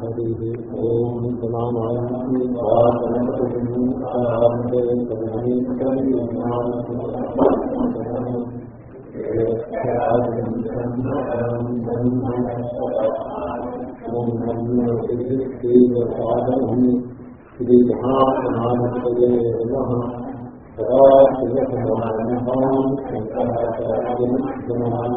हरिः ॐ प्रणामायम् श्रीमहात्मानन्दये नमः सदा शिवसमानहाम् शङ्कराचार्यमुख्यमान्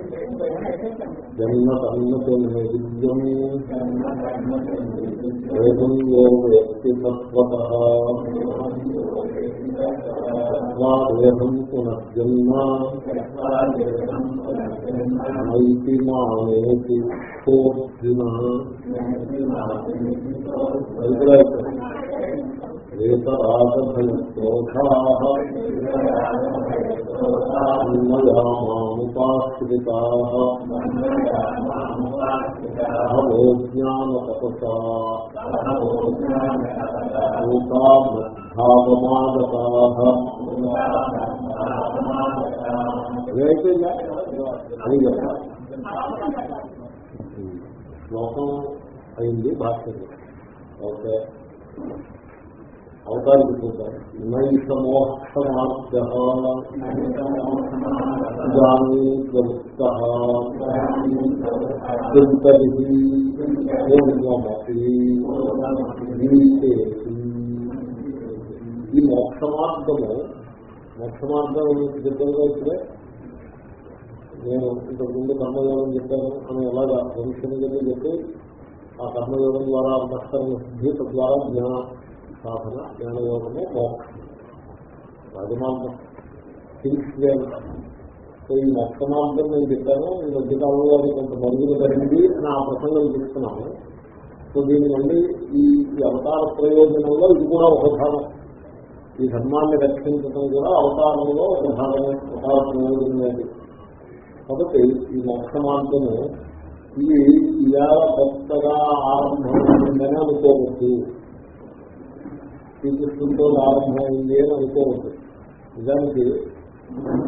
జన్మ సన్నతం ఏం యో వ్యక్తి తత్వదేహం పునర్జన్మ మానేతి కోర్జున ఏతరాగభయక్రోధా అన్మయామాముపాశ్రితా శ్లోకం అయింది భాష్యం ఓకే. అవతారికి చూద్దాం ఈ మోక్ష మార్గము మోక్ష మార్గం చెప్పారుగా ఇప్పుడే? నేను ఇంతకు ముందు కర్మయోగం చెప్పాను అని ఎలాగా కింద చెప్పి ఆ కర్మయోగం ద్వారా మత్కర్మ సిద్ధి తద్వారా జ్ఞాన సాధన జ్ఞానయోగము మోక్షం. రాజమార్గం. తీసుకువేళ సో ఈ మొత్త మార్గం నేను చెప్పాను ఈ మధ్యకాలంలో అది కొంత మరుగులు జరిగింది అని ఆ ప్రసంగం తీసుకున్నాను సో దీని నుండి ఈ అవతార ప్రయోజనంలో ఇది కూడా ఒక భాగం ఈ ధర్మాన్ని రక్షించడం కూడా అవతారంలో ఒక భాగమే అవతార ప్రయోజనం కాబట్టి ఈ మొత్త మార్గము ఇది ఇలా కొత్తగా ఆరంభమైందని అనుకోవచ్చు శ్రీకృష్ణుడితో ప్రారంభమైంది అని అనుకోవద్దు. నిజానికి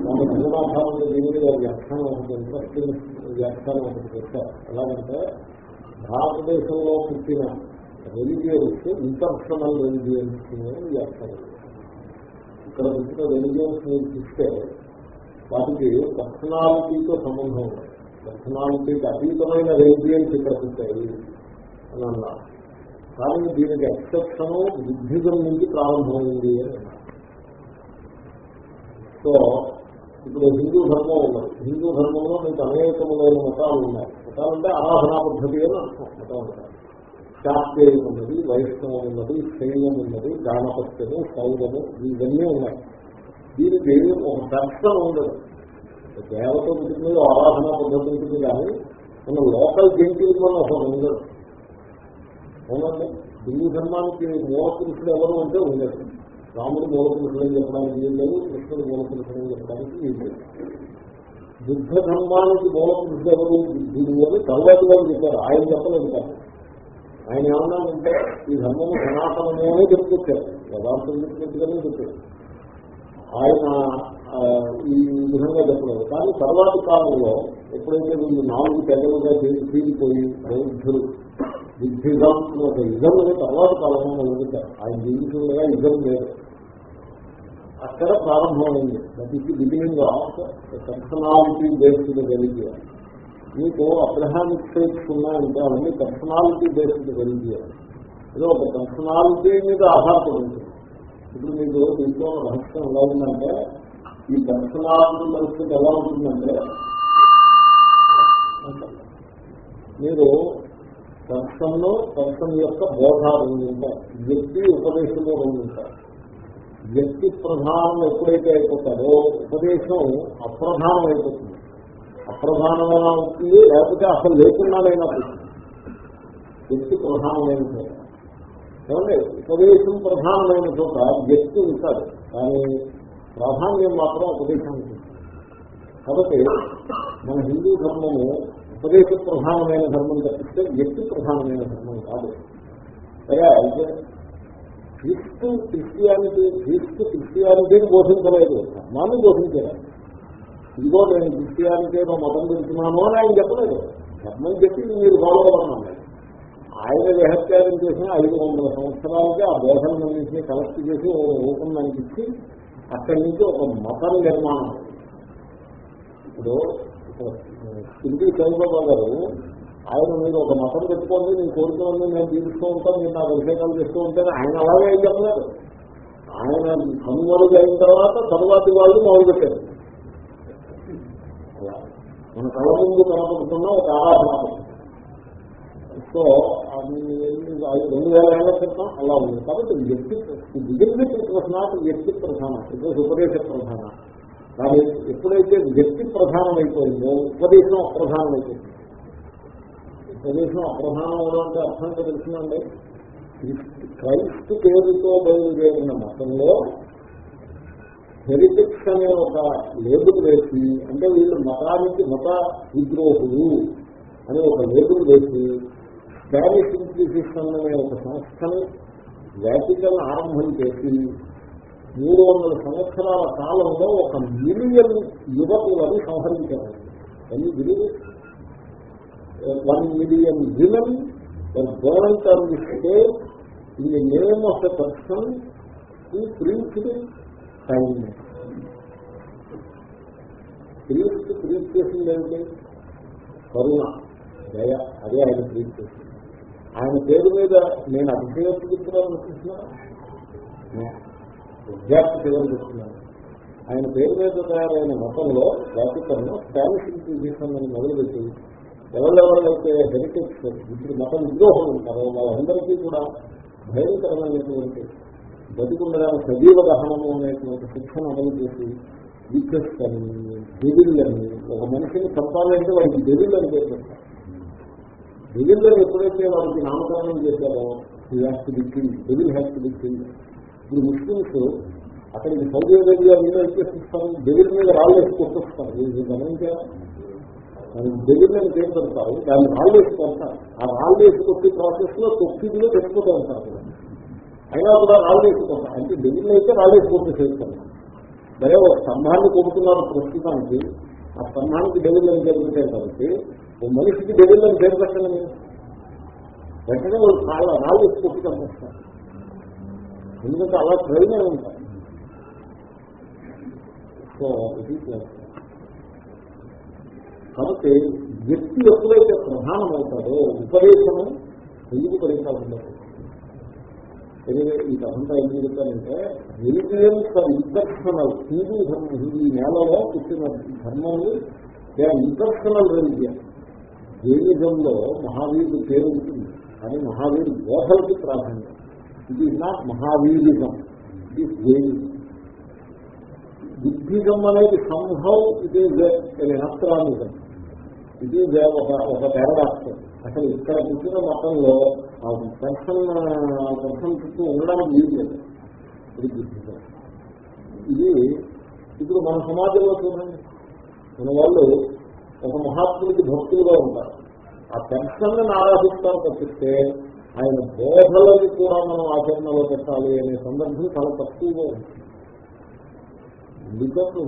మన జగన్నాథానంద దీని వ్యాఖ్యానం ఒకటి ఇంట్రెస్టింగ్ వ్యాఖ్యానం ఒకటి చేశారు ఎలాగంటే భారతదేశంలో పుట్టిన రెలిజియన్స్ ఇంటర్షనల్ రెలిజియన్స్ వ్యాఖ్యానం ఇక్కడ పుట్టిన రెలిజియన్స్ మీరు చూస్తే వాటికి పర్సనాలిటీతో సంబంధం ఉంది. పర్సనాలిటీకి అతీతమైన రెలిజియన్స్ ఇక్కడ పుట్టాయి అని అన్నారు. కానీ దీనికి ఎక్సెప్షన్ బుద్ధిజం నుంచి ప్రారంభమైంది సో ఇప్పుడు హిందూ ధర్మం ఉన్నది. హిందూ ధర్మంలో మీకు అనేకములైన మతాలు ఉన్నాయి. మతాలంటే ఆరాధనా పద్ధతి అని అర్థం. మతం ఉంటారు శాస్త్రీయం ఉన్నది వైష్ణవం ఉన్నది శైవం ఉన్నది గాణపత్యము సౌరము ఇవన్నీ ఉన్నాయి. దీనికి ఒక దర్శనం ఉండదు. దేవత ఉంటుంది ఆరాధనా పద్ధతి ఉంటుంది కానీ మన లోకల్ జంతువులు మనం ఒకటి ఉండదు. అవునండి. హిందూ ధర్మానికి మూలపురుషుడు ఎవరు అంటే ఉండదు రాముడు మూలపురుషుడు అని చెప్పడానికి ఏం లేదు కృష్ణుడు మూలపురుషుడు అని చెప్పడానికి ఏం లేదు. బుద్ధ ధర్మానికి మూలపురుషుడు ఎవరు? దీని అని తర్వాత గారు చెప్పారు. ఆయన చెప్పలేదు కాదు. ఆయన ఏమన్నానంటే ఈ ధర్మము సనాతనమే అని చెప్పుకొచ్చారు. యథార్థం చెప్పినట్టుగానే చెప్పారు. ఆయన ఈ విధంగా చెప్పలేదు. కానీ తర్వాతి కాలంలో ఎప్పుడైతే వీళ్ళు నాలుగు తెగలుగా తీరిపోయి బౌద్ధులు బుద్ధిజం ఒక యుగం అనే తర్వాత కాలంలో మొదలుపెట్టారు. ఆయన జీవితంలో యుగం లేదు. అక్కడ ప్రారంభమైంది. That is beginning of personality based religion మీకు అబ్రహామిక్ ఫేట్స్ ఉన్నాయంటే అవన్నీ పర్సనాలిటీ బేస్డ్ రెలిజియన్ ఇది ఒక పర్సనాలిటీ మీద ఆధారపడి ఉంటుంది. ఇప్పుడు మీకు దీంట్లో రహస్యం ఎలా ఉందంటే ఈ పర్సనాలిటీ పరిస్థితి ఎలా ఉంటుందంటే మీరు తంత్రంలో తంత్రం యొక్క బోధ రెండు వ్యక్తి ఉపదేశంలో రెండు వ్యక్తి ప్రధానం ఎప్పుడైతే అయిపోతారో ఉపదేశం అప్రధానం అయిపోతుంది. అప్రధానమైన అవుతుంది లేకపోతే అసలు లేకుండానైనా వ్యక్తి ప్రధానమైన ఏమంటే ఉపదేశం ప్రధానమైన చోట వ్యక్తి ఉంటారు కానీ ప్రాధాన్యం మాత్రం ఉపదేశం ఉంటుంది. కాబట్టి మన హిందూ ధర్మము ఉపదేశ ప్రధానమైన ధర్మం తప్పిస్తే వ్యక్తి ప్రధానమైన ధర్మం కాదు. సరే అయితే క్రీస్తు క్రిస్టియానిటీ క్రీస్తు క్రిస్టియానిటీని బోధించలేదు. ధర్మాన్ని బోధించలేదు. ఇదిగో నేను క్రిస్టియానిటీలో మతం పెడుతున్నాను అని ఆయన చెప్పలేదు. ధర్మం చెప్పి మీరు గౌరవమన్నాడు ఆయన దేహత్యాగం చేసిన ఐదు వందల సంవత్సరాలకి ఆ బోధనన్నింటినీ కలెక్ట్ చేసి ఒక రూపం దానికి ఇచ్చి అక్కడి నుంచి ఒక మతం నిర్మాణం. ఇప్పుడు హిందీ చంద్రబాబు గారు ఆయన మీరు ఒక మతం పెట్టుకోండి నేను కోరుకోండి నేను తీరుస్తూ ఉంటాను మీరు నాకు అభిషేకాలు చేస్తూ ఉంటాను ఆయన అలాగే ఏం చెప్పలేదు. ఆయన కనుమరుగు అయిన తర్వాత తరువాతి వాళ్ళు మొదలుపెట్టారు అలా. మన కళ ముందు కనపడుతున్న ఒక ఆరాధన సో రెండు వేల ఏళ్ళ క్రితం అలా ఉంది. కాబట్టి వ్యక్తి బిగిన్ ఇట్ వాస్ నాట్ వ్యక్తి ప్రధాన ఇట్ వాస్ ఉపదేశ ప్రధాన. కానీ ఎప్పుడైతే వ్యక్తి ప్రధానమైపోయిందో ఉపదేశం అప్రధానమైపోయింది. ఉపదేశం అప్రధానం అంటే అర్థం ఏంటో తెలుసునండి క్రైస్ట్ పేరుతో బయలుదేరిన మతంలో హెరిటిక్స్ అనే ఒక లేబుల్ వేసి అంటే వీళ్ళు మతానికి మత విద్రోహులు అనే ఒక లేబుల్ వేసి స్పానిష్ ఇన్స్టిట్యూషన్ అనే ఒక సంస్థని వ్యాటికల్ ఆరంభం చేసి మూడు వందల సంవత్సరాల కాలంలో ఒక మిలియన్ యువకులను సంహరించారు. అని విలువ one million women government on the state in the name of the person who preached kindness preach preach చేసింది ఏంటి కరుణ దయ అదే ఆయన ప్రీచ్ చేసింది. ఆయన పేరు మీద నేను అభిషేకం చెప్తున్నాను అనుకుంటున్నాను విద్యార్థి పేరు చెప్తున్నాను ఆయన పేరు మీద తయారైన మతంలో వ్యాపికరణ స్పానిష్ ఇన్స్టిట్యూషన్ అని మొదలుపెట్టి ఎవరెవరైతే హెరిటేజ్ ఇప్పుడు మతం విద్రోహం ఉంటారో వాళ్ళందరికీ కూడా భయంకరమైనటువంటి బతికుండడానికి సజీవ దహనము అనేటువంటి శిక్షణ అమలు చేసి వీకెస్ట్ని డెవిల్లని ఒక మనిషిని చంపాలంటే వాడికి డెవిల్ అని పేరు పెడతారు డెవిల్లని ఎప్పుడైతే వాడికి నామకరణం చేశారో ఈ has to be kill devil has to be ఈ ఇప్పుడు ముస్లిమ్స్ అక్కడికి సౌదీ అరేబియా మీద వచ్చేసిస్తారు దగ్గర మీద రాళ్ళేసి కొట్టుస్తారు ఇది గమనించారా? డెవిల్ అని పేరు దాన్ని రాళ్ళేసి కొడతారు ఆ రాళ్ళేసి కొట్టి ప్రాసెస్లో తొక్కిదిలో పెట్టుకుంటూ ఉంటారు అయినా కూడా రాళ్ళేసి కొడతారు అంటే దగ్గర అయితే రాళ్ళేసి కొట్టి చేస్తారు. సరే ఒక స్తంభాన్ని కొడుతున్నారు ప్రస్తుతానికి. ఆ స్తంభానికి డెవిల్ జరుగుతాయి కాబట్టి ఓ మనిషికి డెవిల్ అని వెంటనే వాళ్ళు చాలా రాళ్ళు కొట్టి కనిపిస్తారు ఎందుకంటే అలా ట్రైన్ అయి ఉంటాయి సో ఇది కాబట్టి వ్యక్తి ఎప్పుడైతే ప్రధానమవుతాడో ఉపదేశము ఎందుకు ఉండదు ఎనివే ఈ కథంతా ఎందుకు చెప్తానంటే రిలిజియన్స్ ఆర్ ఇంపర్సనల్ హిందూ ధర్మం ఈ నేలలో పుట్టిన ధర్మము ఇంపర్సనల్ రిలిజియన్. జైనిజంలో మహావీరుడు పేరు ఉంటుంది కానీ మహావీరు బోధలకి ప్రాధాన్యం. It is not Mahavirism it is Jainism Buddhism అనేది సంభవ్ ఇట్ ఈజ్ అస్త్రానిజం ఇది ఒక ఒక పారాడాక్స్ అసలు ఇక్కడ పుట్టిన మతంలో ఆ పర్సన్ చుట్టూ ఉండడానికి వీలు ఇది బుద్ధిజం. ఇది ఇప్పుడు మన సమాజంలో చూడండి. మన వాళ్ళు ఒక మహాత్ముడికి భక్తులుగా ఉంటారు. ఆ పెన్షన్ ఆరాధిస్తారు తప్పిస్తే ఆయన బోధలను కూడా మనం ఆచరణలో పెట్టాలి అనే సందర్భం చాలా తక్కువగా ఉంది. ఎందుకంటే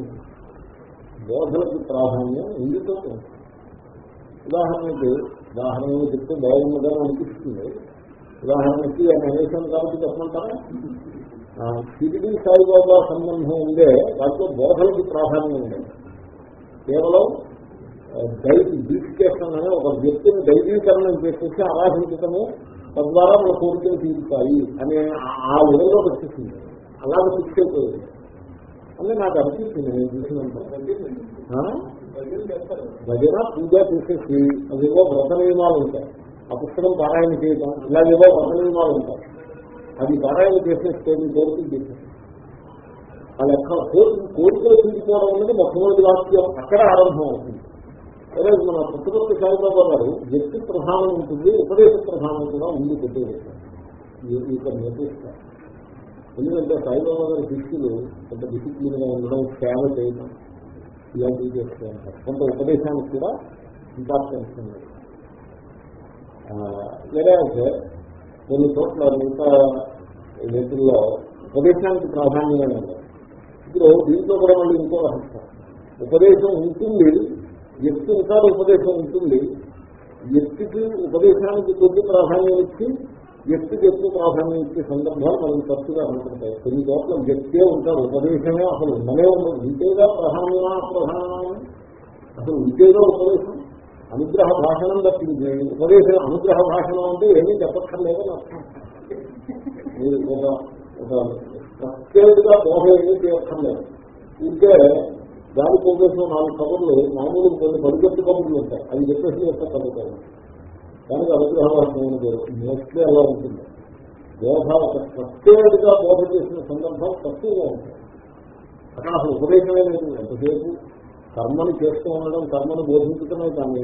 బోధలకు ప్రాధాన్యం ఎందుకంటే ఉదాహరణకి ఉదాహరణకి చెప్తే బాగుండదని అనిపిస్తుంది. ఉదాహరణకి ఆయన అనేసాను కాబట్టి చెప్పమంటారా? సిరిడి సాయిబాబా సంబంధం ఉండే దాంట్లో బోధలకు ప్రాధాన్యం ఉండేది కేవలం డైరీ దీక్షేషన్ అనే ఒక వ్యక్తిని దైవీకరణం చేసేసి ఆరాధించటము తద్వారా మన కోరికలు తీరుతాయి అనే ఆ విధంలో వచ్చేసింది అలాగే ఫిక్స్ అయిపోయింది. అంటే నాకు అనిపిస్తుంది నేను చూసినంత భజన పూజ చేసేసి అదేవో వ్రత నియమాలు ఉంటాయి. ఆ పుస్తకం పారాయణ చేయటం ఇలాగేవో వ్రత నియమాలు ఉంటాయి. అది పారాయణ చేసేస్తే మీ కోరికలు తీసేస్తాం అది ఎక్కడ కోరిక కోరికలు తీసుకోవడం అనేది మొట్టమొదటి వాక్యం. అక్కడ ఆరంభం అవుతుంది. అదే మన పుట్టుకొత్త సాయిబాబా గారు వ్యక్తి ప్రధానం ఉంటుంది ఉపదేశ ప్రధానం కూడా ఉంది కొట్టేది ఇక్కడ నిర్దిస్తారు ఎందుకంటే సాయిబాబా గారి శిష్యులు కొంత డిసిప్లిన్గా ఉండడం సేవ చేయడం ఇలాంటివి చేస్తూ ఉంటారు. కొంత ఉపదేశానికి కూడా ఇంపార్టెన్స్ ఉంది. వేరే కొన్ని చోట్ల మిగతా వ్యక్తుల్లో ఉపదేశానికి ప్రాధాన్యమే ఉండదు ఇప్పుడు దీంట్లో కూడా మళ్ళీ ఇంకో రహస్యం. ఉపదేశం ఉంటుంది వ్యక్తి ఇంకా ఉపదేశం ఉంటుంది. వ్యక్తికి ఉపదేశానికి కొద్ది ప్రాధాన్యం ఇచ్చి వ్యక్తికి ఎక్కువ ప్రాధాన్యం ఇచ్చే సందర్భాలు మనం తప్పుగా అనుకుంటాయి కొన్ని చోట్ల వ్యక్తే ఉంటారు ఉపదేశమే అసలు ఉండనే ఉండదు. ఇంతేగా ప్రధానమా ప్రధానమా అసలు ఇంతేగా ఉపదేశం? అనుగ్రహ భాషణం తప్పింది. ఉపదేశం అనుగ్రహ భాషణం అంటే ఏమీ చెప్పక్కర్లేదని అర్థం మీరు ఒక ఒక ప్రత్యేకగా బోధ ఏమీ చేయక్కర్లేదు. ఇంకే దాని ఉపదేశం నాలుగు కబుర్లు మామూలు కొన్ని పరిగెత్తు కబుర్లు ఉంటాయి. అది చెప్పేసి యొక్క కలుగుతాయి దానికి అనుగ్రహ మోస్ట్లీ అలా ఉంటుంది. బోధ ఒక ప్రత్యేకగా బోధ చేసిన సందర్భం తక్కువగా ఉంటుంది. అక్కడ అసలు ఉపదేశమే లేదు. ఎంతసేపు కర్మను చేస్తూ ఉండడం కర్మను బోధించడమే కానీ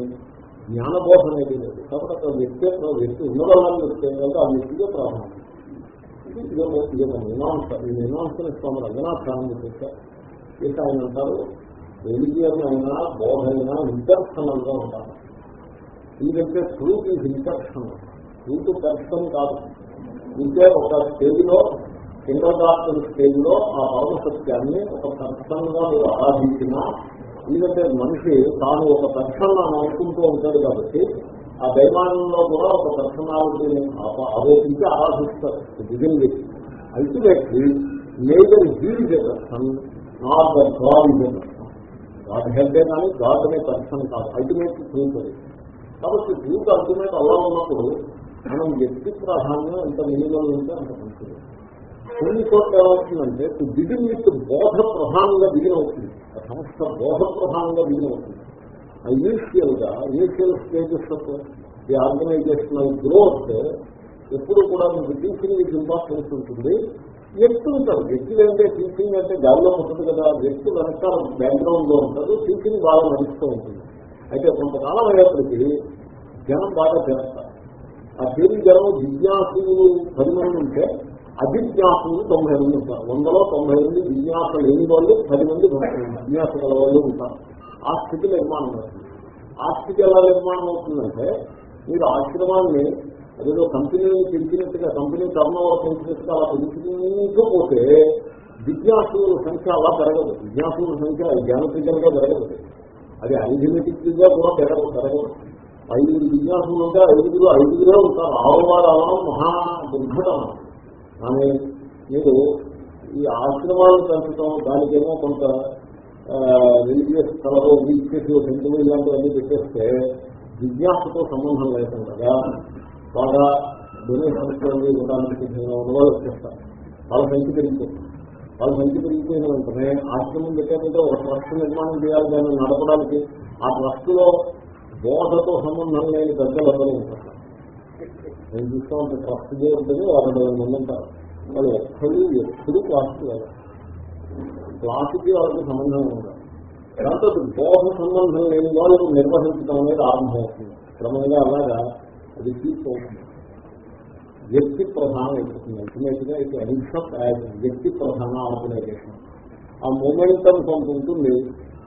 జ్ఞానబోధ అనేది లేదు. కాబట్టి అక్కడ వ్యక్తి వ్యక్తి ఉన్నదల్లా వ్యక్తి ఏంటంటే ఆ వ్యక్తిగా ప్రారంభం ఇది ఇదొక మీమాంస ఈ మీమాంసని స్వామి రంగనాథ్ స్వామి చేశారు ఇక ఆయన అంటారు? రెలిజియన్ అయినా బోధ అయినా ఇంటర్షనల్గా ఉండాలి. ఎందుకంటే truth is impersonal truth person కాదు. ఇంకే ఒక స్టేజ్లో కిండర్ గార్డెన్ స్టేజ్లో ఆ పరమసత్యాన్ని ఒక పర్సన్గా మీరు ఆరాధించినా ఎందుకంటే మనిషి తాను ఒక పర్సన్ అని అనుకుంటూ ఉంటాడు కాబట్టి ఆ దైవానంలో కూడా ఒక పర్సనాలిటీని ఆలోచించి ఆరాధిస్తారు. Begin ultimately major he's a person not the God is a person God హెల్తే కానీ గాడ్ అనే పర్సన్ కాదు. అల్టిమేట్ ట్రూత్ అది. కాబట్టి ట్రూత్ అల్టిమేట్ అలా ఉన్నప్పుడు మనం వ్యక్తి ప్రాధాన్యం ఎంత మినిమం ఉంటే అంత మంచిది. కొన్ని చోట్ల ఏమవుతుందంటే బిగిన్ విత్ బోధ ప్రధానంగా బిగిన్ అవుతుంది. ఆ సంస్థ బోధ ప్రధానంగా బిగిన్ అవుతుంది. ఇనీషియల్గా initial stages of the organisational growth ఎప్పుడు కూడా మీకు టీచింగ్ మీకు ఇంపార్టెన్స్ ఉంటుంది. వ్యక్తులు ఉంటారు వ్యక్తులు అంటే టీచింగ్ అంటే గాలిలో ఉంటుంది కదా. వ్యక్తులు వెనకాల బ్యాక్గ్రౌండ్లో ఉంటారు. టీచింగ్ బాగా నడుస్తూ ఉంటుంది. అయితే కొంతకాలం అయ్యేప్పటికీ జనం బాగా చేస్తారు. ఆ పేరు జనం జిజ్ఞాసులు పది మంది ఉంటే అభిజ్ఞాసులు తొంభై మంది ఉంటారు. వందలో తొంభై మంది జిజ్ఞాసులు లేని వాళ్ళు పది మంది జిజ్ఞాసు గల వాళ్ళు ఉంటారు. ఆ స్థితి నిర్మాణం అవుతుంది. ఆ స్థితి ఎలా నిర్మాణం అవుతుందంటే మీరు ఆశ్రమాన్ని అదేదో కంపెనీని పెంచినట్టుగా కంపెనీ టర్న్ ఓవర్ పెంచినట్టుగా అలా పెంచుకుంటూ విజ్ఞాసుల సంఖ్య అలా పెరగదు. విజ్ఞాసుల సంఖ్య జ్ఞానఫికల్ పెరగదు. అది ఐదిమెటిక్గా కూడా పెరగదు పెరగదు. ఐదుగురు విజ్ఞాసులు ఉంటే ఐదుగురు ఐదుగురే ఉంటారు. ఆరువారు అవడం మహా దుర్ఘటన. కానీ మీరు ఈ ఆశ్రమాలను పెంచడం దానికేమో కొంత రిలీజియస్ కలర్ వీక్నెస్ సెంటిమెంట్ ఇలాంటివన్నీ పెట్టేస్తే విజ్ఞాసతో సంబంధం లేకుండా బాగా డొనేషన్స్ ఇవ్వడానికి సిద్ధంగా వాళ్ళు వచ్చేస్తారు వాళ్ళ సంఖ్య పెరిగిపోతుంది. వాళ్ళ సంఖ్య పెరిగిపోయిన వెంటనే ఆశ్రమం పెట్టారంటే ఒక ట్రస్ట్ నిర్మాణం చేయాలి దాన్ని నడపడానికి ఆ ట్రస్ట్లో బోధతో సంబంధం లేని పెద్దలందరూ ఉంటారు నేను చూస్తూ ఉంటే ట్రస్ట్ డే ఉంటుంది వాళ్ళు మంది ఉంటారు. వాళ్ళు ఎక్కడూ ఎప్పుడు క్లాస్ కాదు క్లాసుకి వాళ్ళకి సంబంధం ఉంటారు దాంతో బోధ సంబంధం లేని వాళ్ళు నిర్వహించడం అనేది ఆరంభమవుతుంది క్రమంగా అలాగా అది తీసుకోవచ్చు వ్యక్తి ప్రధాన అయిపోతుంది. అల్టిమేట్గా ఇది అడిక్షన్ యాజ్ వ్యక్తి ప్రధాన ఆర్గనైజేషన్ ఆ మూమెంటం కొంత ఉంటుంది.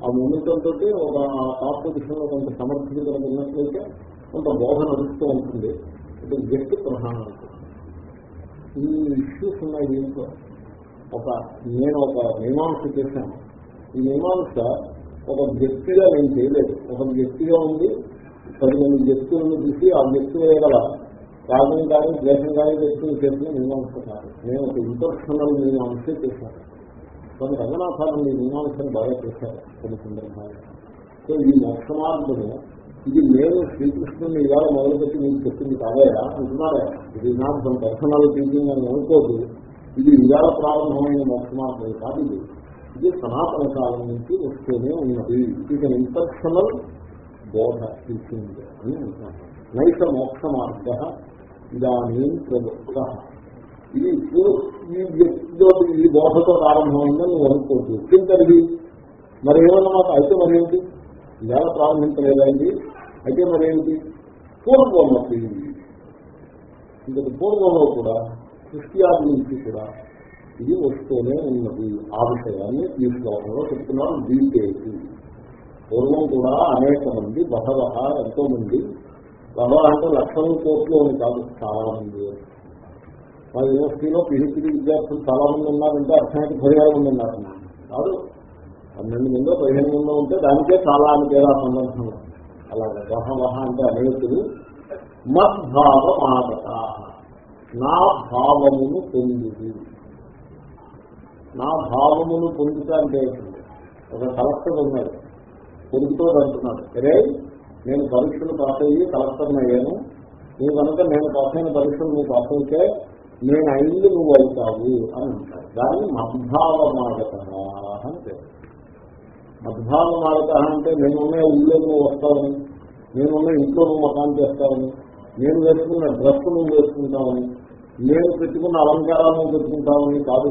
ఆ మూమెంటం తోటి ఒక టాప్లో కొంత సమర్థించడం ఉన్నట్లయితే కొంత బోధ నడుస్తూ ఉంటుంది. ఇది వ్యక్తి ప్రధానం అవుతుంది ఈ ఇష్యూస్ ఉన్నాయి దీంట్లో. ఒక నేను ఒక మీమాంస చేశాను. ఈ మీమాంస ఒక వ్యక్తిగా నేను చేయలేదు. ఒక వ్యక్తిగా ఉంది. పదిహేను వ్యక్తులను చూసి ఆ వ్యక్తుల గల రాగం కానీ ద్వేషం కానీ వ్యక్తులు చేసిన మీమాంస కాదు. నేను ఒక ఇంటర్షనల్ మీమాంస చేశాను. కొన్ని రంగనాథాలు మీ మీమాంసను బాగా చేశారు కొన్ని సందర్భాలు సో ఈ మోక్ష మార్గము ఇది నేను శ్రీకృష్ణుని ఇవాళ మొదలుపెట్టి మీకు చెప్పింది కాదయా అంటున్నారా ఇది నాకు some పర్సనల్ థింకింగ్ అని అనుకోదు. ఇది ఇవాళ ప్రారంభమైన మోక్ష మార్గం కాదు ఇది. ఇది సనాతన కాలం నుంచి వస్తూనే ఉన్నది. ఇది ఇంటర్షనల్ బోధ ఇచ్చింది అని అంటున్నాను నైస మోక్ష మార్గ ఇదానీ ప్రవృత్త ఇది ఇప్పుడు ఈ వ్యక్తితో ఈ బోధతో ప్రారంభమైందని నువ్వు అనుకోవచ్చు చింతది మరి ఏమన్నా మాకు అయితే మరేంటి ఇవాళ ప్రారంభించలేదండి. అయితే మరేంటి పూర్వమతి ఇంకొక పూర్వంలో కూడా సృష్టి నుంచి కూడా ఇది వస్తూనే ఉన్నది. ఆ విషయాన్ని ఈ శ్లోకంలో చెప్తున్నాను. డీటెయిల్స్ పూర్వం కూడా అనేక మంది బహవహ ఎంతో మంది బహవ అంటే లక్షల కోట్లు అని కాదు చాలా మంది మా యూనివర్సిటీలో పిహెచ్డి విద్యార్థులు చాలా మంది ఉన్నారంటే అర్థానికి పదివేల మంది ఉన్నారు కాదు. పన్నెండు మందో పదిహేను మందో ఉంటే దానికే చాలా అని పేరు ఆ సందర్భం అలాగే బహవహ అంటే అనేకులు. మద్భావమాగత నా భావమును పొందిది. నా భావమును పొందుతా అంటే ఒక కలెక్టర్ ఉన్నాడు. పొందుతో అంటున్నాడు. సరే నేను పరీక్షలు పాస్ అయ్యి కలెక్టర్ అయ్యాను. నీ కనుక నేను పాస్ అయిన పరీక్షలు నువ్వు పాస్ అయితే నేను అయింది నువ్వు అవుతావు అని అంటాడు. దాన్ని మద్భావమాగత అని పేరు. మద్భావమాగత అంటే నేనున్న ఇల్లు నువ్వు వస్తావని నేనున్న ఇంట్లో నువ్వు మకాన్ చేస్తావని నేను వేసుకున్న డ్రెస్ నువ్వు వేసుకుంటావని నేను పెట్టుకున్న అలంకారాలు నువ్వు పెట్టుకుంటావని కాదు.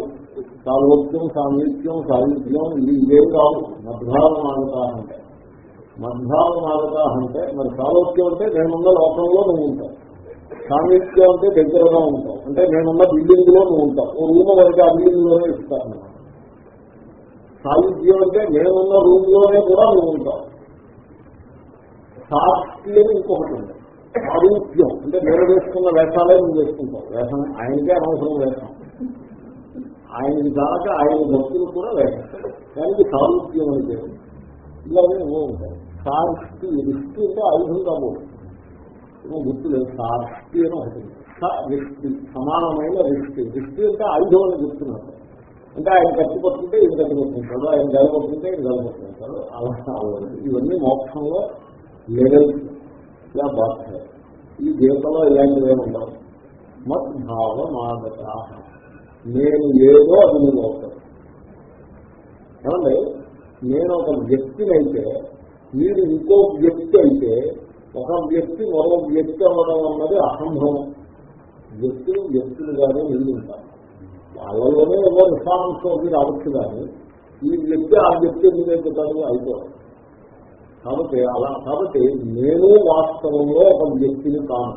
సాలోక్యం సామీత్యం సాహిత్యం ఇవి ఇవేం కావు. మద్భావమాగత అంటే మద్భావమాగత అంటే మరి సాలోక్యం అంటే నేనున్న లోకంలో నువ్వు ఉంటావు. సామీక్యం అంటే దగ్గరగా ఉంటావు. అంటే నేనున్న బిల్డింగ్లో నువ్వు ఉంటావు. ఓ రూమ్ వరకు ఆ బిల్డింగ్లోనే ఇస్తాను సాయుధ్యం అంటే నేనున్న రూమ్లోనే కూడా నువ్వు ఉంటావు. సాక్ష్యం ఇంకొకటి ఉంది. సారూప్యం. అంటే నేను వేసుకున్న వేషాలే నువ్వు వేసుకుంటావు. వేషం ఆయనకే అనవసరం వేషం. ఆయనకి దాకా ఆయన భక్తులు కూడా వేషం. దానికి సారూప్యం అని ఇలాగే ఎన్నో ఉంటాయి సాక్షి రిష్టి అంటే ఐదు కాబోదు ఏమో గుర్తులేదు సాక్షి అని ఒకటి. ఉంది. సమానమైన రిష్టి రిష్టి అంటే ఐదు అని గుర్తున్నారు అంటే ఆయన ఖర్చు పట్టుకుంటే ఈయన ఖర్చు పట్టుకుంటాడు ఆయన గాలి పట్టుకుంటే ఈయన గాలి పట్టుకుంటాడు అలా ఇవన్నీ మోక్షంలో లెవెల్స్ ఇలా బాధ ఈ జీవితంలో ఇలాంటివి ఏమి ఉండవు. మద్భావమాగత నేను ఏదో అది నేను అవుతాను. ఏమండి? నేను ఒక వ్యక్తినైతే మీరు ఇంకో వ్యక్తి అయితే ఒక వ్యక్తి మరో వ్యక్తి అవ్వడం అన్నది అసంభవం. వ్యక్తులు వ్యక్తులుగానే నిండి వాళ్ళలోనే ఏవో రిఫార్మ్స్ మీరు రావచ్చు కానీ ఈ వ్యక్తి ఆ వ్యక్తి ఎందుకు అయిపోతాడు? అయిపోవాలి కాబట్టి అలా కాబట్టి నేను వాస్తవంలో ఒక వ్యక్తిని కాను.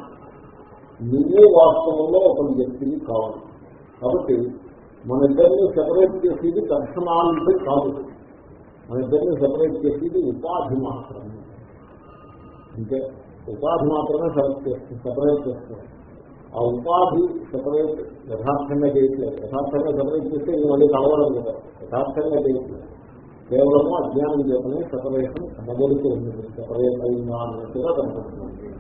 నువ్వు వాస్తవంలో ఒక వ్యక్తిని కావాలి కాబట్టి మన ఇద్దరిని సెపరేట్ చేసేది పర్సనాలిటీ కాదు. మన ఇద్దరిని సెపరేట్ చేసేది ఉపాధి మాత్రమే అంటే ఉపాధి మాత్రమే సెలెక్ట్ చేస్తుంది సెపరేట్ చేస్తుంది ఆ ఉపాధి సెపరేట్ యథార్థంగా చేయట్లేదు యథార్థంగా సెపరేట్ చేస్తే ఇది మళ్ళీ కలవడం కదా యథార్థంగా చేయట్లేదు కేవలము అజ్ఞానం చేతనే సెపరేషన్ మొదలుతూ ఉంది సెపరేట్ అయిందా అన్నట్టుగా కనపడుతుంది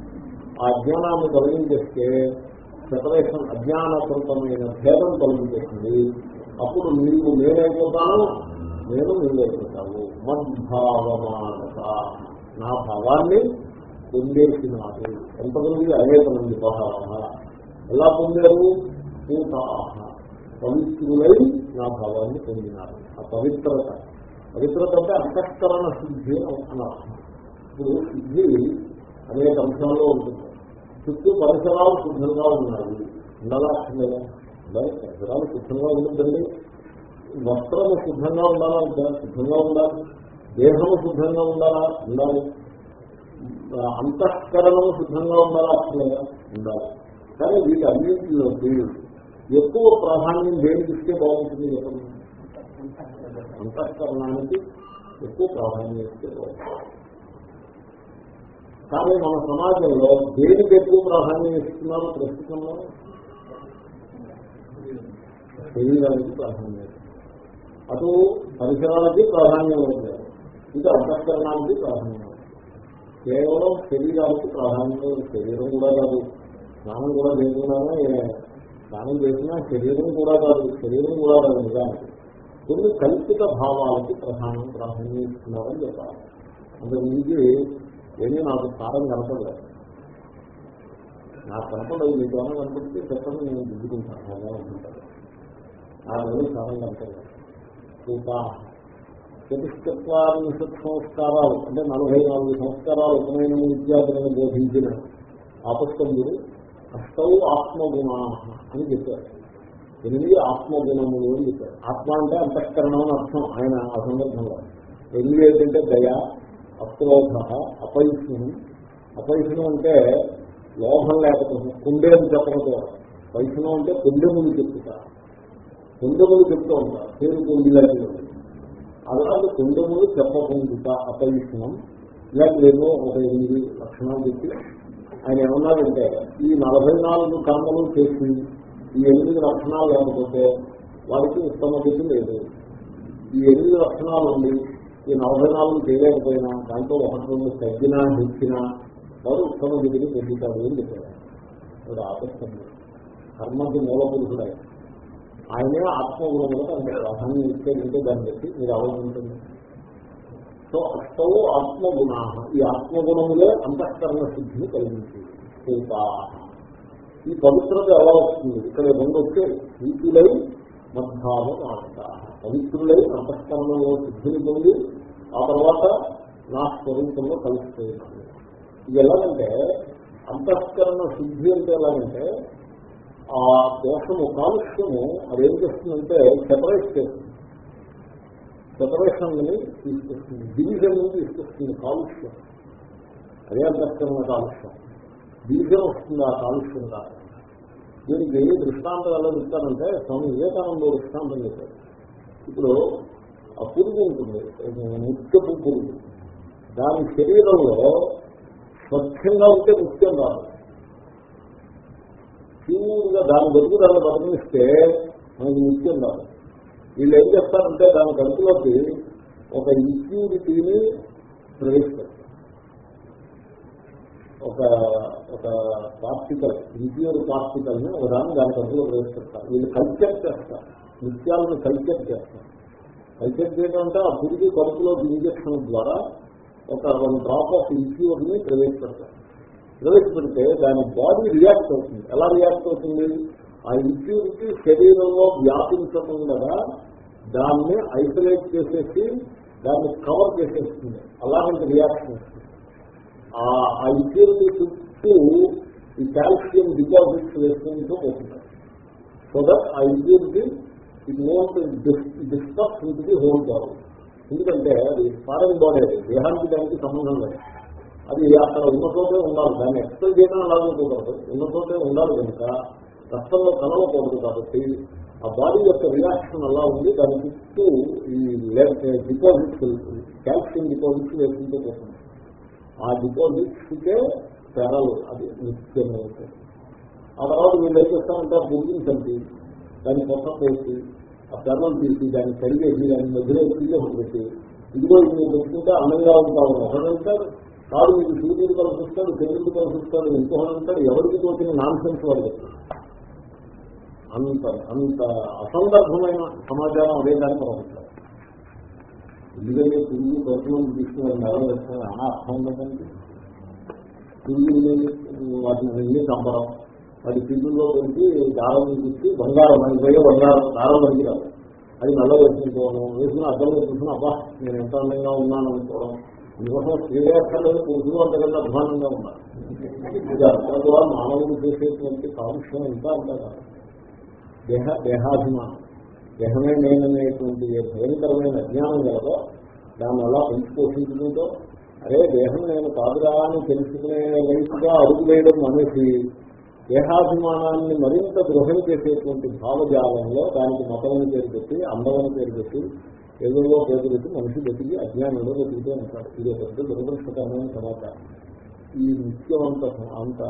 ఆ అజ్ఞానాన్ని తొలగించేస్తే సెపరేషన్ అజ్ఞానకృతమైన భేదం తొలగించేస్తుంది అప్పుడు నీవు నేనైపోతాను నేను నీవైపోతావు మద్భావమానత నా భావాన్ని పొందేసినాడు ఎంతమంది అనేక మంది భావ ఎలా పొందారు? పూతాహ. పవిత్రులై నా భావాన్ని పొందినారు. ఆ పవిత్రత. పవిత్రత అంటే అంతఃకరణ శుద్ధి అని ఇప్పుడు శుద్ధి అనేక అంశాల్లో ఉంటుంది. చుట్టూ పరిసరాలు శుద్ధంగా ఉన్నాయి. ఉండాలా లేదా ఉండాలి పరిసరాలు శుద్ధంగా ఉంటుందండి. వస్త్రము శుద్ధంగా ఉండాలా? శుద్ధంగా ఉండాలి? దేహము శుద్ధంగా ఉండాలా? ఉండాలి అంతఃకరణము శుద్ధంగా ఉండాలా? లేదా ఉండాలి. కానీ వీటన్నింటిలోకి ఎక్కువ ప్రాధాన్యం దేనికి ఇస్తే బాగుంటుంది చెప్పండి? అంతఃకరణానికి ఎక్కువ ప్రాధాన్యం ఇస్తే బాగుంటుంది. కానీ మన సమాజంలో దేనికి ఎక్కువ ప్రాధాన్యం ఇస్తున్నారు ప్రస్తుతంలో? శరీరానికి ప్రాధాన్యం అటు పరిసరాలకి ప్రాధాన్యం ఇవ్వలేదు ఇటు అంతఃకరణానికి ప్రాధాన్యం కేవలం శరీరానికి ప్రాధాన్యం శరీరం కూడా కాదు. స్నానం కూడా చేయకుండానే స్నానం చేసినా శరీరం కూడా కాదు. శరీరం కూడా కాదు నిజానికి. కొన్ని కల్పిత భావాలకి ప్రధానం ప్రాధాన్యం ఇస్తున్నారని చెప్పాలి. అంతకు మించి ఏమీ నాకు సారం కనపడలేదు. నాకు కనపడదు మీకు ఏమైనా కనపడితే చెప్పండి నేను దిద్దుకుంటాను అలా అనుకుంటాను ఆ రోజు సారం కనపడలేదు. ఇంకా చతుష్చత్వారింశత్ సంస్కారాలు అంటే నలభై నాలుగు సంస్కారాలు ఉపనయన విద్యార్థులను బోధించిన ఆపస్కందుడు అష్టౌ ఆత్మగుణ అని చెప్పారు. ఎనిమిది ఆత్మగుణములు అని చెప్పారు. ఆత్మ అంటే అంతఃకరణం అని అర్థం ఆయన ఆ సందర్భంలో. ఎనిమిది ఏంటంటే దయ అక్రోధ అపైష్ణం. అపైష్ణం అంటే లోభం లేకపోతే కుండేది ద్వారా వైష్ణవం అంటే పొందెములు చెప్తారు కుండములు చెప్తూ ఉంటారు. పేరు పొందిలాంటి అలాగే కుండములు చెప్పకుండా అపవిష్ణం ఇలాంటి ఎన్నో ఒక ఎనిమిది లక్షణాలు చెప్పి ఆయన ఏమన్నారంటే ఈ నలభై నాలుగు కర్మలు చేసి ఈ ఎనిమిది లక్షణాలు లేకపోతే వారికి ఉత్తమ గతి లేదు. ఈ ఎనిమిది లక్షణాలు ఉండి ఈ నలభై నాలుగు చేయలేకపోయినా దాంతో ఒకటి రెండు తగ్గినా హెచ్చినా వారు ఉత్తమ గతిని పొందుతాడు అని చెప్పారు ఇప్పుడు కర్మకి మూల పురుషుడు ఆయనే ఆత్మగుణములకు అంత ప్రాధాన్యం ఇస్తే దాన్ని బట్టి మీరు ఆలోచించండి. సో అష్టవు ఆత్మగుణ. ఈ ఆత్మగుణములే అంతఃకరణ సిద్ధిని కలిగించింది ఈ పవిత్రత ఎలా వస్తుంది? ఇక్కడ రెండు వచ్చే నీతిలై మద్భావం ఆట పవిత్రులై అంతఃకరణలో సిద్ధిని పొంది ఆ తర్వాత నా స్వరూపంలో కలిసిపోయినాను ఇది ఎలాగంటే అంతఃకరణ సిద్ధి అంటే ఎలాగంటే ఆ దోషము కాలుష్యము అదేం చేస్తుందంటే సెపరేట్ చేస్తుంది. సెపరేషన్ తీసుకొస్తుంది. డివిజన్ని తీసుకొస్తుంది కాలుష్యం. అదే అంతఃకరణ కాలుష్యం. డివిజన్ వస్తుంది ఆ కాలుష్యం కాదు దీనికి దృష్టాంతం ఎలా చెప్తారంటే స్వామి వివేకానంద దృష్టాంతం చెప్పారు ఇప్పుడు ఆ పురుగు ఉంటుంది ముత్యపు పురుగు. దాని శరీరంలో స్వచ్ఛంగా ఉంటే ముత్యం రాదు. ప్యూర్గా దాని బతుకు దాన్ని బతకనిస్తే మనకి నిత్యం రాదు వీళ్ళు ఏం చేస్తారంటే దాని కంటిలోకి ఒక ఇంప్యూరిటీని ప్రవేశపెడతారు. ఒక ఒక పార్టికల్ ఇంప్యూర్ పార్టికల్ని ఒక దాన్ని దాని కంటిలో ప్రవేశపెడతారు. వీళ్ళు కల్చర్ చేస్తారు. నిత్యాలను కల్చర్ చేస్తారు. కల్చర్ చేయడం అంటే ఆ పురుగు కడుపులో ఇంజక్షన్ ద్వారా ఒక వన్ డ్రాప్ ఆఫ్ ఇంప్యూర్ని ప్రవేశపెడతారు. ప్రవేశపెడితే దాని బాడీ రియాక్ట్ అవుతుంది. ఎలా రియాక్ట్ అవుతుంది? ఆ ఇంప్యూరిటీ శరీరంలో వ్యాపించకుండా దాన్ని ఐసోలేట్ చేసేసి దాన్ని కవర్ చేసేస్తుంది. అలాంటి రియాక్షన్ ఆ ఇంప్యూరిటీ చుట్టూ ఈ కాల్షియం డిపాజిట్స్ వేసుకుంటూ పోతుంది సో దట్ ఆ ఇంప్యూరిటీ ఇట్ మోస్ట్ డిస్టర్బ్ ఇంటికి హోల్ కావాలి ఎందుకంటే అది ఫారెన్ బాడీ అది. దేహానికి దానికి సంబంధం లేదు. అది అక్కడ ఉన్న చోటే ఉండాలి. దాన్ని ఎక్స్ప్లెయిన్ చేయడం అలాగే కూడదు ఉన్న చోటే ఉండాలి కనుక రక్తంలో కలవకూడదు కాబట్టి ఆ బాడీ యొక్క రియాక్షన్ అలా ఉంది. దాని చుట్టూ ఈ డిపాజిట్స్ క్యాల్షియం డిపాజిట్స్ వేసుకుంటూ పోతుంది. ఆ డిపాజిట్స్కే తెరలు అది నిత్యం ఆ తర్వాత వీళ్ళు ఏం చేస్తారంటే గుర్తించండి దాన్ని కొత్త పోసి ఆ తెరలు తీసి దాన్ని కడిగేసి దాన్ని మధ్యలో తీసి పెట్టి ఇదిగో ఇది పెట్టుకుంటే అందంగా ఉంటావు ఒకడంటారు కాదు మీకు సూర్యుడు కలిసిస్తాడు చంద్రుడు కలిసిస్తాడు ఇంకొకటి ఉంటాడు ఎవరికి తోచిన నాన్ సెన్స్ వాళ్ళు అంత అంత అసందర్భమైన సమాచారం అదే దాన్ని పంపిస్తారు ఎందుకంటే తిరిగి దర్శనం తీసుకున్న నెరవేర్చిన వేస్తున్న అర్థం ఉండదండి తిరిగి వాటిని వెళ్ళి చంపడం. వాటి పిల్లుల్లో పెట్టి దారం తీసి బంగారం అని పోయే బంగారం దారం పనికిరాదు అది నల్ల వేసుకుంటున్నాను వేసుకుని అర్థం వేసుకుని అబ్బా నేను ఎంత అందంగా ఉన్నాను అనుకోవడం అందుకోసం శ్రీరేఖలేదు పురుషులు అంతకంటే అభిమానంగా ఉన్నారు. ఇది అర్థం ద్వారా మానవుడు చేసేటువంటి కాలుష్యం ఇంకా ఉంటారు దేహ దేహాభిమానం. దేహమే నేననేటువంటి భయంకరమైన అజ్ఞానం కలదో దాన్ని అలా పెంచి పోషించుకుంటూ అరే దేహం నేను కాదురా అని తెలుసుకునే వైపుగా అడుగు వేయడం అనేసి దేహాభిమానాన్ని మరింత దృఢం చేసేటువంటి భావజాలంలో దానికి మతమని పేరు పెట్టి అందమని పేరు పెట్టి ఏదో పేరు పెట్టి మనిషి బతికి అజ్ఞానంలో బతుకుతూ ఉంటాడు ఇది ఒక పెద్ద దురదృష్టకరమైన సమాచారం ఈ నిత్యం అంత అంత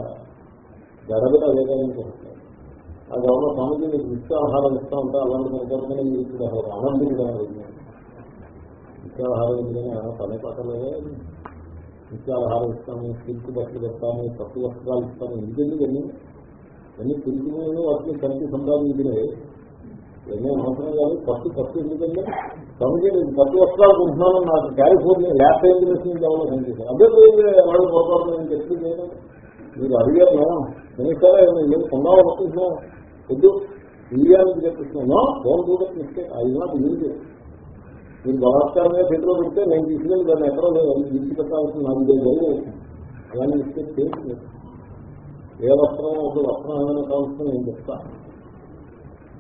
గడబడ వేదానికి వస్తాయి ఆ గవర్నర్ స్వామికి మీకు నిత్యాహారం ఇస్తా ఉంటా అలాంటి సందర్భంగా మీరు ఇప్పుడు ఆనందించడం నిత్యాహారం ఎందుకని పని పట్టలేదే నిత్యాహారం ఇస్తాము సిల్క్ బట్టలు ఇస్తాము పట్టు వస్త్రాలు ఇస్తాము ఎందుకండి ఇవన్నీ ఎన్ని పిలుచుకుని వాటిని కలిపి సంపాదించినవి ఎన్నో అవసరం కాదు పట్టు పట్టు ఎందుకంటే తమకి నేను పట్టు వస్త్రాలు కొంటున్నాను నాకు కాలిఫోర్నియా ల్యాప్ ఎంజినేషన్ కావాలో కనిపిస్తాను అదే వాళ్ళు పొరపాటు నేను చెప్పి మీరు అడిగారు మేడం మినిస్టర్ నేను కొన్నావు అనుకుంటున్నాం వద్దు ఇండియానికి చెప్పిస్తున్నా ఫోన్ కూడా మిస్టేక్ అది నాకు యూజ్ మీరు బలాత్కారంగా చేతిలో పెడితే నేను తీసుకెళ్ళి దాన్ని ఎక్కడో విడిచి పెట్టాల్సిన నాకు ఇదే జరిగింది అలాంటి మిస్టేక్ చేసి ఏ వస్త్రం ఒక వస్త్రం ఏమైనా కావాల్సిన నేను చెప్తాను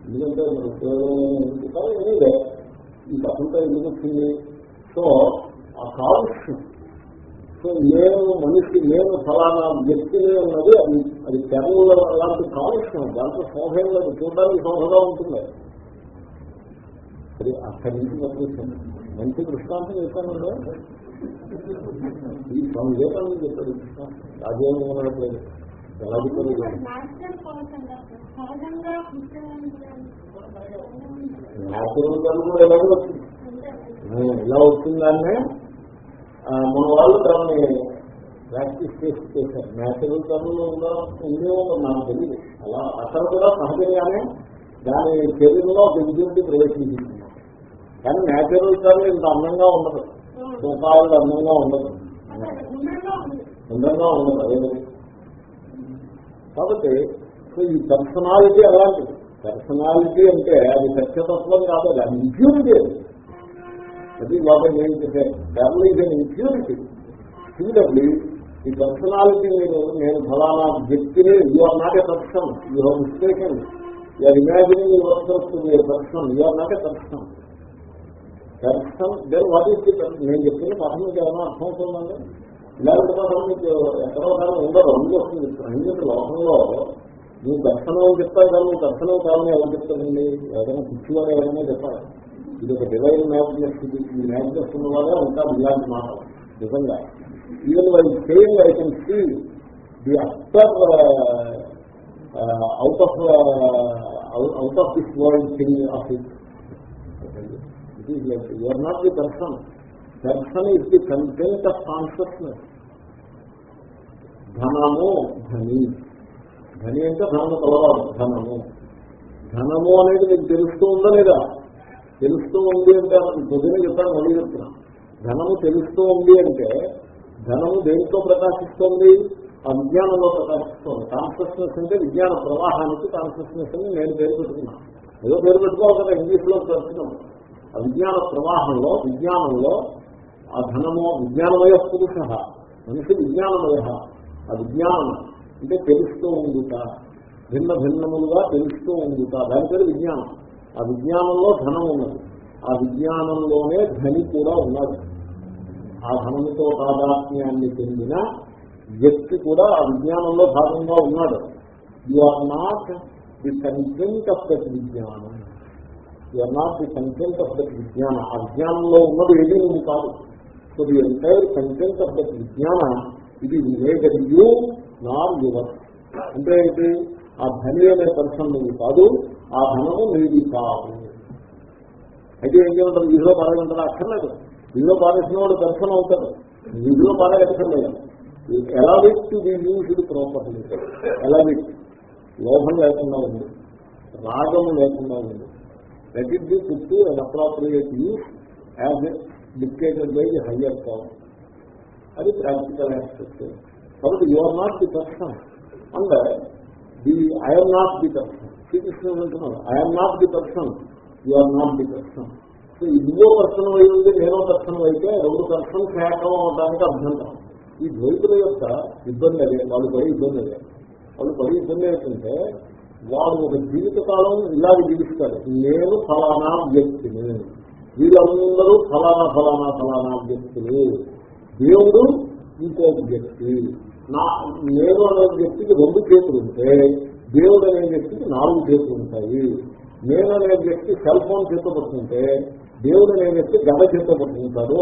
ఎందుకంటే మీరు ఉపయోగం ఏదే ఈ కథంతా ఎందుకు వచ్చింది? సో ఆ కాలుష్యం. సో నేను మనిషి నేను ఫలానా వ్యక్తిని ఉన్నది అది అది తెరల అలాంటి కాలుష్యం. దాంట్లో శోభం లేదు చూడడానికి శోభగా ఉంటుంది. అది అక్కడి నుంచి పంపిస్తుంది మంచి దృష్టాంతం చెప్పానండి. ఈ స్వామి చెప్పాడు. దృష్టాంతం రాజేంద్ర ఎలా చెప్పారు న్యాచురల్ ఎలాగో వచ్చింది ఇలా వచ్చిందాన్నే మన వాళ్ళు దాన్ని ప్రాక్టీస్ చేసి చేశారు. న్యాచురల్ టర్మ్లో ఉందా నాకు తెలియదు అలా అక్కడ కూడా సహజంగానే దాని ఒక విద్యుత్తి ప్రవేశించింది. కానీ న్యాచురల్ టర్మ్ ఇంత అందంగా ఉండదు. రూపాయలు అందంగా ఉండదు. అందంగా ఉండదు. అదే కాబట్టి ఈ పర్సనాలిటీ అలాంటిది. పర్సనాలిటీ అంటే అది సత్యతత్వం కాదు అది ఇంప్యూరిటీ అది. అది వాటి నేను చెప్పాను travel is an impurity similarly ఈ పర్సనాలిటీ మీరు నేను ఫలానా వ్యక్తిని you are not a person you have mistaken you're imagining yourself to a person you are not a person person then what is the నేను చెప్పిన పదం ఏమైనా అర్థం అవుతుందండి ఇలాంటి పదం మీకు ఎక్కడో ఉండదు అందుకు వస్తుంది. ఎందుకంటే లోకంలో నువ్వు దర్శనం అని చెప్తావు కానీ నువ్వు దర్శనం కావాలని ఎవరు చెప్తారండి? ఏదైనా పిచ్చివారు ఏదైనా చెప్పాలి. ఇది ఒక డివైన్ మ్యాగ్నెస్ ఈ మ్యాగ్నెస్ ఉన్న వాళ్ళే ఉంటారు ఇలాంటి మాట నిజంగా. Even why same I can see the actor out of out of this world thing of it it is like you are not the person దర్శన is the content of consciousness? ధనము ధని. ధని అంటే ధనము కలవాలి ధనము. ధనము అనేది మీకు తెలుస్తూ ఉందా లేదా? తెలుస్తూ ఉంది అంటే పొద్దునే చెప్పాను మళ్ళీ చెప్తున్నా. ధనము తెలుస్తూ ఉంది అంటే ధనము దేనితో ప్రకాశిస్తోంది? అజ్ఞానంలో ప్రకాశిస్తోంది. కాన్షియస్నెస్ అంటే విజ్ఞాన ప్రవాహానికి కాన్షియస్నెస్ అని నేను పేరు పెట్టుకున్నాను ఏదో పేరు పెట్టుకోవాలి కదా ఇంగ్లీష్లో పెడుతున్నాం ఆ విజ్ఞాన ప్రవాహంలో విజ్ఞానంలో ఆ ధనము విజ్ఞానమయ పురుష. మనిషి విజ్ఞానమయ. ఆ విజ్ఞానం అంటే తెలుస్తూ ఉండుట. భిన్న భిన్నములుగా తెలుస్తూ ఉండుట. దాని పేరు విజ్ఞానం. ఆ విజ్ఞానంలో ధనం ఉన్నది. ఆ విజ్ఞానంలోనే ధని కూడా ఉన్నది. ఆ ధనముతో తాదాత్మ్యాన్ని చెందిన వ్యక్తి కూడా ఆ విజ్ఞానంలో భాగంగా ఉన్నాడు. You are not the content of that విజ్ఞానం. You are not the content of that విజ్ఞానం. ఆ విజ్ఞానంలో ఉన్నది ఏది ఉంది కాదు. So the entire content of the విజ్ఞాన ఇది నేదర్ యూ నార్ యువర్ అంటే ఏంటి? ఆ ధని అనే పర్సన్ నువ్వు కాదు ఆ ధనము నీది కాదు. అయితే ఏం చేయమంటారు? వీధిలో పారేయమంటారు? అక్కర్లేదు. వీధిలో పారేసిన వాడు దర్శనం అవుతాడు. వీధిలో పారేయక్కర్లేదు. ఎలా వ్యక్తి ది యూజ్డ్ ప్రాపర్లీ ఎలా వ్యక్తి? లోభం లేకుండా ఉంది. రాగం లేకుండా ఉంది. దట్ ఇస్ ది చుట్టూ and appropriate use as dictated by the higher power అది ప్రాక్టికల్ ఆస్పెక్ట్ కాబట్టి you are not the person. And the I'm not the person. శ్రీకృష్ణుడు అంటున్నాడు I'm not the person you are not the person so ఇదిగో person అయింది నేనో person అయితే రెండు persons ఏకం అవడానికి అభ్యంతరం ఈ ద్వైతుల యొక్క ఇబ్బంది అదే వాళ్ళు పడే ఇబ్బంది అదే. వాళ్ళు పడే ఇబ్బంది ఏంటంటే వాడు ఒక జీవితకాలం ఇలాగ జీవిస్తారు. నేను ఫలానా వ్యక్తిని. వీళ్ళందరూ ఫలానా ఫలానా ఫలానా వ్యక్తులు. దేవుడు ఇంకో వ్యక్తి. నా నేను అనే వ్యక్తికి రెండు చేతులు ఉంటే దేవుడు అనే వ్యక్తికి నాలుగు చేతులు ఉంటాయి. నేను అనే వ్యక్తి సెల్ ఫోన్ చేత పట్టుకుంటే దేవుడు అనే వ్యక్తి గద చేత పట్టుకుంటాడు.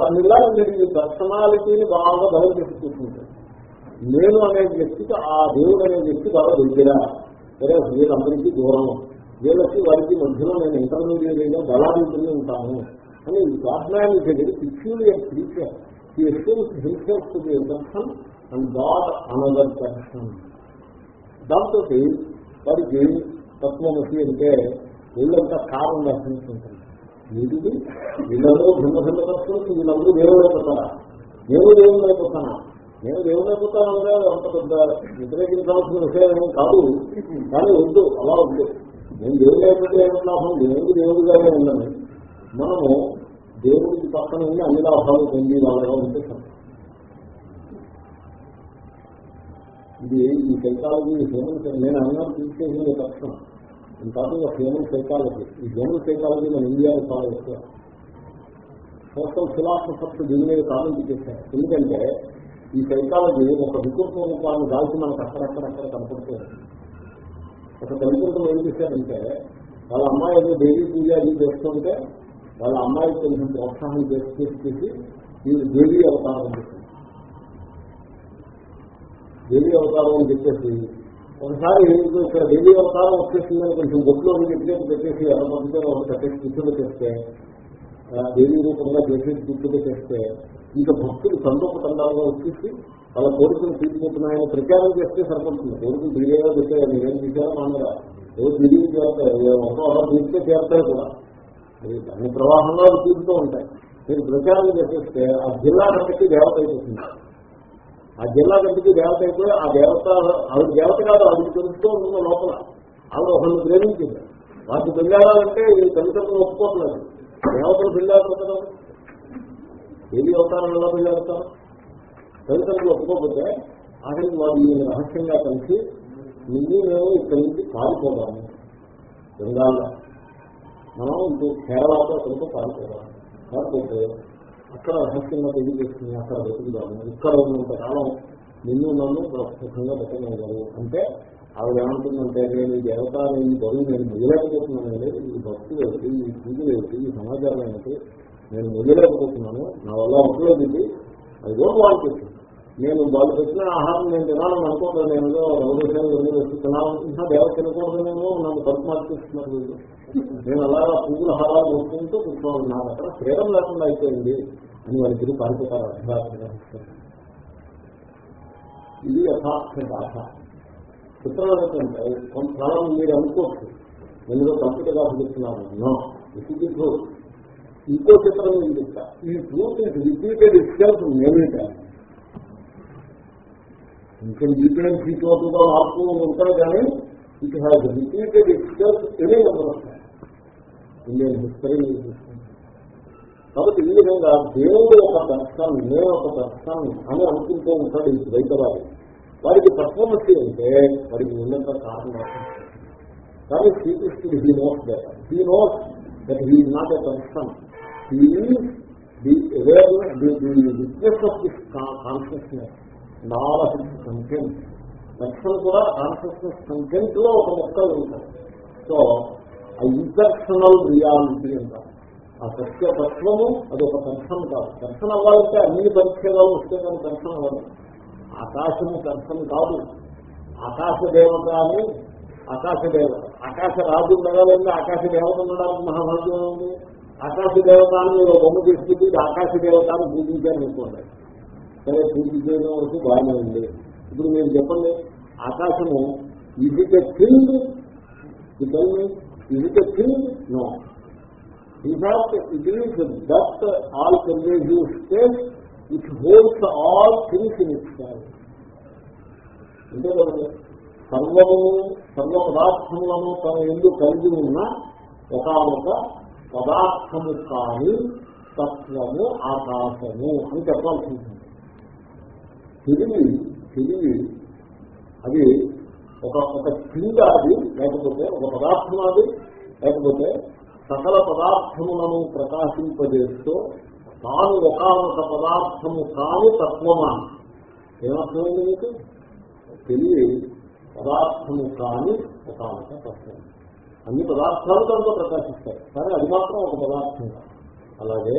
మీరు ఈ పర్సనాలిటీని బాగా బలం చేసి కూర్చుంటాడు నేను అనే వ్యక్తికి ఆ దేవుడు అనే వ్యక్తి బాగా దగ్గర. సరే వీళ్ళందరికీ దూరం. వీళ్ళకి వారికి మధ్యలో నేను ఇంటర్మీడియట్ బలాధిపతి ఉంటాను. అని ఈ God man is very peculiar creature ఈ experience himself to the person and God another person దాంతో వారికి తత్వమసి అంటే వీళ్ళంతా కారణం దర్శించుకుంటుంది వీటిది వీళ్ళందరూ భిన్న భిన్న దర్శనం వీళ్ళందరూ దేవుడైపోతారా నేను దేవుడైపోతానా నేను దేవుడైపోతానంటే అంత పెద్ద వ్యతిరేకించాల్సిన విషయం ఏమీ కాదు. కానీ వద్దు అలా వద్దు. నేను దేవుడైపోతే ఏమి లాభం? దేవుడు దేవుడిగానే ఉందని మనము దేవుడికి పక్కన ఉండి అన్ని లాభాలు పొంది వాళ్ళగా ఉంటే ఇది ఈ సైకాలజీ హ్యూమన్ నేను అన్నా తీసుకెళ్ళిన లక్షణం in talking of human psychology ఈ హ్యూమన్ సైకాలజీ మన ఇండియాలో చాలా ఎక్కువ. సోషల్ ఫిలాసఫర్స్ దీని మీద కామెంట్ చేశారు. ఎందుకంటే ఈ సైకాలజీ ఒక వికృత రూపాన్ని దాల్చి మనకు అక్కడక్కడక్కడ కనపడుతుంది. ఒక తల్లిదండ్రులు ఏం చేశారంటే వాళ్ళ అమ్మాయి ఏదో దేవీ పూజ అది చేస్తుంటే వాళ్ళ అమ్మాయికి కొంచెం ప్రోత్సాహం చేసి చేసి వీళ్ళు దేవీ అవతారం చేసింది దేవీ అవతారం అని చెప్పేసి ఒకసారి ఇక్కడ దేవీ అవతారం వచ్చేసిందని కొంచెం గొప్పలో చెప్పేసి పెట్టేసి ఎలా పంపితే ఒక కట్టేసి కూర్చొని చేస్తే ఆ, దేవీ రూపంగా చేసేసి గుర్తులు చేస్తే ఇంకా భక్తులు సంతోషతండాలుగా వచ్చేసి వాళ్ళ కోరికలు తీసుకుంటున్నాయని ప్రచారం చేస్తే సరిపడుతుంది. కోరికలు తిరిగేలా చెప్పారు మీరేం చేశారో మానరా. ఏదో తిరిగి చేస్తారు. ఒక తీస్తే చేస్తారు కూడా. అది దాని ప్రవాహంలో అవి తీరుతూ ఉంటాయి. మీరు ప్రచారం చేసేస్తే ఆ జిల్లా కంటికి దేవత అయిపోతుంది. ఆ జిల్లా కంటికి దేవత అయిపోయి ఆ దేవత ఆవిడ దేవత కాదు ఆవిడ తెలుస్తూ ఉంటుంది లోపల. ఆవిడ ఒకరిని ప్రేమించింది. వాటి పెళ్ళాలంటే ఈ తల్లిదండ్రులు ఒప్పుకోవట్లేదు. దేవతలు పెళ్ళాడుతున్నారు ఏది అవతారం ఎలా పెళ్ళాడతారు? తల్లిదండ్రులు ఒప్పుకోకపోతే ఆఖరికి వాళ్ళు ఈ రహస్యంగా కలిసి నిన్ను మేము ఇక్కడి నుంచి పారిపోదాము బెంగాల్లో మనం ఇంకో కేరళతో కనుక పారిపోదాం కాకపోతే అక్కడ రహస్యంగా తెలియజేస్తుంది అక్కడ బతుకుదాము ఇక్కడ ఉన్నంత కాలం నిన్ను నన్ను సుఖంగా పెట్టగలగారు అంటే ఆవిడ ఏమంటుందంటే నేను దేవత నేను బరువు నేను మొదలైపోతున్నాను ఈ భక్తులు ఏమిటి? ఈ పూజలు ఏమిటి? ఈ సమాచారం ఏమిటి? నేను మొదలైపోతున్నాను నా వల్ల ఉండలేదు ఇది. అది కూడా వాళ్ళు ఇట్. నేను వాళ్ళు పెట్టిన ఆహారం నేను తినాలని అనుకోలేదు నేను ఏదో రవదేశాలు వెళ్ళి వచ్చి దేవ తినకూడదనేమో నన్ను కడుపు మార్చేస్తున్నారు వీళ్ళు. నేను అలాగా పువ్వుల హారాలు కొట్టుకుంటూ కూర్చోవాలి. నాకు అక్కడ ఫ్రీడమ్ లేకుండా అయిపోయింది అని వాళ్ళ తిరిగి పారిపోతారు ఇది యథార్థ భాష చిత్రం ఏంటంటే కొంతకాలం మీరు అనుకోవచ్చు నేను ఏదో కంప్యూటర్ గాథ చెప్తున్నాను ఇంకో చిత్రం నేను చెప్తా. ఈ truth is repeated itself many times ఇంకా డీటెయిల్ సీట్లతో మార్పు ఉంటాయి కానీ it has repeated itself any Indian history కాబట్టి ఈ విధంగా దేవుడు ఒక దర్శనం నేను ఒక దర్శనం అని అనుకుంటూ ఉంటాడు ఈ రైతురాలు వారికి తత్వమతి అంటే వారికి ఉన్నంత కారణం కానీ శ్రీకృష్ణుడు he knows that he knows that he not a Darshan he the awareness the witness of this consciousness Naal of content లక్షలు కూడా కాన్షియస్నెస్ కంటెంట్లో ఒక మొక్కలు ఉంటాయి. సో ఆ ఇంటర్షనల్ రియాలిటీ అంటారు. ఆ సత్య తత్వము అది ఒక దర్శనం కాదు. దర్శనం అవ్వాలంటే అన్ని పరిచ్ఛేదాలు వస్తే కానీ దర్శనం అవ్వదు. ఆకాశము దర్శనం కాదు. ఆకాశ దేవత అని ఆకాశ దేవత. ఆకాశ రాజు ఉండగాలంటే ఆకాశ దేవత ఉండడానికి మహాభాగ్యం ఉంది ఆకాశ దేవత అని బొమ్మ తీసుకుంటే ఆకాశ దేవత అని పూజించాలని అనుకోండి సరే పూర్తి చేయడం వరకు బాగానే ఉంది. ఇప్పుడు మీరు చెప్పండి ఆకాశము ఇది థింగ్ ఇది thing no In fact, it is that all-pervasive state which holds all things in itself. అంటే సర్వము సర్వ పదార్థములను తన ఎందు కలిగి ఉన్న ఒకనొక పదార్థము కాని తత్వము ఆకాశము అని చెప్పాల్సి ఉంటుంది తిరిగి తిరిగి అది ఒక ఒక క్రింద అది లేకపోతే ఒక పదార్థం అది లేకపోతే సకల పదార్థములను ప్రకాశింపజేస్తూ తాను ఒకనొక పదార్థము కాని తత్వమా? ఏమర్థమైంది మీకు? తెలియ పదార్థము కాని ఒకనొక తత్వం. అన్ని పదార్థాలు దాంట్లో ప్రకాశిస్తాయి. కానీ అది మాత్రం ఒక పదార్థం అలాగే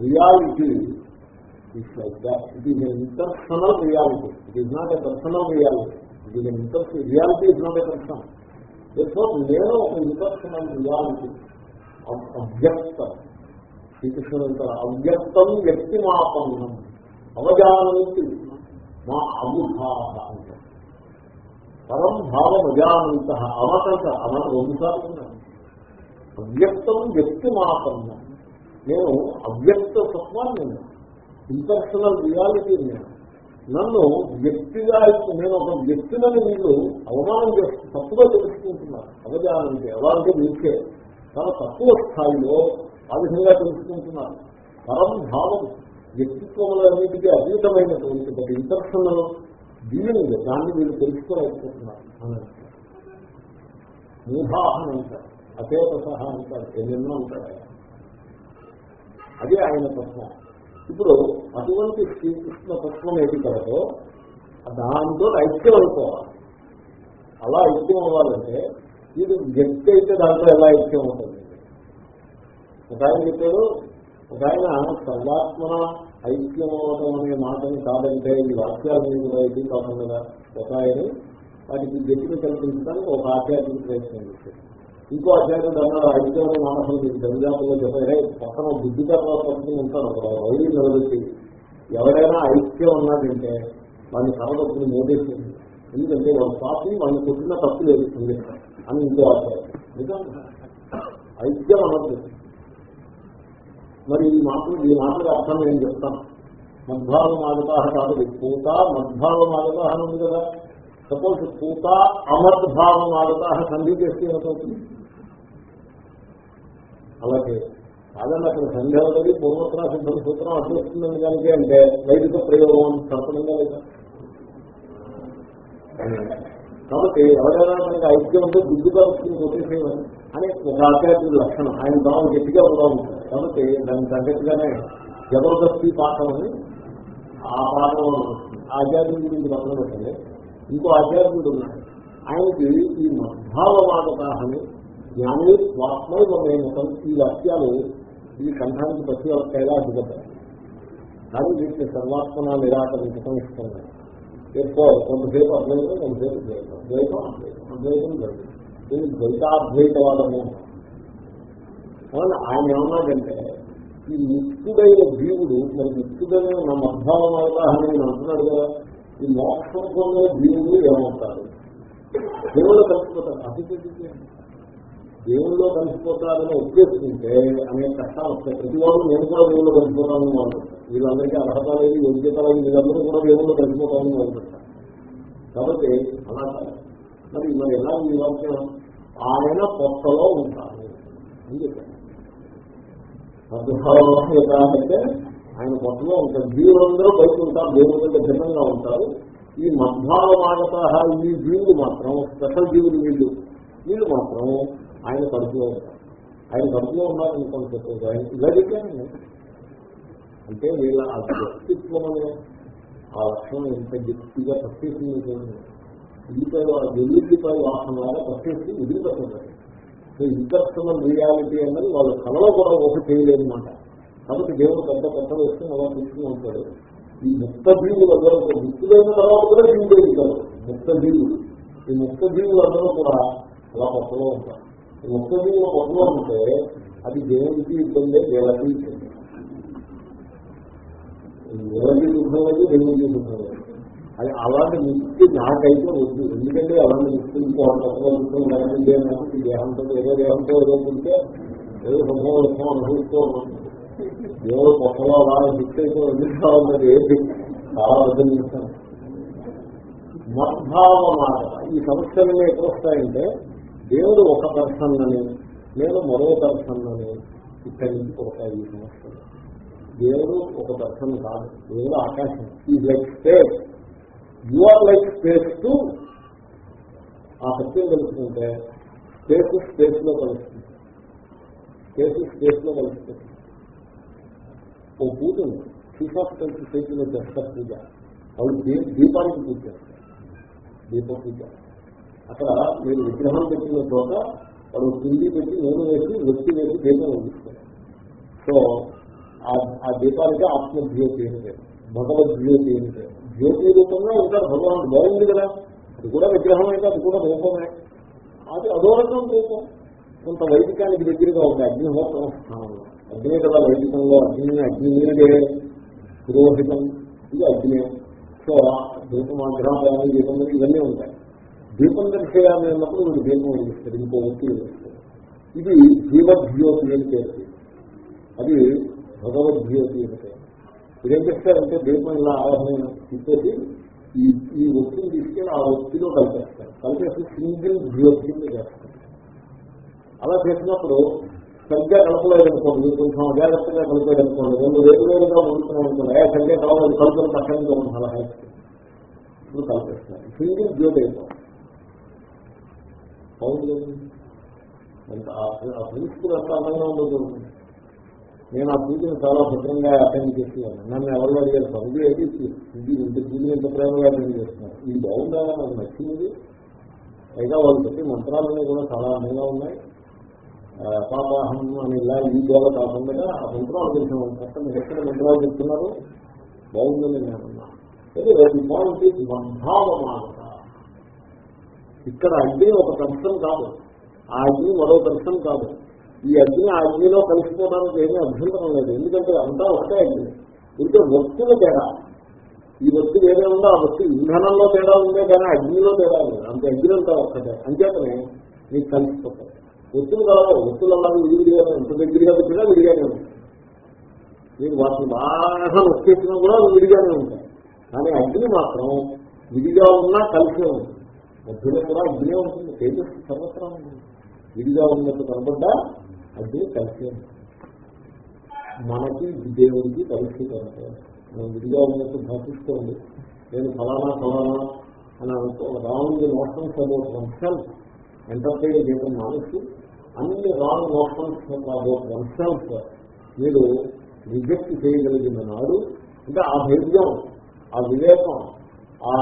reality it's like that it is impersonal reality it is not a personal reality it is inter reality is not a personal దేశం నేను ఒక ఇంటర్సనల్ రియాలిటీ అవ్యక్తం శ్రీకృష్ణుడు అంటారు అవ్యక్తం వ్యక్తి మాపన్నం అవజానంతి మా అవిభావ అంటారు పరం భావం అజానంత అవకంట అమర రెండుసార్లు అవ్యక్తం వ్యక్తి మాపన్నం నేను అవ్యక్త తత్వాన్ని నేను ఇంటర్సనల్ రియాలిటీ నన్ను వ్యక్తిగా నేను ఒక వ్యక్తిని మీరు అవమానం చేస్తూ తప్పుగా తెలుసుకుంటున్నారు అవజానంటే ఎవరంటే మీకే. చాలా తక్కువ స్థాయిలో ఆ విధంగా తెలుసుకుంటున్నారు పరం భావం వ్యక్తిత్వములన్నిటికీ అతీతమైనటువంటి ఒక ఇంటర్సనల్ డీలింగ్ దాన్ని మీరు తెలుసుకోలేకపోతున్నారు. అని అంటారు. మూఢాహం అంటారు. అచేత సహా అంటారు ఎన్నెన్నో అంటారు? అదే ఆయన తత్వం. ఇప్పుడు అటువంటి శ్రీకృష్ణ తత్వం ఏది కలదో దాంతో ఐక్యం అయిపోవాలి. అలా ఐక్యం అవ్వాలంటే ఇది వ్యక్తి అయితే దాంట్లో ఎలా ఐక్యం ఉంటుంది? ఒక ఆయన చెప్పాడు ఒక ఆయన సర్వాత్మన ఐక్యం అవడం అనే మాటని కాదంటే ఈ వాక్యాలు కూడా ఇది కాకుండా ఒక ఆయన వాటికి గట్టిని కల్పించడానికి ఒక ఆచార్యుని ప్రయత్నం చేశాడు. ఇంకో అధ్యాయుడు అన్నాడు ఐక్యం మానసులు మీకు దరిదాపుల్లో చెప్పారే పక్కన బుద్ధి తర్వాత పట్టుకుని ఉంటాడు ఒక వైద్యులు నిలబెట్టి ఎవరైనా ఐక్యం ఉన్నాడంటే వాడిని సరదప్పుని మోదేస్తుంది ఎందుకంటే వాళ్ళు పాపి వాళ్ళని కొట్టిన తప్పు లేదు అని ఇంకో ఆచార్యం ఐక్యం అనద్దు. మరి ఈ మాటలు ఈ మాటల అర్థం నేను చెప్తాను. మద్భావ మాదకాహ కాదు పూత మద్భావ ఆగతాహ ఉంది కదా. సపోజ్ పూత అమద్భావ మాదకాహ సంధి చేస్తే ఏమవుతుంది? అలాగే కాదండి అక్కడ సందేహం లేదు పూర్వత్రా సిద్ధం సూత్రం అడ్డొస్తుందని కనుక అంటే వైదిక ప్రయోగం సర్పణంగా లేదా కాబట్టి ఎవరైనా మనకి ఐక్యం ఉంటే బుద్ధిగా వస్తుంది కొట్టేసేయమని. అని ఒక ఆచార్యుడి లక్షణం. ఆయన దాని గట్టిగా కూడా ఉంటుంది కాబట్టి దానికి తగ్గట్టుగానే జబర్దస్తి పాఠం అని ఆ పాఠం ఆచార్యుడి గురించి పక్కన పెట్టండి ఇంకో ఆచార్యుడు ఉన్నాడు. ఆయనకి ఈ మద్భావవాదకాహని జ్ఞాని స్వాత్మైవమైన ఈ వాక్యాలు ఈ కంఠానికి ప్రతి ఒక్కలా అడ్డుపడ్డాయి. కానీ వీటిని సర్వాత్మన నిరాకరించడం ఇష్టం ఎక్కువ కొంతసేపు అద్వైతం కొంతసేపు ద్వైతం. ద్వైతం అద్వైతం. అద్వైతం ద్వైతం. దీన్ని ద్వైతాద్వైతవాదము ఆయన ఏమన్నాడంటే ఈ నిత్యుడైన జీవుడు మరి నిత్యుడైన నా మద్భావం అవగాహన నేను అంటున్నాడు కదా ఈ మోక్షంలోనే జీవుడు ఏమవుతారు దేవుళ్ళు కలిసిపోతారు అభివృద్ధి దేవుల్లో కలిసిపోతారని ఉద్దేశింటే అనే కష్టాలు వస్తాయి ప్రతి వాళ్ళు నేను కూడా దేవుళ్ళు కలిసిపోతానని మొదలుపెట్టాను వీళ్ళందరికీ అర్హత లేదు యోగ్యత లేదు వీళ్ళందరూ కూడా దేవుళ్ళు కలిసిపోతామని మొదలుపెట్టారు కాబట్టి అలా మరి మరి ఎలా ఈ వాక్యం? ఆయన కొత్తలో ఉంటారు అని చెప్పారు. అంటే ఆయన కొత్తలో ఉంటారు. జీవులందరూ బయట ఉంటారు దేవుడి దగ్గర భిన్నంగా ఉంటారు. ఈ మధ్వాల మాగత ఈ జీవులు మాత్రం స్పెషల్ జీవులు వీళ్ళు వీళ్ళు మాత్రం ఆయన కడుపులో ఉంటారు. ఆయన కడుపులో ఉన్నారనుకోండి చెప్పేది ఆయన ఇలా చెప్పారండి అంటే వీళ్ళ ఆ వ్యక్తిత్వం అనే ఆ లక్షణం ఎంత గట్టిగా పట్టేసింది చూడండి ఉల్లిపాయ వెల్లుల్లిపాయ వాసన లాగా పట్టేసి వదిలిపెట్టారు సో ఇంటర్నల్ రియాలిటీ అన్నది వాళ్ళ కళలో కూడా ఒక చేయలేదన్నమాట కాబట్టి దేవుడు పెద్ద పెద్ద వేస్తే అలా తీసుకుని ఉంటాడు. ఈ ముక్త జీవులు అందరూ ముక్తులైన తర్వాత కూడా జీవులు ఉంటారు. ముక్త జీవులు ఈ ముక్త జీవులు అందరూ కూడా అలా కొత్తలో ఉంటారు. ఈ ముక్త జీవులు ఉంటే అది దేవుడికి ఇబ్బంది దేవతకి ఇబ్బంది. ఎవరికి దుఃఖం లేదు దేవుడికి దుఃఖం లేదు అది అలాంటి ముక్తి నాకైతే వద్దు. ఎందుకంటే అలాంటి ముక్తి ఇంకోటి ఈ దేహంతో ఏదో దేహంతో ఏదో ఉంటే ఏదో సంభవం అనుభవిస్తూ ఉన్నాం దేవుడు కొత్తలో అలా ముక్తి అయితే ఎందుకు కావాలన్నది ఏంటి చాలా వదిలిస్తాను మద్భావమాట ఈ సమస్యలు ఎక్కడ వస్తాయంటే దేవుడు ఒక పర్సన్ అని నేను మరో పర్సన్ అని ఇక్కడి నుంచి పోతాయి ఈ సమస్యలు. దేవుడు ఒక పర్సన్ కాదు దేవుడు ఆకాశం. ఈ like space you are like space to ఆ సత్యం తెలుసుకుంటే స్పేస్ స్పేస్లో కలుస్తుంది. స్పేస్ స్పేస్లో కలుస్తుంది. ఓ పూజ చీఫ్ ఆఫ్ కంట్రీ చేతిలో చేస్తారు పూజ. వాళ్ళు దీపానికి పూజ చేస్తారు. దీప పూజ. అక్కడ మీరు విగ్రహం పెట్టిన చోట వాడు పిండి పెట్టి నేను వేసి వ్యక్తి వేసి దీపం అందిస్తారు సో ఆ దీపానికి ఆత్మజ్యోతి అని పేరు. భగవద్జ్యోతి అని పేరు. జ్యోతి రూపంగా ఉంటారు భగవాన్ బాగుంది కదా. అది కూడా విగ్రహం అయితే అది కూడా రూపమే. అది అదో రకం రూపం. కొంత వైదికానికి దగ్గరగా ఉంది అగ్నిహోత్రం స్థానంలో. అగ్నే కదా వైదికంలో అగ్ని అగ్నిదే పురోహితం ఇది అగ్నే. సో దీపం ఆగ్రహం ఇవన్నీ ఉంటాయి. దీపం దర్శయాన్ని అన్నప్పుడు వీడు దీపం వెలిగిస్తారు ఇంకో వ్యక్తి వెలిగిస్తారు ఇది జీవద్యోతి అని పేరు. అది భగవద్జ్యోతి అని పేరు. ఇదేం చేస్తారంటే దీపం ఇలా ఆరాధన తిప్పేసి ఈ ఈ వ్యక్తిని తీసుకెళ్ళి ఆ వ్యక్తిలో కలిపేస్తారు. కలిపేసి సింగిల్ జ్యోతి చేస్తారు. అలా చేసినప్పుడు సరిగ్గా కలపలేదు అనుకోండి కొంచెం అజాగ్రత్తగా కలిపేది అనుకోండి రెండు వేరు వేరుగా ఉంటున్నాం అనుకోండి ఏ సరిగ్గా కలవలేదు కలుపులు పక్కన అలా ఇప్పుడు కలిపేస్తారు. సింగిల్ జ్యోతి అయిపోతుంది. అవును ఎంత ఆ ప్రిన్సిపల్ ఎంత అందంగా ఉండదు నేను ఆ పూజను చాలా భద్రంగా అటెండ్ చేసేవాను నన్ను ఎవరు అడిగారు? పనులు అయితే ఇది ఇంత పూజలు ఎంత ప్రేమగా అటెండ్ చేస్తున్నారు? ఇది బాగుందా? నాకు నచ్చింది. పైగా వాళ్ళు చెప్పే మంత్రాలన్నీ కూడా చాలా అందంగా ఉన్నాయి. పాపాహం అని ఇలా ఈ గోల కాకుండా ఆ మంత్రాలు కొంచెం పక్కన ఎక్కడ మంత్రాలు చెప్తున్నారు? బాగుందని నేను అన్నా. అయితే పాయింట్ మద్భావమానత ఇక్కడ అగ్ని ఒక దర్శనం కాదు. ఆ అగ్ని మరో దర్శనం కాదు. ఈ అగ్ని ఆ అగ్నిలో కలిసిపోవడానికి ఏమీ అభ్యంతరం లేదు. ఎందుకంటే అంతా ఒకటే అగ్ని. ఇంకా వస్తువుల తేడా. ఈ వస్తువు వేరే ఉందో ఆ వస్తు ఇంధనంలో తేడా ఉందే కానీ అగ్నిలో తేడా లేదు. అంత అగ్ని అంతా ఒక్కటే. అంచేతనే నీకు కలిసిపోతాయి. వస్తువులు కావాలి వస్తువులు అలా విడిగానే ఎంత దగ్గరగా పెట్టినా విడిగానే ఉంటాయి మీరు వాటిని బాగా వచ్చేసినా కూడా విడిగానే ఉంటాయి. కానీ అగ్ని మాత్రం విడిగా ఉన్నా కలిసే ఉంటుంది. మధ్యలో కూడా అగ్నే ఉంటుంది. తేజస్సు సర్వత్రా విడిగా ఉన్నట్టు కనబడ్డా అగ్ని కలిసి మనకి దేవుడికి కలిసి కనుక మనం విడిగా ఉన్నట్టు భాషిస్తోంది నేను ఫలానా ఫలానా అని అనుకో wrong notions about one entertain చేయడం మానేసి అన్ని రాంగ్ నోషన్స్ అబౌట్ వన్ మీరు రిజెక్ట్ చేయగలిగిన నాడు అంటే ఆ ధైర్యం ఆ వివేకం ఆ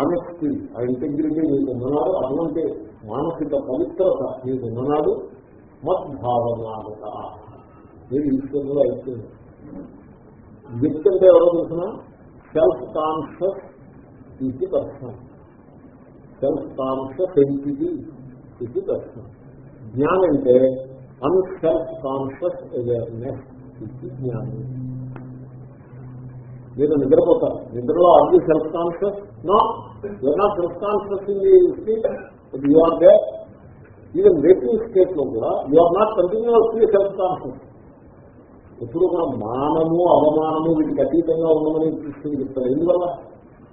ఆనెస్టీ ఆ ఇంటెగ్రిటీ మీకు ఉన్ననాడు అటువంటి మానసిక పవిత్రత మీకు ఉన్ననాడు మద్భావనాగత. మీరు ఈశ్వరుడు అయిపోయింది. వ్యక్తి అంటే ఎవరో తెలిసిన? సెల్ఫ్ కాన్షియస్ ఇది పర్సన్ సెల్ఫ్ కాన్షియస్ ఎంటిటీ ఇది పర్సన్ జ్ఞానం అంటే అన్సెల్ఫ్ కాన్షియస్ అవేర్నెస్ ఇది జ్ఞానం. మీరు నిద్రపోతారు. నిద్రలో అన్ని self conscious no you're not self conscious in the state you are they even waking స్టేట్లో కూడా you are not continuously self conscious ఎప్పుడు కూడా మానము అవమానము వీటికి అతీతంగా ఉండమని కృష్ణుడు చెప్తారు ఎందువల్ల?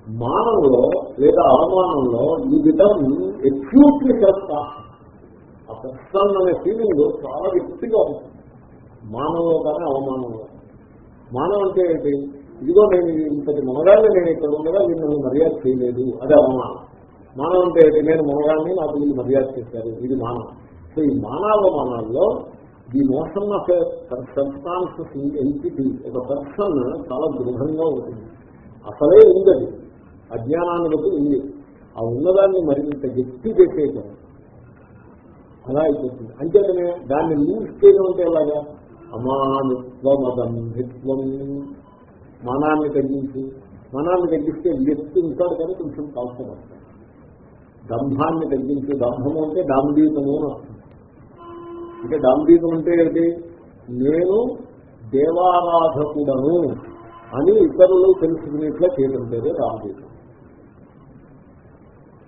మానంలో లేదా అవమానంలో ఈ విధం ఎక్యూట్లీ సెల్ఫ్ కాన్షియస్ ఆ పర్సన్ అనే ఫీలింగ్ చాలా వ్యక్తిగా ఉంటుంది. మానంలో కానీ అవమానంలో. మానవం అంటే ఏంటి? ఇదిగో నేను ఇంతటి మనగాన్ని నేను ఇక్కడ ఉండగా నేను మర్యాద చేయలేదు. అదే అవమానం మానవ అంటే నేను మనగాన్ని నాకు వీళ్ళు మర్యాద చేశారు. ఇది మానవ. సో ఈ మానవమానాల్లో ఈ మోషన్ ఆఫ్ సబ్స్టాన్సెస్ ఎంటిటీ ఒక పర్సన్ చాలా దృఢంగా ఉంటుంది. అసలే ఉందది అజ్ఞానాన్ని బట్టి ఉంది. ఆ ఉన్నదాన్ని మరింత గట్టి చేసేయటం. అలా అయిపోతుంది. అంతేకానే దాన్ని లూజ్ చేయడం అంటే ఎలాగా? అమానిత్వమదంభిత్వం. మానాన్ని తగ్గించి. మానాన్ని తగ్గిస్తే వ్యక్తి ఉంటాడు కానీ కొంచెం కాల్చబడతాడు దంభాన్ని తగ్గించి. దంభము అంటే దాంభీతము అని వస్తుంది అంటే దాంభీతం అంటే ఏంటి? నేను దేవారాధకుడను అని ఇతరులు తెలుసుకునేట్లా చేయడం పేరే దాంభీతం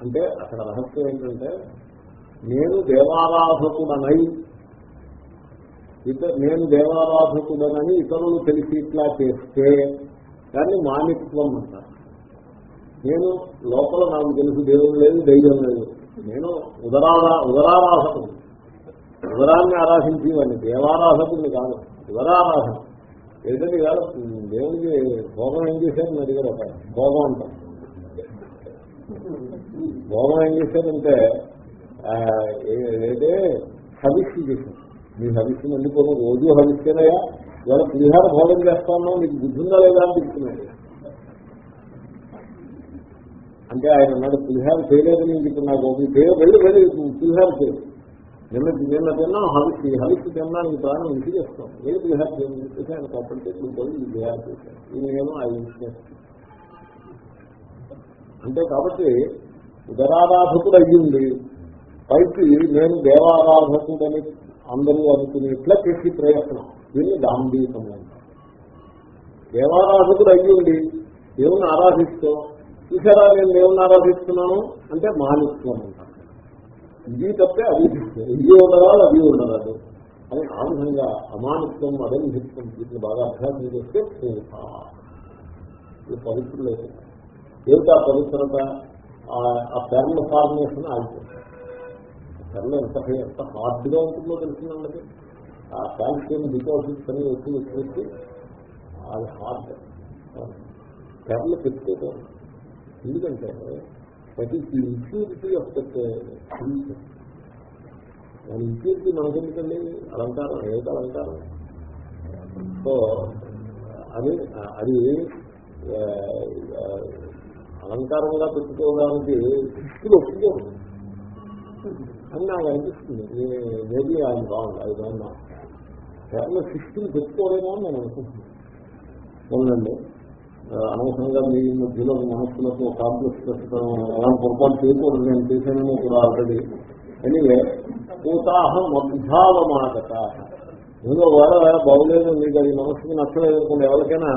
అంటే అక్కడ రహస్యం ఏంటంటే నేను దేవారాధకుడనై ఇత నేను దేవారాధకుడనని ఇతరులు తెలిసి ఇట్లా చేస్తే దాన్ని మానిత్వం అంటారు. నేను లోపల నాకు తెలుసు దేవుడు లేదు దైవం లేదు. నేను ఉదరారా ఉదరారాధకుడు ఉదరాన్ని ఆరాధించేవాడిని. దేవారాధకుడిని కాదు. ఉదరారాధన ఏంటంటే కాదు దేవుడికి భోగం ఏం చేశారని అడిగారు ఒక భోగం అంటాం భోగం ఏం చేశారంటే ఏదైతే హవిస్సు చేశారు. మీ హవిస్సు ఎందుకు రోజు హవిస్తేనయా ఇవాళ పులిహార భోజనం చేస్తామో నీకు బుద్ధిందా లేదా అని చెప్తున్నాడు అంటే ఆయన అన్నాడు పులిహార చేయలేదని ఇప్పుడు నాకు ఒక పేరు వెళ్ళి వెళ్ళి పులిహార చేయదు నిన్న నిన్న తిన్నాం హలిసి హలిసి తిన్నాను ప్రాణం ఇంటి చేస్తాం ఏ పులిహార చేయని చెప్పేసి ఆయన కాబట్టి ఇప్పుడు పోయి ఈ పులిహార చేశాను ఈయనేమో ఆయన అంటే కాబట్టి ఉదరారాధకుడు అయ్యింది పైకి నేను దేవారాధకుడని అందరూ అనుకునేట్లా చేసి ప్రయత్నం. దీన్ని దాంభీకము అంటారు దేవారాధకుడు అయ్యింది దేవుని ఆరాధిస్తూ చూసారా నేను దేవుని ఆరాధిస్తున్నాను అంటే మానిత్వం అంటారు ఇది తప్పే అది ఇది ఉండరాదు అది ఉండరాదు అని ఆ విధంగా అమానిత్వం అదంభిత్వం వీటిని బాగా అభ్యాసం చేస్తే ఇది పవిత్రులు. ఆ పవిత్రత? ఆ పెర్మ ఫార్మేషన్ ఆగిపోతుంది పెర్మ ఎంత ఎంత హార్డ్గా ఉంటుందో తెలిసిందండి ఆ కాల్షియం డిపాజిట్స్ అని వచ్చి వచ్చేసి అది హార్డ్. పెర్మ పెట్టుకోవడం ఎందుకంటే that is the impurity of that దాని ఇంప్యూరిటీ మనకెందుకండి? అలంకారం ఏదో అలంకారం? సో అది అది ఆ, ఆ, అలంకారంగా పెట్టుకోవడానికి శిష్యులు ఒప్పుకోరు. అని నాకు అనిపిస్తుంది. మేబీ ఆయన రాంగ్ అది రాంగ్ కేవలం శిష్యులు పెట్టుకోలేమో అని నేను అనుకుంటున్నాను. అవునండి. అనవసరంగా మీ మధ్యలో మనస్సులకు కాంప్లెక్స్ పెట్టడం అలా పొరపాటు చేయకూడదు నేను చేశానేమో కూడా ఆల్రెడీ ఎనివే పూతాహం అభావమాగత ఏదో వాడ బాగులేదు మీకు అది మనస్సుకి నచ్చలేదు అనుకోండి ఎవరికైనా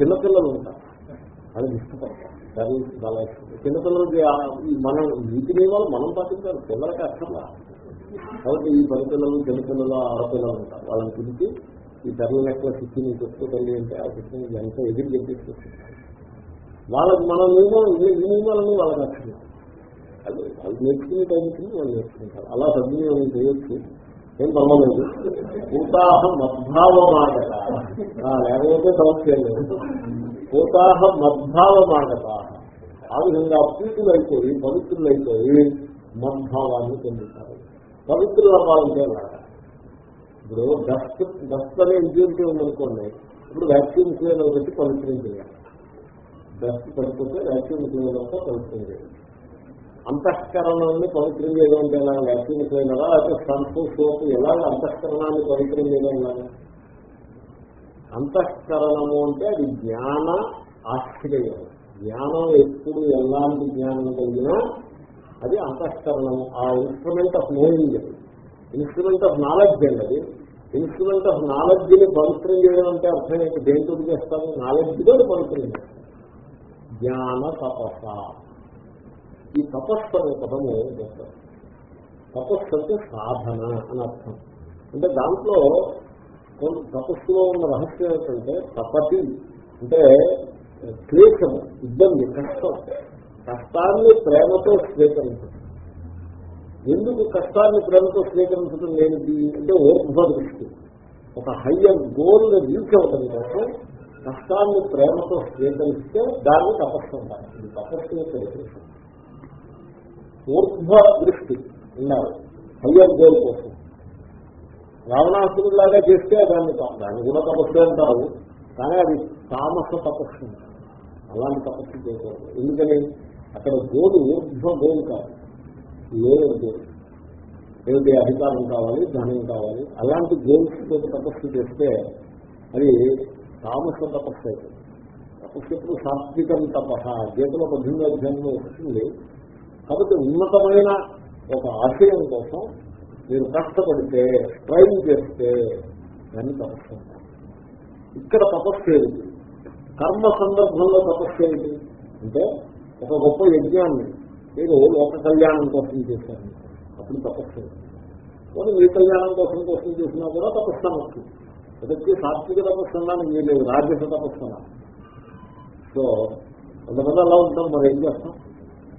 చిన్నపిల్లలు ఉంటారు. అది ఇష్టపడతారు. చాలా ఇష్టం చిన్నపిల్లలకి ఆ- మనం నీతి నియమాలు మనం పాటించాలి పిల్లలకి అక్కర్లా కాబట్టి ఈ పనిపిల్లలు జనపిల్లలు ఆడపిల్లలు ఉంటారు. వాళ్ళని పిలిచి ఈ ధరల లెక్కల శిక్షి నీకు చెప్తూ తల్లి అంటే ఆ శక్తిని ఎంత ఎదురు చెప్పేసి వాళ్ళకి మన నియమాలు ఈ నియమాలన్నీ వాళ్ళకి నచ్చింది వాళ్ళు అది నేర్చుకునే టైంకి వాళ్ళు నేర్చుకుంటారు. అలా సద్వినియోగం చేయొచ్చు. ఏం పర్వాలేదు. పూతాహ మద్భావమాగత ఆ, లేకపోతే సమస్య లేదు. పూతాహ మద్భావమాగత ఆ విధంగా పూతులైపోయి పవిత్రులైపోయి మద్భావాన్ని పొందుతారు. పవిత్రులు అవ్వాలంటే ఇప్పుడు డస్ట్ డస్ట్ అనే ఇంప్యూరిటీ ఉందనుకోండి ఇప్పుడు వ్యాక్సిన్ క్లీనర్ పెట్టి పవిత్రం చేయాలి. డస్ట్ పడిపోతే వ్యాక్యూమ్ క్లీనర్తో పవిత్రం చేయాలి. అంతఃకరణాన్ని పవిత్రం చేయడం అంటే ఎలా? క్లీనరా లేకపోతే సంపు సోపు ఎలాగ అంతఃకరణాన్ని పవిత్రం చేయడం ఎలాగా అంతఃకరణము అంటే అది జ్ఞాన ఆశ్రయం. జ్ఞానం ఎప్పుడు ఎలాంటి జ్ఞానం కలిగినా అది అంతఃకరణము ఆ instrument of knowing instrument of knowledge అండి. అది ఇన్స్ట్రుమెంట్ ఆఫ్ నాలెడ్జ్ని పవిత్రం చేయడం అంటే అర్థం ఏంటి? దేంతో చేస్తాము? నాలెడ్జ్తో పవిత్రం జ్ఞాన తపస్స. ఈ తపస్సు అనే పదము చేస్తారు. తపస్సు అంటే సాధన అని అర్థం. అంటే దాంట్లో కొంత తపస్సులో ఉన్న రహస్యం ఏంటంటే తపతి అంటే క్లేశము ఇబ్బంది కష్టం. కష్టాన్ని ప్రేమతో స్వీకరించడం ఎందుకు కష్టాన్ని ప్రేమతో స్వీకరించడం లేనిది? అంటే ఊర్ధ్వ దృష్టి. ఒక హయ్యర్ గోల్ రీచ్ అవ్వడం కోసం కష్టాన్ని ప్రేమతో స్వీకరిస్తే దాన్ని తపస్సు అంటారు. ఇది తపస్సు యొక్క ఊర్ధ్వ దృష్టి ఉన్నారు హయ్యర్ గోల్ కోసం. రావణాసురులాగా చేస్తే దాన్ని దాన్ని కూడా తపస్సు అంటారు. కానీ అది తామస తపస్సు అలాంటి తపస్సు చేయకూడదు. ఎందుకని? అక్కడ గోలు ఊర్ధ్వ గోల్ కాదు. లోయర్ గోలు ఏమిటి? అధికారం కావాలి ధనం కావాలి. అలాంటి గోల్స్ తోటి తపస్సు చేస్తే అది తామస తపస్సు అవుతుంది తపస్సు ఎప్పుడు సాత్వికం తపస్స. గీతలో పద్దెనిమిది అధ్యాయంలో వస్తుంది. కాబట్టి ఉన్నతమైన ఒక ఆశయం కోసం మీరు కష్టపడితే ట్రైన్ చేస్తే దాన్ని తపస్సు ఇక్కడ తపస్సు ఏమిటి? కర్మ సందర్భంలో తపస్సు ఏమిటి? అంటే ఒక గొప్ప యజ్ఞాన్ని మీరు లోక కళ్యాణం కోసం చేశారు. అప్పుడు తపస్సు. కానీ మీ కళ్యాణం కోసం కోసం చేసినా కూడా తపస్సు అనొచ్చు. అదొచ్చి సాత్విక తపస్సు అన్నాను మీరు లేదు రాజస తపస్సు సో కొంతమంది అలా ఉంటాం మరి ఏం చేస్తాం?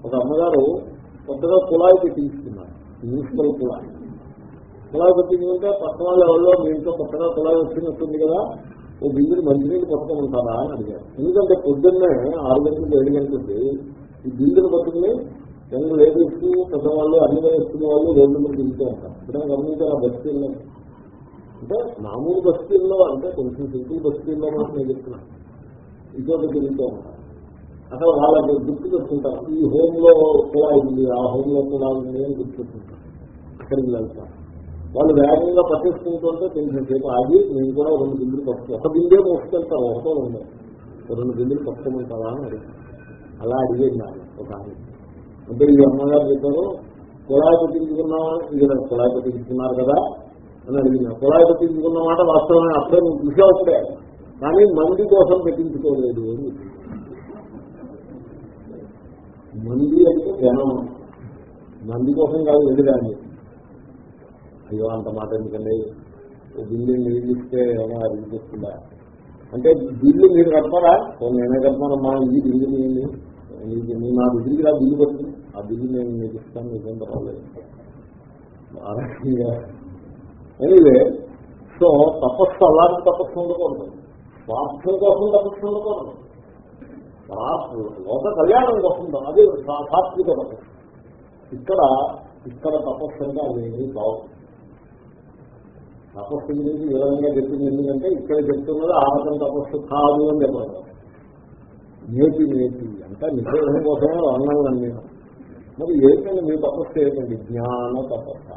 ఒక అమ్మగారు కొత్తగా కుళాయి పెట్టించుకున్నారు మున్సిపల్ కుళాయి. కుళాయి పెట్టించుకుంటే పక్క వాళ్ళు ఎవరో మీ ఇంట్లో కొత్తగా కుళాయి వచ్చినట్టుంది కదా ఓ బిల్లుని మంచినీళ్ళు పట్టుకోమంటారా అని అడిగారు ఎందుకంటే పొద్దున్నే ఆరు గంటలకు ఏడు గంటలకి ఈ బిల్లును పట్టుకుని యంగ్ లేడీస్ పెద్దవాళ్ళు అన్ని వయస్సుల వాళ్ళు రోడ్డు మీద తిరుగుతూ ఉంటారు. ఇప్పుడు గమనించారు? బస్తీల్లో. అంటే మామూలు బస్తీల్లో అంటే కొంచెం సింపుల్ బస్తీల్లో మాత్రం నేను చెప్తున్నాను ఇంకోటి తిరుగుతూ ఉంటారు. అక్కడ వాళ్ళకి గుర్తు పెట్టుకుంటారు ఈ హోమ్లో కూడా ఉంది ఆ హోమ్లో కూడా ఉంది అని గుర్తు పెట్టుకుంటారు అక్కడికి వెళ్తారు. వాళ్ళు వేగంగా పట్టేసుకుంటుంటే కొంచెం సేపు ఆగి నేను కూడా రెండు బిందులు పట్టుకో. ఒక బిందే మోసుకెళ్తారు ఒకటో రెండు రెండు బిందులు పట్టుకోమంటారా అని అడిగారు అలా అడిగేది నాకు ఒక ఆమె. అంటే ఈ అమ్మగారు చెప్పారు కుళాయి పెట్టించుకున్నావా? ఇది నాకు కుళాయి పట్టించుకున్నారు కదా అని అడిగిన. కుళాయి పట్టించుకున్న మాట వాస్తవమే అప్పుడే నువ్వు చూసావు అప్పుడే. కానీ మంది కోసం పెట్టించుకోలేదు అని మంది అంటే జనం. మంది కోసం కాదు వెళ్ళిదాన్ని అయ్యో అంత మాట ఎందుకండి? బిల్లు నీళ్ళు ఇస్తే ఏమో అరిగిపోతుందా అంటే బిల్లు మీరు కడతారా? ఓ నేనే కడతానమ్మా ఇది బిల్లు నీళ్ళు నీకు నీ నా దగ్గరికి రా బిల్లు పడుతుంది ఆ బిల్లు నేను మీకు ఇస్తాను మీకేం పర్వాలేదు. ఎనివే సో తపస్సు అలాంటి తపస్సు ఉండకూడదు. స్వార్థం కోసం తపస్సు ఉండకూడదు. లోక కళ్యాణం కోసం అదే సాత్విక తపస్సు. ఇక్కడ ఇక్కడ తపస్సు అంటే అది ఏమీ బాగుంది తపస్సు గురించి వివరంగా చెప్పింది? ఎందుకంటే ఇక్కడ చెప్తున్నది ఆ తపస్సు కాదు అని చెప్పడం నేటి నేటి అంతా నిషేధం కోసమే వర్ణంలన్నీ మరి ఏంటండి మీ తపస్సు ఏంటండి జ్ఞాన తపస్స.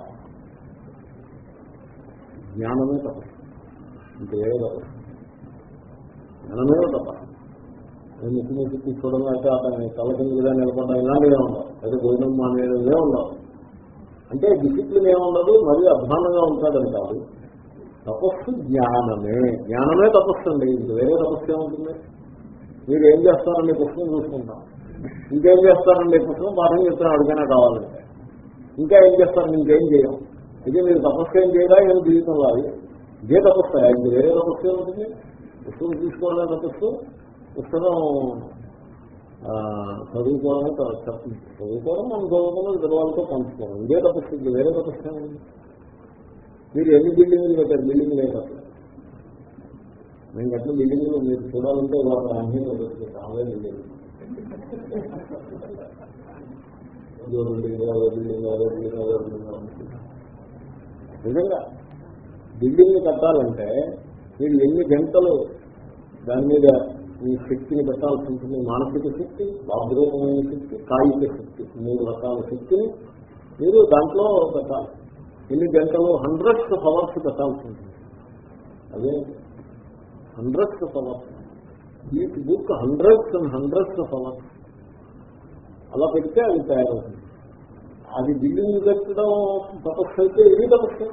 జ్ఞానమే తపస్సు. ఇంకే తపస్సు. జ్ఞానమే తపస్సు. నేను ముక్కు ముక్కు తీసుకోవడం అయితే అతని తల కింద నిలబడ్డా ఇలాంటివే ఉండవు అయితే భోజనం మానేదే ఉండవు అంటే డిసిప్లిన్ ఏముండదు? మరి అధ్వానంగా ఉంటాడని కాదు. తపస్సు జ్ఞానమే. జ్ఞానమే తపస్సు అండి ఇంక వేరే తపస్సు ఏముంటుంది? మీరు ఏం చేస్తారండి పుస్తకం చూసుకుంటాం. ఇంకేం చేస్తారండి పుస్తకం పాఠం చెప్తాను అడిగినా కావాలంటే ఇంకా ఏం చేస్తారు ఇంకేం చేయం. ఇది మీరు తపస్సు ఏం చేయరా? ఏం జీవితంలో అది ఇదే తపస్సు? ఇంక వేరే తపస్సు ఏముంటుంది? పుస్తకం తీసుకోవడమే తపస్సు? పుస్తకం చదువుకోవడమే చదువుకోవడం మనం చదువుకోవడం ఇతర వాళ్ళతో పంచుకోవడం. ఇదే తపస్సు. ఇంక వేరే తపస్సు ఏముంది మీరు ఎన్ని బిల్డింగ్లు పెట్టారు బిల్డింగ్ లేదు నేను కట్టిన బిల్డింగ్లు మీరు చూడాలంటే ఒక అన్ని ఆమె బిల్డింగ్ బిల్డింగ్ నిజంగా బిల్డింగ్ కట్టాలంటే మీరు ఎన్ని గంటలు దాని మీద మీ శక్తిని పెట్టాల్సి ఉంటుంది? మానసిక శక్తి బాధ్రూపమైన శక్తి కాయిక శక్తి మూడు రకాల శక్తిని మీరు దాంట్లో పెట్టాలి. ఎన్ని గంటలు హండ్రెడ్స్ ఆఫ్ అవర్స్ పెట్టాల్సి ఉంటుంది అదే హండ్రెడ్స్ ఆఫ్ అవర్స్ ఈ book hundreds and hundreds of hours అలా పెడితే అది తయారవుతుంది. అది బిల్డింగ్ కట్టడం తపస్సు అయితే ఇది తపస్సు?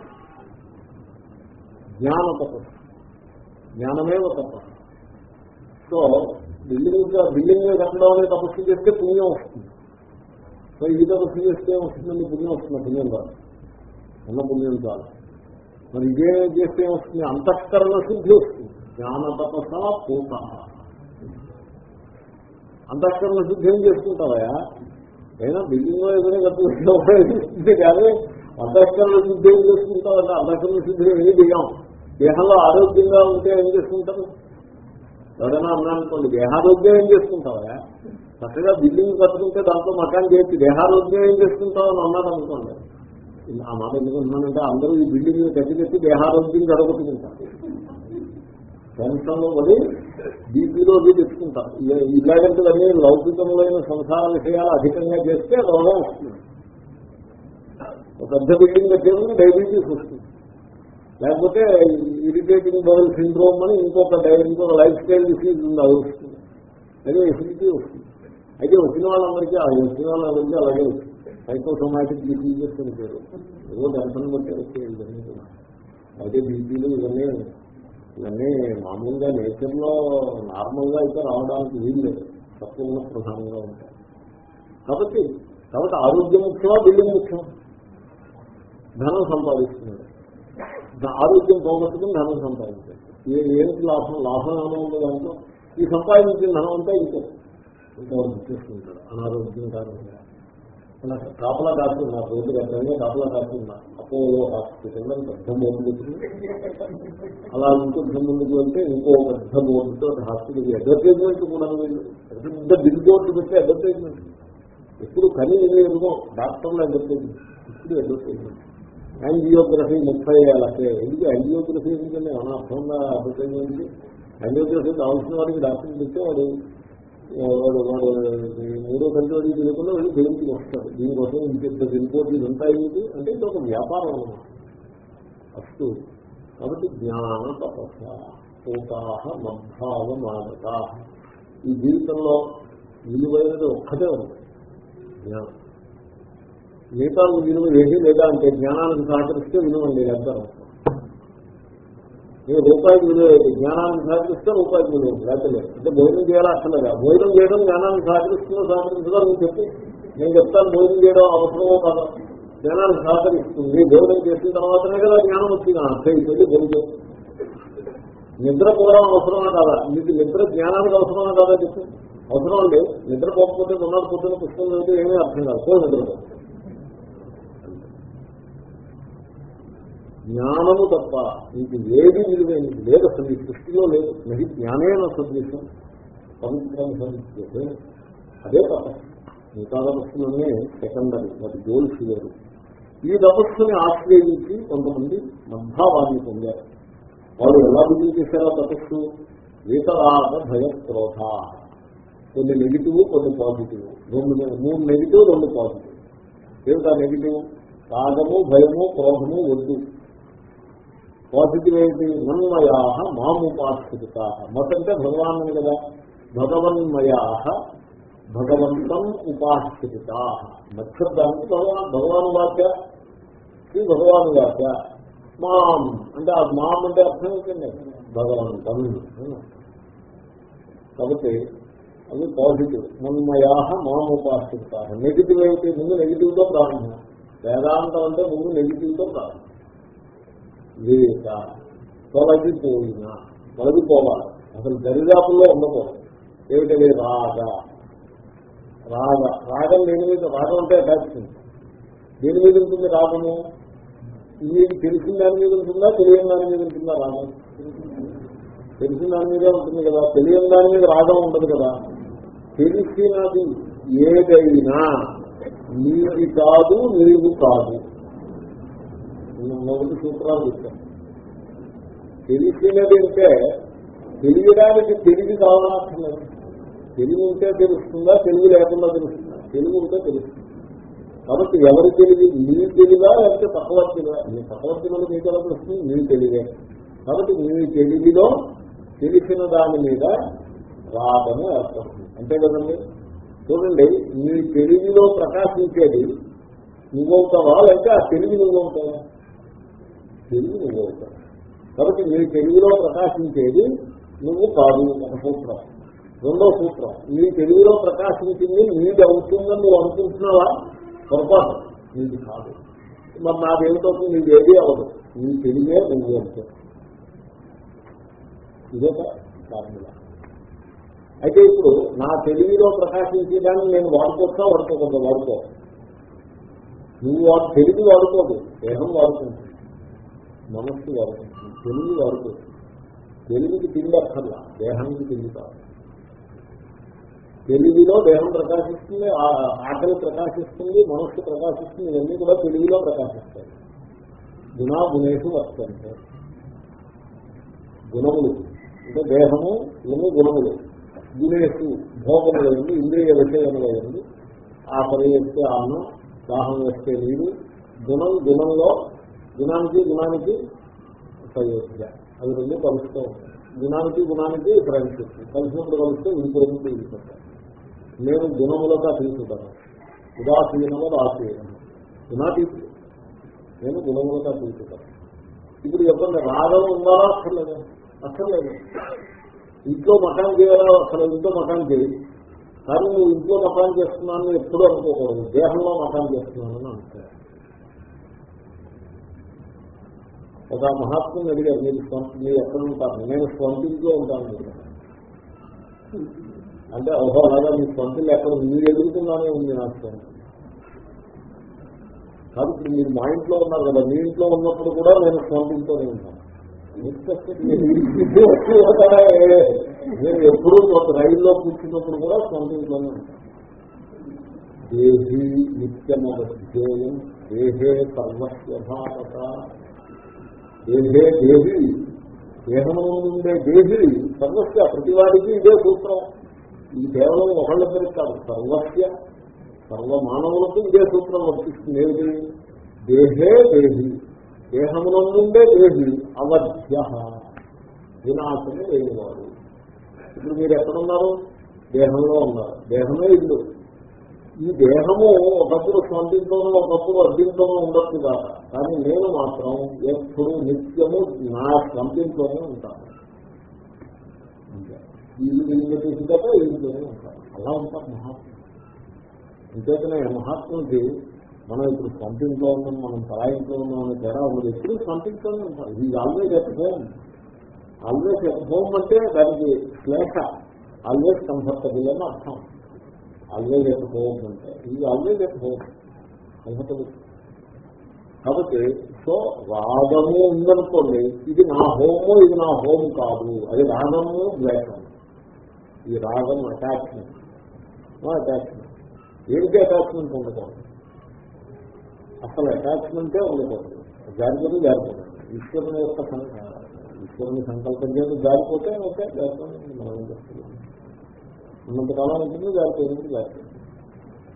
జ్ఞాన తపస్సు. జ్ఞానమే ఒక తపస్సు. సో బిల్డింగ్ బిల్డింగ్ కట్టడం అనే తపస్సు చేస్తే పుణ్యం వస్తుంది. సో ఈ తపస్సు చేస్తే వస్తుందండి? పుణ్యం వస్తుంది పుణ్యం కాదు ఉన్న పుణ్యం చాలు మరి ఇదే చేస్తే వస్తుంది? అంతఃకరణ శుద్ధి వస్తుంది. జ్ఞాన తపస్స పూత అంతఃకరణ శుద్ధి ఏం చేసుకుంటావా? అయినా బిల్డింగ్లో ఏదైనా కట్టుకుంటే కానీ అంతఃకరణ శుద్ధి ఏం చేసుకుంటావంటే అంతఃకరణ శుద్ధి ఏమి దిగాం. దేహంలో ఆరోగ్యంగా ఉంటే ఏం చేసుకుంటారు ఎవరైనా అన్నానుకోండి దేహారోగ్యం ఏం చేసుకుంటావా? చక్కగా బిల్డింగ్ కట్టుకుంటే దాంట్లో మకాన్ చేసి దేహారోగ్యం ఏం చేసుకుంటావు అని అన్నాడు అనుకోండి ఆ మాట ఎందుకుంటున్నానంటే అందరూ ఈ బిల్డింగ్ కట్టి కట్టి దేహారోగ్యం గడగొట్టుకుంటారు టెన్షన్లో పడి బీపీలో తెచ్చుకుంటారు. ఇ- ఇలాంటివన్నీ లౌకికములైన సంసార విషయాలు అధికంగా చేస్తే రోగం వస్తుంది. ఒక పెద్ద బిల్డింగ్ కట్టేందుకు డయాబెటీస్ వస్తుంది. లేకపోతే ఇరిటేటింగ్ బౌల్ సిండ్రోమ్ అని ఇంకొక డై- ఇంకొక లైఫ్ స్టైల్ డిసీజ్ ఉంది అది వస్తుంది. అదే ఎసిడిటీ వస్తుంది. అయితే వచ్చిన వాళ్ళందరికీ ఆ వచ్చిన వాళ్ళందరికీ అలాగే వస్తుంది. సైకోసోమాటిక్ డిసీజెస్ అని పేరు ఏదో దర్శనం బట్టి వచ్చే ఇవన్నీ అయితే బీపీలు ఇవన్నీ ఇవన్నీ మామూలుగా నేచర్లో నార్మల్గా అయితే రావడానికి వీలు లేదు. తక్కువ ప్రధానంగా ఉంటాయి. కాబట్టి కాబట్టి ఆరోగ్యం ముఖ్యమా బిల్డింగ్ ముఖ్యం ధనం సంపాదిస్తున్నాడు ఆరోగ్యం పోగొట్టుకుని ధనం సంపాదించాడు ఏ ఏంటి లాభం? లాభం ఏమైనా ఉంది దాంట్లో? ఈ సంపాదించిన ధనం అంతా ఇంకో ఇంకా చేసుకుంటాడు అనారోగ్యం కారణంగా. కాపలా కాస్తున్నారు రోడ్డు గతంగా కాపలా కాస్తున్నారు అపోలో హాస్పిటల్ అని పెద్ద బోర్డు అలా ఇంకొంచెం ముందుకు వెళ్తే ఇంకో పెద్ద బోర్డుతో హాస్పిటల్ అడ్వర్టైజ్మెంట్ కూడా వీళ్ళు పెద్ద బిల్ బోర్డు పెట్టి అడ్వర్టైజ్మెంట్. ఎప్పుడు కనీ ఎరుగో డాక్టర్లు అడ్వర్టైజ్మెంట్. ఇప్పుడు అడ్వర్టైజ్మెంట్. యాంజియోగ్రఫీ ముప్పై లక్షే ఎందుకు యాంజియోగ్రఫీ ఎందుకంటే ఏమైనా అర్థంగా అడ్వర్టైజ్మెంట్ యాంజియోగ్రఫీ కావాల్సిన వాడికి డాక్టర్ చెప్తే వాడు వాడు వాడు మూడో కంటి తెలియకుండా వెళ్ళి దేనికి వస్తాడు దీనికోసం ఇంత రిపోర్ట్ ఇది ఉంటాయి అంటే ఇది ఒక వ్యాపారం అన్నమాట. ఫస్ట్ కాబట్టి జ్ఞాన తపస్స. పూతాహ మద్భావ మానత ఈ జీవితంలో విలువైనది ఒక్కటే ఉంది. జ్ఞానం. మిగతా విలువ ఏమీ లేదా అంటే జ్ఞానానికి సహకరిస్తే విలువ లేదు అంటారు. మీరు రూపాయికి విలువ లేదు జ్ఞానానికి సహకరిస్తే రూపాయికి విలువ లేకపోతే లేదు. అంటే భోజనం చేయాలా? అక్కర్లేదా భోజనం చేయడం జ్ఞానాన్ని సాధిస్తుందో సాధించదో నువ్వు చెప్పి. నేను చెప్తాను భోజనం చేయడం అవసరమో కాదు. జ్ఞానాన్ని సహకరిస్తుంది భోజనం చేసిన తర్వాతనే కదా జ్ఞానం వచ్చింది. అర్థం వెళ్ళి భోజనం నిద్ర కూడా అవసరమా కాదా? మీకు నిద్ర జ్ఞానానికి అవసరమా కాదా చెప్పి. అవసరం అండి నిద్ర పోకపోతే ఉన్నాడు పొద్దున్న పుస్తకం చదివితే ఏమీ అర్థం కాదు. పో నిద్ర జ్ఞానము తప్ప నీకు ఏది విలువైనది లేదు. అసలు ఈ సృష్టిలో లేదు. నది జ్ఞానేన సదృశం పవిత్రం సదృశ్యతే అదే తప్ప మిగతా వస్తువులన్నీ సెకండరీ వాటి గోల్స్ వేరు. ఈ తపస్సుని ఆశ్రయించి కొంతమంది మద్భావాన్ని పొందారు. వాళ్ళు ఎలా బిజీ చేశారో తపస్సు? వీతరాగ భయక్రోధ. కొన్ని నెగిటివ్ కొన్ని పాజిటివ్ రెండు మూడు నెగిటివ్ రెండు పాజిటివ్ ఏమిటా నెగిటివ్ రాగము భయము క్రోధము వద్దు పాజిటివ్ ఏంటి మన్మయా మాముపాశ్రిత మత అంటే భగవాన్ కదా. భగవన్మయా భగవంతం ఉపాశ్రిత మత్సబ్దానికి భగవాన్ భగవాన్ వాక్య. శ్రీ భగవాన్ వాక్య. మాం అంటే ఆ మాం అంటే అర్థం ఏంటండి? భగవంతం. కాబట్టి అది పాజిటివ్. మన్మయా మాముపాశ్రిత నెగిటివ్ అయితే ముందు నెగిటివ్తో ప్రారంభం. వేదాంతం అంటే ముందు నెగిటివ్తో ప్రారంభం. వివేక తొలగిపోయిన తొలగిపోవాలి. అసలు దరిదాపుల్లో ఉండకూడదు. ఏమిటది? రాగ. రాగ రాగం దేని మీద? రాగం అంటే అటాచ్మెంట్ దేని మీద ఉంటుంది రాగము? మీకు తెలిసిన దాని మీద ఉంటుందా? తెలియని దాని మీద ఉంటుందా రాగం? తెలిసిన దాని మీద ఉంటుంది కదా. తెలియని దాని మీద రాగం ఉండదు కదా. తెలిసినది ఏదైనా నీది కాదు నీవు కాదు. మొదటి సూత్రాలు చెప్తాను తెలిసినది అంటే తెలియడానికి తెలివి కావాలక్కర్లేదు తెలివి ఉంటే తెలుస్తుందా తెలివి లేకుండా తెలుస్తుందా? తెలివి ఉంటే తెలుస్తుంది. కాబట్టి ఎవరి తెలివి? నీ తెలివా లేకపోతే పక్కవర్తి తెలివా నీ పక్కవర్తి వల్ల మీకు ఎలా తెలుస్తుంది? నీ తెలివే. కాబట్టి నీ తెలివిలో తెలిసిన దాని మీద రాదని అర్థం అంతే కదండి? చూడండి నీ తెలివిలో ప్రకాశించేది నువ్వవుతావా లేకపోతే ఆ తెలివి నువ్వవుతావా తెలివి నువ్వవుతావు కాబట్టి నీ తెలుగులో ప్రకాశించేది నువ్వు కాదు ఒక సూత్రం. రెండో సూత్రం నీ తెలుగులో ప్రకాశించింది నీది అవుతుందని నువ్వు అనుకుంటున్నావా? పొరపాటు. నీది కాదు. మరి నాదేమిటవుతుంది నీది ఏది అవ్వదు. నీ తెలివే నువ్వు అంటే. ఇదొక ఫార్ములా అయితే ఇప్పుడు నా తెలివిలో ప్రకాశించేదాన్ని నేను వాడుకోవచ్చా? వాడుకోకుండా వాడుకో నువ్వు వాడు తెలివి వాడుకోదు దేహం వాడుకుంటుంది మనస్సు వాడుకుంటుంది తెలివి వరకు తెలివికి తిండి అక్కర్లా దేహానికి తిండి కాదు. తెలివిలో దేహం ప్రకాశిస్తుంది ఆకలి ప్రకాశిస్తుంది మనస్సు ప్రకాశిస్తుంది ఇవన్నీ కూడా తెలివిలో ప్రకాశిస్తాయి. గుణా గుణేషు వస్తుంది గుణములు. అంటే దేహము ఇవన్నీ గుణములు. గుణేషు భోగములైంది ఇంద్రియ విషయములైంది ఆకలి వేస్తే అన్నం దాహం వేస్తే నీరు. గుణం గుణంలో గుణానికి గుణానికి ప్రయోజన. అవి రెండు కలుస్తూ ఉంటాయి. గుణానికి గుణానికి ఫ్రెండ్షిప్ కలిసినప్పుడు కలిస్తే ఇంకొకటి తీసుకుంటారు నేను గుణములుగా తీసుకుంటాను ఉదాసీనము ఆసీనము గుణాతీతుడు. నేను గుణములుగా తీసుకుంటాను ఇప్పుడు చెప్పండి రాగం ఉండాలా అక్కర్లేదు అక్కర్లేదు ఇంట్లో మకాన్ చేయాలా? అసలు ఇంట్లో మకాన్ చేయి. కానీ నువ్వు ఇంట్లో మకాన్ చేస్తున్నాను ఎప్పుడూ అనుకోకూడదు. దేహంలో మకాన్ చేస్తున్నానని అంటారు ఒక మహాత్ముని అడిగారు మీరు మీరు ఎక్కడ ఉంటారు నేను స్వంతింట్లో ఉంటాను. అంటే ఓహో అలాగా మీ స్వంతిలో ఎక్కడ మీరు ఎదుగుతున్నానే ఉంది నాకు స్వంతం. కాదు ఇప్పుడు మీరు మా ఇంట్లో ఉన్నారు కదా మీ ఇంట్లో ఉన్నప్పుడు కూడా నేను స్వంతింతోనే ఉంటాను. నేను ఎప్పుడూ ఒక రైల్లో కూర్చున్నప్పుడు కూడా స్వంతింట్లోనే ఉంటాను. దేహి నిత్యమధ్యేయం దేహే సర్వస్వ భారత. దేహే దేహి దేహంలో ఉండే దేహి సర్వస్య ప్రతివాడికి ఇదే సూత్రం. ఈ కేవలం ఒకళ్ళిద్దరికి కాదు సర్వస్య సర్వ మానవులకు ఇదే సూత్రం వర్తిస్తుంది. ఏమిటి? దేహే దేహి దేహంలో ఉండే దేహి అవధ్య. వినాశమే లేనివాడు. ఇప్పుడు మీరు ఎక్కడున్నారు? దేహంలో ఉన్నారు. దేహమే ఇల్లు. ఈ దేహము ఒకప్పుడు స్వంతింతోనూ ఒకప్పుడు అద్దీంతోనూ ఉండొచ్చు కాక కానీ నేను మాత్రం ఎప్పుడు నిత్యము నా స్వంతింట్లోనే ఉంటాను. ఇల్లు ఇల్లు తీసుకుంటే ఇల్లుతోనే ఉంటాను అలా ఉంటారు మహాత్ములు. అంతేకానే మహాత్ములకి మనం ఇప్పుడు స్వంతింట్లో ఉన్నాం మనం పరాయింట్లో ఉన్నాం అనే తేడా ఉండదు. ఎప్పుడు స్వంతింట్లోనే ఉంటాం ఇది always at home always at home అంటే దానికి శ్లేష. ఆల్వేజ్ కంఫర్టబుల్ అని అర్థం. ఆల్వేజ్ ఎట్ హోమ్ అంటే ఇది ఆల్వేజ్ ఎట్ హోమ్ కాబట్టి సో రాగము ఉందనుకోండి ఇది నా హోము ఇది నా హోమ్ కాదు. అది రాగము ద్వేషం ఈ రాగం అటాచ్మెంట్ అటాచ్మెంట్ ఏమిటి అటాచ్మెంట్ ఉండకూడదు? అసలు అటాచ్మెంటే ఉండకూడదు. జారిపోతే జారిపోతుంది ఈశ్వరుని యొక్క ఈశ్వరుని సంకల్పం చేసి జారిపోతే ఓకే జారిపోతుంది మనం ఏం ఉన్నంతకాలం ఉంటుంది జారిపోయింది జారిపోయింది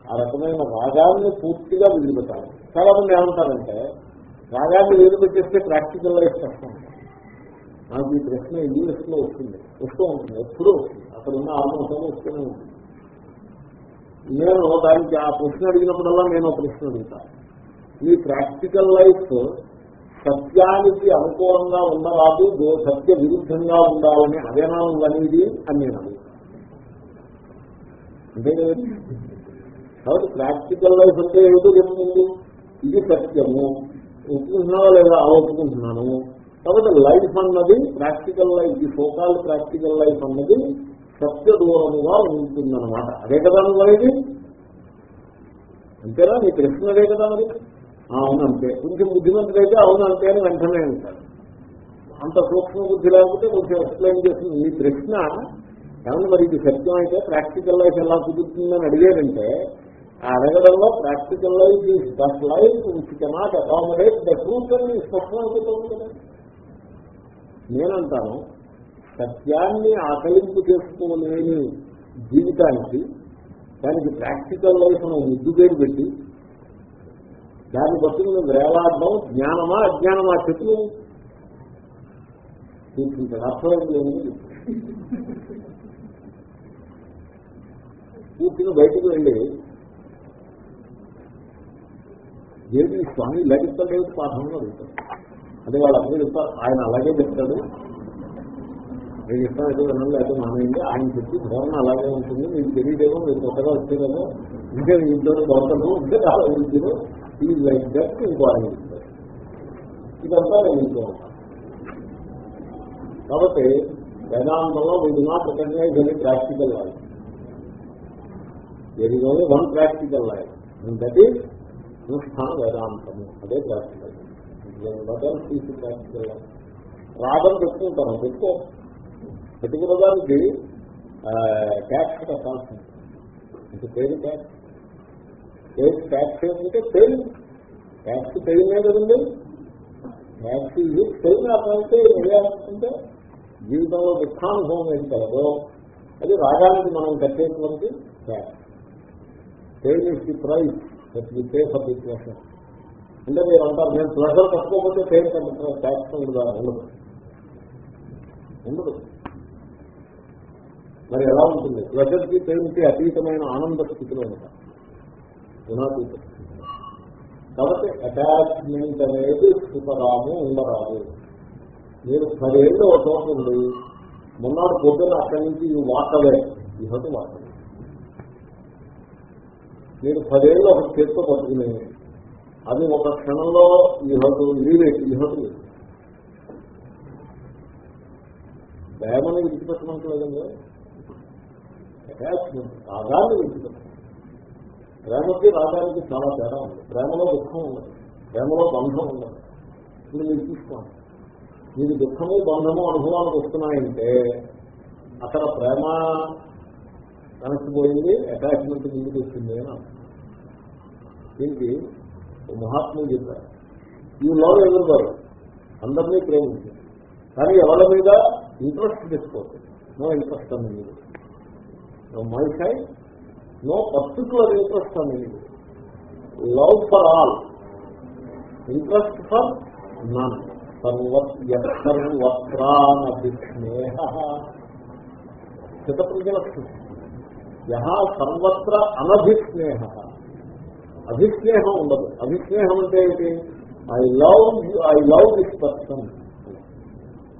ఆ రకమైన రాగాన్ని పూర్తిగా వదిలిపెట్టాలి. చాలా మంది ఏమంటారంటే రాగాన్ని వదిలిపెట్టేస్తే ప్రాక్టికల్ లైఫ్ కష్టం. నాకు ఈ ప్రశ్న యూఎస్లో వస్తుంది. వస్తూ ఉంటుంది. ఎప్పుడూ వస్తుంది. అక్కడ ఉన్న ఆత్మహత్యలు వస్తూనే ఉంటుంది నేను దానికి ఆ ప్రశ్న అడిగినప్పుడల్లా నేను ప్రశ్న అడుగుతాను ఈ ప్రాక్టికల్ లైఫ్ సత్యానికి అనుకూలంగా ఉండరాదు సత్య విరుద్ధంగా ఉండాలని అదేనా ఉందనేది అని నేను అడుగుతాను అంతే కదండి కాబట్టి ప్రాక్టికల్ లైఫ్ అంటే ఏమిటో చెప్తుంది ఇది సత్యము. ఒప్పుకుంటున్నావా లేదా ఆ ఒప్పుకుంటున్నాను? కాబట్టి లైఫ్ అన్నది ప్రాక్టికల్ లైఫ్ ఈ సోకాల్ ప్రాక్టికల్ లైఫ్ అన్నది సత్య దూరముగా ఉంటుందన్నమాట. అదే కదా నువ్వు అనేది అంతేనా? నీ ప్రశ్న అదే కదా మరి? అవునంతే. కొంచెం బుద్ధిమంతుడైతే అవును అని వెంటనే అంటాడు. అంత సూక్ష్మ బుద్ధి లేకపోతే కొంచెం ఎక్స్ప్లెయిన్ చేస్తుంది. నీ ప్రశ్న ఏమన్నా మరి ఇది సత్యం అయితే ప్రాక్టికల్ లైఫ్ ఎలా కుదురుతుందని అడిగారంటే ఆ అడగడంలో practical life is that life which cannot accommodate the truth అని స్పష్టం అయిపోతుంది కదా. నేనంటాను సత్యాన్ని ఆకలింపు చేసుకోలేని జీవితానికి దానికి ప్రాక్టికల్ లైఫ్ అని ముద్దు పేరు పెట్టి దాన్ని బట్టి నువ్వు వేలాడడం జ్ఞానమా అజ్ఞానమా చెప్పు. కూర్చుంటాడు. అర్థమైంది పూర్తిగా బయటకు వెళ్ళి ఏది స్వామి ఇలా చెప్తాడు ఏమిటి పాఠంలో అడుగుతాడు. అదే వాళ్ళు అప్పుడే చెప్తారు ఆయన అలాగే చెప్తాడు. నేను చెప్తాను అయితే వినండి అయితే మానేయండి. ఆయన చెప్పి ధోరణ అలాగే ఉంటుంది. మీకు తెలియదేమో మీరు కొత్తగా వచ్చేదేమో ఇంకా ఇద్దరు దొరకదు ఇంకా ఆలోచించారు ఈ లైక్ దట్ ఇంకో ఆయన ఇదంతా నేను ఇంకో కాబట్టి వేదాంతంలో వీడు నాట్ రికగ్నైజ్ అని practical life there is only one practical life that is అనుష్ఠాన వేదాంతము అదే ప్రాక్టికల్ ప్రాక్టికల్ లైఫ్ రాగం పెట్టుకుంటాను పెట్టుకో పెట్టుకున్న దానికి ట్యాక్స్ కట్టాల్సి అంటే పేరు ట్యాక్స్ పేరు ట్యాక్స్ ఏంటంటే పేరు ట్యాక్స్ పేరునే కదండి ట్యాక్స్ ఇది పేరు రాకపోతే అంటే జీవితంలో దుఃఖానుభవం ఏం కలదో అది రాగానికి మనం కట్టేటువంటి ట్యాక్స్ పేరు is the price that we pay for the pressure. అంటే మీరు అంటారు నేను ప్రెషర్ కట్టుకోకపోతే పేరు కట్టుకున్న ట్యాక్స్ ఉండదు ఉండదు. ఉండదు. మరి ఎలా ఉంటుంది? ప్రెషర్కి పెయిన్కి అతీతమైన ఆనంద స్థితిలో ఉంటారు గుణాతీత కాబట్టి అటాచ్మెంట్ అనేది సుఖరాము ఉండరాదు. మీరు పదేళ్ళు ఒక చోట ఉండి మొన్నటి పొద్దున అక్కడి నుంచి ఈ వాటవే ఈ హోటల్ వాటవే మీరు పదేళ్ళు ఒక చేతితో పట్టుకుని అది ఒక క్షణంలో ఈ హోటల్ లీవేట్ ఈ హోటల్ ప్రేమని విడిచిపెట్టమంటలేదండి. అటాచ్మెంట్ రాగాన్ని విడిచిపెట్టడం. ప్రేమకి రాగానికి చాలా తేడా ఉంది. ప్రేమలో దుఃఖం ఉన్నది. ప్రేమలో బంధం ఉన్నది. ఇప్పుడు మీరు చూసుకోండి. మీరు దుఃఖము బంధము అనుభవానికి వస్తున్నాయంటే అక్కడ ప్రేమ వెనక్కి పోయింది అటాచ్మెంట్ ముందుకు వచ్చింది అని దీనికి మహాత్ములు చెప్పారు. ఈ లవ్ ఎవరు అందరినీ ప్రేమించారు కానీ ఎవరి మీద ఇంట్రెస్ట్ తీసుకోవచ్చు నో ఇంట్రెస్ట్ అని మీరు no my side no particular interest అని మీరు love for all interest for none సర్వత్రానభిస్నేహ చిత్తప్రజలక్ష్మి యహా సర్వత్ర అనభిస్నేహ. అభిస్నేహం ఉండదు. అభిస్నేహం అంటే ఏంటి? I love I love this person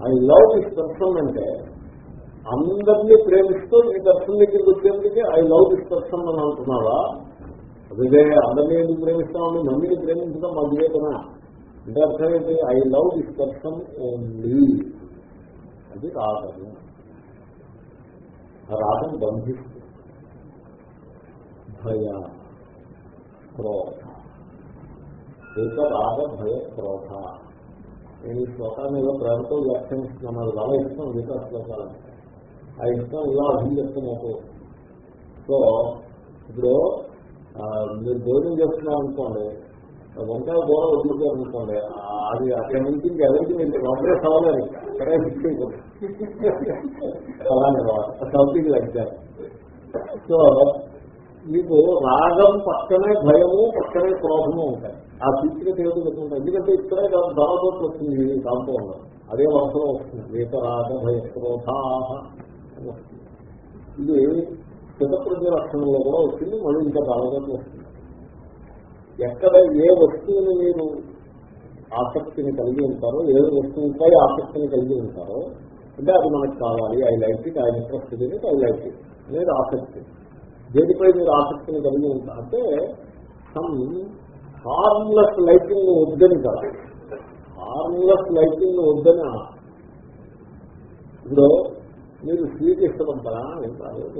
I love this person అంటే అందరినీ ప్రేమిస్తూ ఈ దర్శనం దగ్గరికి వచ్చేందుకే ఐ లవ్ దిస్ పర్సన్ అని అంటున్నావా? అదే అందరినీ ఎందుకు ప్రేమిస్తామని మమ్మీని ప్రేమించడం మా వివేకనా అంటే అర్థం ఏంటి? I love this person only అది రాదని రాదని బంధిస్తుంది భయ క్రోధ. ఏకరాగ భయ క్రోధ. నేను ఈ శ్లోకాన్ని ఏదో ప్రేమతో వ్యాఖ్యానిస్తున్నాను నాకు చాలా ఇష్టం మిగతా శ్లోకాలను. ఆ ఇష్టం ఇలా అభివ్యక్తం అవుతూ సో ఇప్పుడు మీరు భోజనం చేస్తున్నాం అనుకోండి వంకాయ కూర వదులుతారు అనుకోండి అది అక్కడ నుంచి ఇంకా ఎవరికి నేను కాంగ్రెస్ అవ్వలేదు అక్కడే ఫిక్స్ అయిపోతుంది అలానే సంథింగ్ లైక్ దాట్ సో మీకు రాగం పక్కనే భయము పక్కనే క్రోధము ఉంటాయి. ఆ సీక్రెట్ దేవుడు పెట్టుకుంటాయి ఎందుకంటే ఇక్కడే కాదు తర్వాత వస్తుంది దాంతో అదే వరుసలో వస్తుంది. వేతరాగ భయ క్రోధా ఇది చిత్తప్రజ లక్షణంలో కూడా వచ్చింది మళ్ళీ ఇంకా దాదాపు వస్తుంది. ఎక్కడ ఏ వస్తువుని మీరు ఆసక్తిని కలిగి ఉంటారో ఏ వస్తువుపై ఆసక్తిని కలిగి ఉంటారో అంటే అది మనకు కావాలి. I like it I interest it I like it అనేది ఆసక్తి. దేనిపై మీరు ఆసక్తిని కలిగి ఉంటారు అంటే సమ్ హార్మ్లెస్ లైటింగ్ వద్దని కదా. హార్మ్లెస్ లైటింగ్ వద్దని ఇప్పుడు మీరు స్వీట్ ఇష్టపడతారా ఏం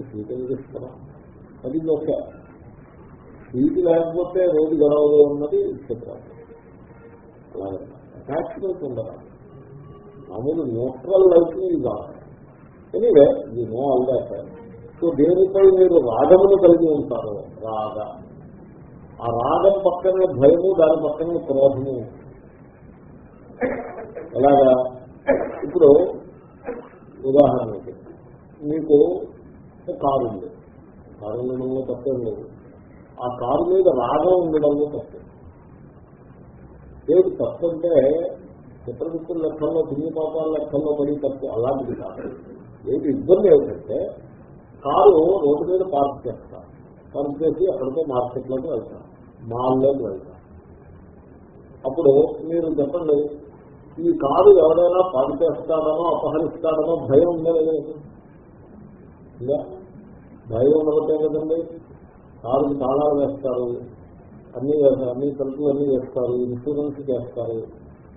స్వీట్ ఎందుకు ఇష్టపడా అది ఓకే స్వీట్ లేకపోతే రోజు గడవలో ఉన్నది ఇష్టపడాలి అలాగే అటాచ్మెంట్ ఉండదు. మామూలు న్యూట్రల్ లైఫ్ని కావాలి ఎనీవే ఇది నో ఆల్ దాట్ సో దేనిపై మీరు రాగమును కలిగి ఉంటారు రాగ. ఆ రాగం పక్కనే భయము దాని పక్కనే క్రోధము. ఎలాగా? ఇప్పుడు ఉదాహరణకి మీకు కారు ఉంది. కారు ఉండడంలో తప్పేం లేదు. ఆ కారు మీద రాగం ఉండడంలో తప్పే ఏది తప్పు అంటే చిత్రగుప్తుల లెక్కల్లో తిరిగి పాపాల లెక్కల్లో పడి తప్పు అలాంటిది కాదు. ఏది ఇబ్బంది ఏమిటంటే కారు రోడ్డు మీద పార్క్ చేస్తా పార్క్ చేసి అక్కడితో మార్కెట్లోకి వెళ్తాం మాల్లోకి వెళ్తాం అప్పుడు మీరు చెప్పండి ఈ కారు ఎవరైనా పాడు చేస్తాడనో అపహరిస్తాడనో భయం ఉందా లేదా భయం ఉండబట్టే కదండి. కారుకి తాళాలు వేస్తారు. అన్ని వేస్తారు అన్ని తలుపులు అన్ని వేస్తారు ఇన్సూరెన్స్ చేస్తారు.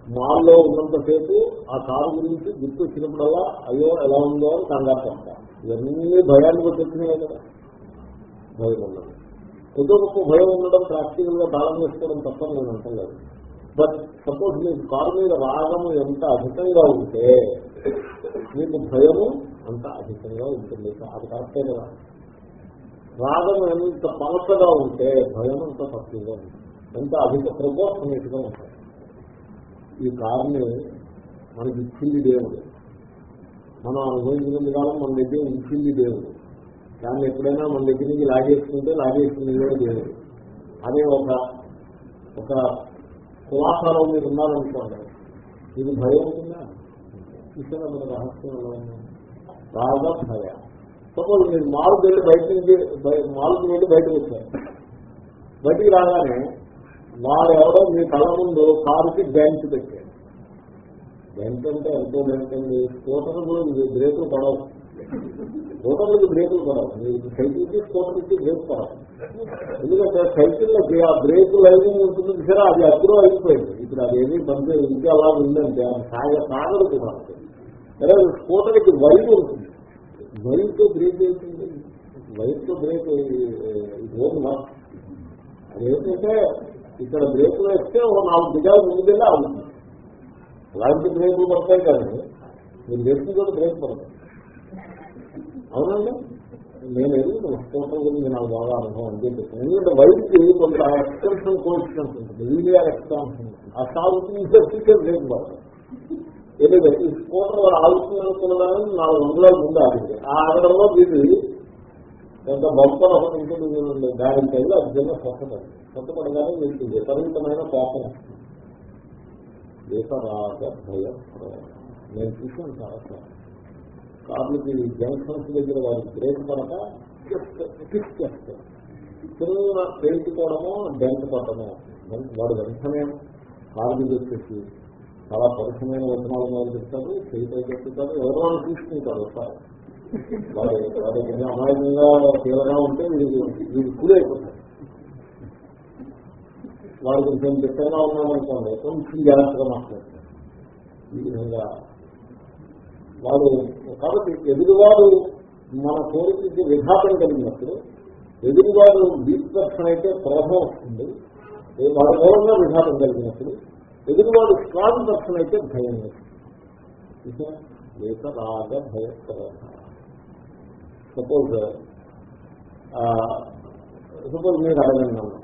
మాల్లో ఉన్నంతసేపు ఆ కారు గురించి గుర్తు వచ్చినప్పుడల్లా అయ్యో ఎలా ఉందో అని కంగారు పడతారు. ఇవన్నీ భయాన్ని వచ్చినాయి కదా. భయం ఉండదు. ఏదో గొప్ప భయం ఉండడం ప్రాక్టికల్గా దానం చేసుకోవడం తప్ప నేను అంటలేదు. బట్ సపోజ్ మీకు కారు మీద రాగము ఎంత అధికంగా ఉంటే మీకు భయము అంత అధికంగా ఉంటుంది. అది కరెక్టే కదా. రాగం ఎంత పలసగా ఉంటే భయం అంత తక్కువగా ఉంటుంది. ఎంత అధిక ప్రబోధనగా ఉంటుంది. ఈ కారుని మనకి ఇచ్చింది దేవుడు. మనం అనుభవించినంత కాలం మన దగ్గర ఉంచింది దేవుడు. దాన్ని ఎప్పుడైనా మన దగ్గర నుంచి లాగేసుకుంటే లాగేసుకునే దేవుడు. అదే ఒక ఒక కులాసాలో మీరు ఉన్నారనుకోండి ఇది భయం ఉంటుందా? ఇక్కడ మన రహస్యంలో రాగా భయ. సపోజ్ మీరు మాల్కి వెళ్ళి బయట నుంచి మాల్కి వెళ్ళి బయటకు వచ్చారు. బయటికి రాగానే వాడు ఎవరో మీ కళ్ళ ముందు కారుకి బెంచ్ పెట్టారు. బెంచ్ అంటే ఎంతో బెంచ్ అండి స్కూటర్లు బ్రేకులు పడవు. స్కూటర్లకి బ్రేకులు పడవు. సైకిల్కి స్కూటర్కి బ్రేక్ పడవు. ఎందుకంటే సైకిల్లోకి ఆ బ్రేక్ లైనింగ్ ఉంటుంది సరే అది అప్పుడు అయిపోయింది. ఇప్పుడు అది ఏమీ పంపే ఇంకా అలా ఉందంటే అది సాగ సాగదు కూడా సరే స్కూటర్కి వైర్ ఉంటుంది. వైర్తో బ్రేక్ అవుతుంది వైర్తో బ్రేక్ ఇది ఓన్ వర్క్ అదేంటంటే ఇక్కడ బ్రేకులు వేస్తే ఒక నాలుగు దిగాలు ముందుకెళ్ళి అవుతుంది అలాంటి బ్రేకులు పడతాయి కానీ మీరు వ్యక్తి కూడా బ్రేక్ పడతాయి. అవునండి? నేను ఎదుగు స్కూటర్ గురించి నాకు బాగా అనుభవం అని చెప్పి ఎందుకంటే వైద్యుకి కొంత ఎక్స్టెన్షన్ కోయిస్టెన్స్ ఉంటుంది లీనియర్ ఎక్స్టెన్షన్ ఉంటుంది. ఆ సాగుతుంది బ్రేక్ పడతాయి. ఏదైతే ఈ స్కూటర్ ఆగుతుంది అనుకున్నదాన్ని నాలుగు వందల ముందు ఆగింది. ఆ ఆగడంలో ఇది కొంత బంపర్ ఒకటి ఉంటుంది దాని టైంలో అది చిన్న స్వచ్ఛపడి స్వచ్ఛపడగానే మీకు విపరీతమైన కోపం వస్తుంది. ఏకరాగ భయ నేను చూసాను చాలా సార్ కార్లకి జంక్షన్స్ దగ్గర వారికి బ్రేక్ పడక ఫిక్స్ చేస్తారు చిన్న పేరుకోవడమో డెంట్ పడటమో వాడు వెంటనే కార్లు మీద వచ్చేసి చాలా పరిశ్రమైన వచనాలు మొదలు చెప్తారు చేతితో చెప్తారు ఎవరో తీసుకుంటారు సార్ వాడు వాడు అమాయకంగా తీవ్రంగా ఉంటే వీడు వీడు కూలైపోతారు వాడు కొంచెం దిట్టంగా ఉన్నామనుకోండి కొంచెం జాగ్రత్తగా మాట్లాడతారు ఈ విధంగా. వాడు కాబట్టి ఎదురువాడు మన కోరికకి విఘాతం కలిగినప్పుడు ఎదురువాడు వీక్ అయితే ప్రభావం వస్తుంది. వాడి మూలంగా విఘాతం కలిగినప్పుడు ఎదురువాడు స్ట్రాంగ్ పర్సన్ అయితే భయం వస్తుంది. లేక సపోజ్ సపోజ్ మీరు అడగండి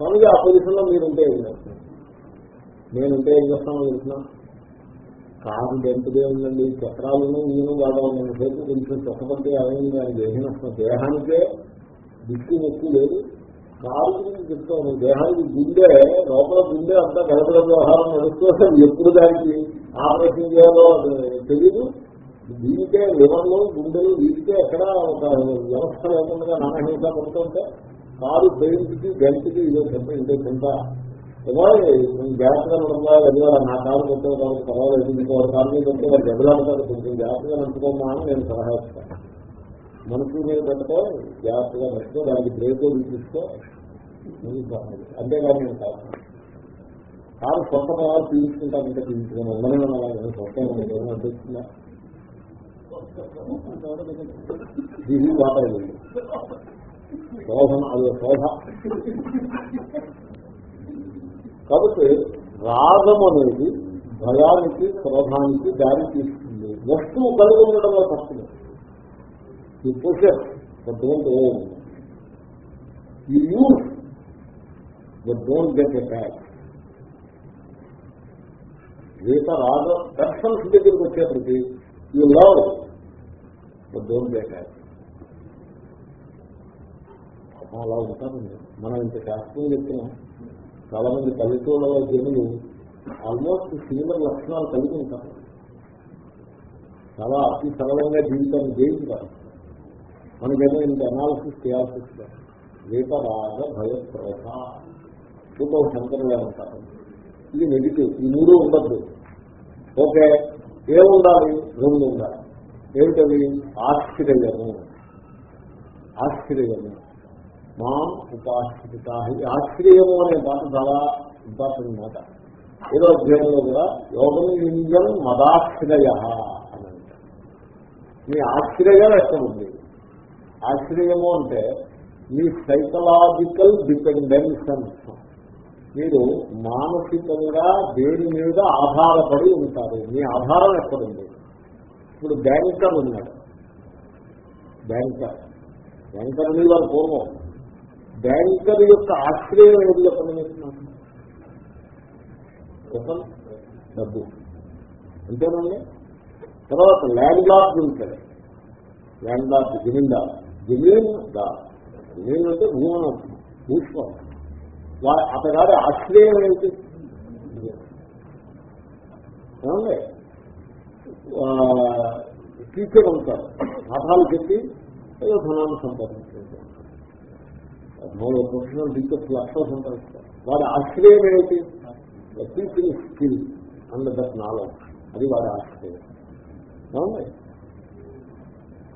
స్వామిజీ ఆ పొజిషన్లో మీరుంటే ఏం చేస్తారు? నేనుంటే ఏం చేస్తాను తెలిసిన కాదు ఎంతదే ఉందండి. చక్రాలను నేను వాడడం సేపు కొంచెం చక్కపడితే అయింది అని దేహం దేహానికే దిక్కు నొక్కు లేదు. కారు గురించి చెప్తాను దేహానికి గుండె లోపల గుండె అంతా గడపడ వ్యవహారం నడుస్తూ ఎప్పుడు దానికి ఆపరేషన్ చేయాలో తెలియదు దీనికే లివర్లు గుండెలు వీటికే ఎక్కడ ఒక వ్యవస్థ లేకుండా నాణ్యత పడుతుంటే కారు పెయింట్కి గంటకి ఇదో ఇంటే చెంత ఏమో నేను జాగ్రత్తగా నడపగా వెళ్ళాలి నా కారు కొట్టే కాబట్టి పర్వాలేదు ఇంకోటి కారు మీద కొట్టే వారు దెబ్బలాడతారు కొంచెం జాగ్రత్తగా నడుపుకోమా అని నేను సలహా ఇస్తాను మనసు మీద పెట్టుకో జాగ్రత్తగా పెట్టుకో దానికి బ్రేక్ తీసుకో. అంతేగాని నేను కాదు. కారు కొత్త పదాలు పీల్చుకుంటానంటే పీల్చుకుని ఉండనే ఉండాలి కొత్త అనిపిస్తుందా ఇది వాటర్ శోభన అది శోభ. కాబట్టి రాగం అనేది భయానికి క్రోధానికి దారి తీస్తుంది. వస్తువు కలిగి ఉండడంలో తప్పదు ఈ పొసెస్ డోంట్ ఓన్ ఈ use but don't get a back గీత రాగ దర్శన్స్ దగ్గరికి వచ్చేప్పటికీ ఈ love but don't get back అలా ఉంటారండి మనం ఇంత శాస్త్రం చెప్పినా. చాలా మంది పల్లెటూళ్ళలో జనులు ఆల్మోస్ట్ సిమిలర్ లక్షణాలు కలిగి ఉంటారు. చాలా అతి సరళంగా జీవితాన్ని జయించారు మనకేమో ఇంత అనాలిసిస్ చేయాల్సి వస్తారు వేపరాగ భయప్రోధ చూద్దాం శంకరులే ఉంటారు. ఇది నెగిటివ్ ఈ మూడు ఉండద్దు. ఓకే ఏముండాలి? రెండు ఉండాలి. ఏమిటది? ఆశ్చర్యము. ఆశ్చర్యము. మా ఉపాశ్రిత ఆశ్రయము అనే మాట చాలా ఇంపార్టెంట్ మాట. ఏదో అధ్యయనంలో కూడా యోగం ఇంజన్ మదాశ్రయ అని అంటారు. మీ ఆశ్రయం ఎక్కడ ఉంది. ఆశ్రయము అంటే మీ సైకలాజికల్ డిపెండెన్స్ అంటాం మీరు మానసికంగా దేని మీద ఆధారపడి ఉంటారు? మీ ఆధారం ఎక్కడుంది? ఇప్పుడు బ్యాంకర్ ఉన్నాడు. బ్యాంకర్. బ్యాంకర్ మీద వారు పూర్వం బ్యాంకర్ యొక్క ఆశ్రయం ఏది చెప్పండి చెప్పండి. డబ్బు. అంతేనండి? తర్వాత ల్యాండ్ లార్డ్ ఉంటాడు ల్యాండ్ లార్డ్ జమీందార్. జమీన్ దా జమీన్ అంటే భూమని అర్థం భూష్మం అతగారి ఆశ్రయం ఏంటి? ఏమండి? టీచర్ ఉంటారు. పాఠాలు చెప్పి ఏదో ధనాన్ని సంపాదించారు. మూడు ప్రొఫెషనల్ టీచర్స్ లక్షలు సంపాదిస్తారు వాడి ఆశ్రయం ఏమిటి? Teaching skill and that knowledge అది వాడి ఆశ్రయం.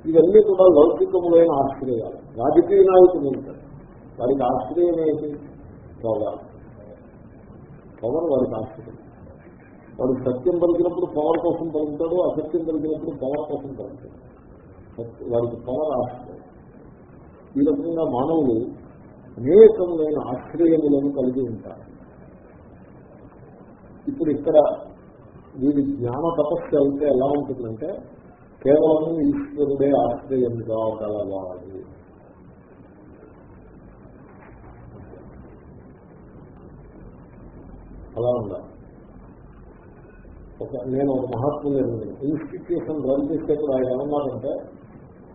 ఇవన్నీ కూడా లౌకికములైన ఆశ్రయాలు. రాజకీయ నాయకులు ఉంటారు. వాడికి ఆశ్రయం ఏంటి పవర్ పవర్ వాడికి ఆశ్రయం. వాడు సత్యం పలికినప్పుడు పవర్ కోసం పలుకుతాడు అసత్యం పలికినప్పుడు పవర్ కోసం పలుకుతాడు. వాడికి పవర్ ఆశ్రయం. ఈ రకంగా మానవులు అనేకములైన ఆశ్రయములను కలిగి ఉంటారు. ఇప్పుడు ఇక్కడ వీరి జ్ఞాన తపస్సు అయితే ఎలా ఉంటుందంటే కేవలం ఈశ్వరుడే ఆశ్రయంగా గలవాడు. అలా ఉండాలి ఒక నేను ఒక మహాత్ములు ఇన్స్టిట్యూషన్ రన్ చేసేప్పుడు ఆయన ఏమన్నారంటే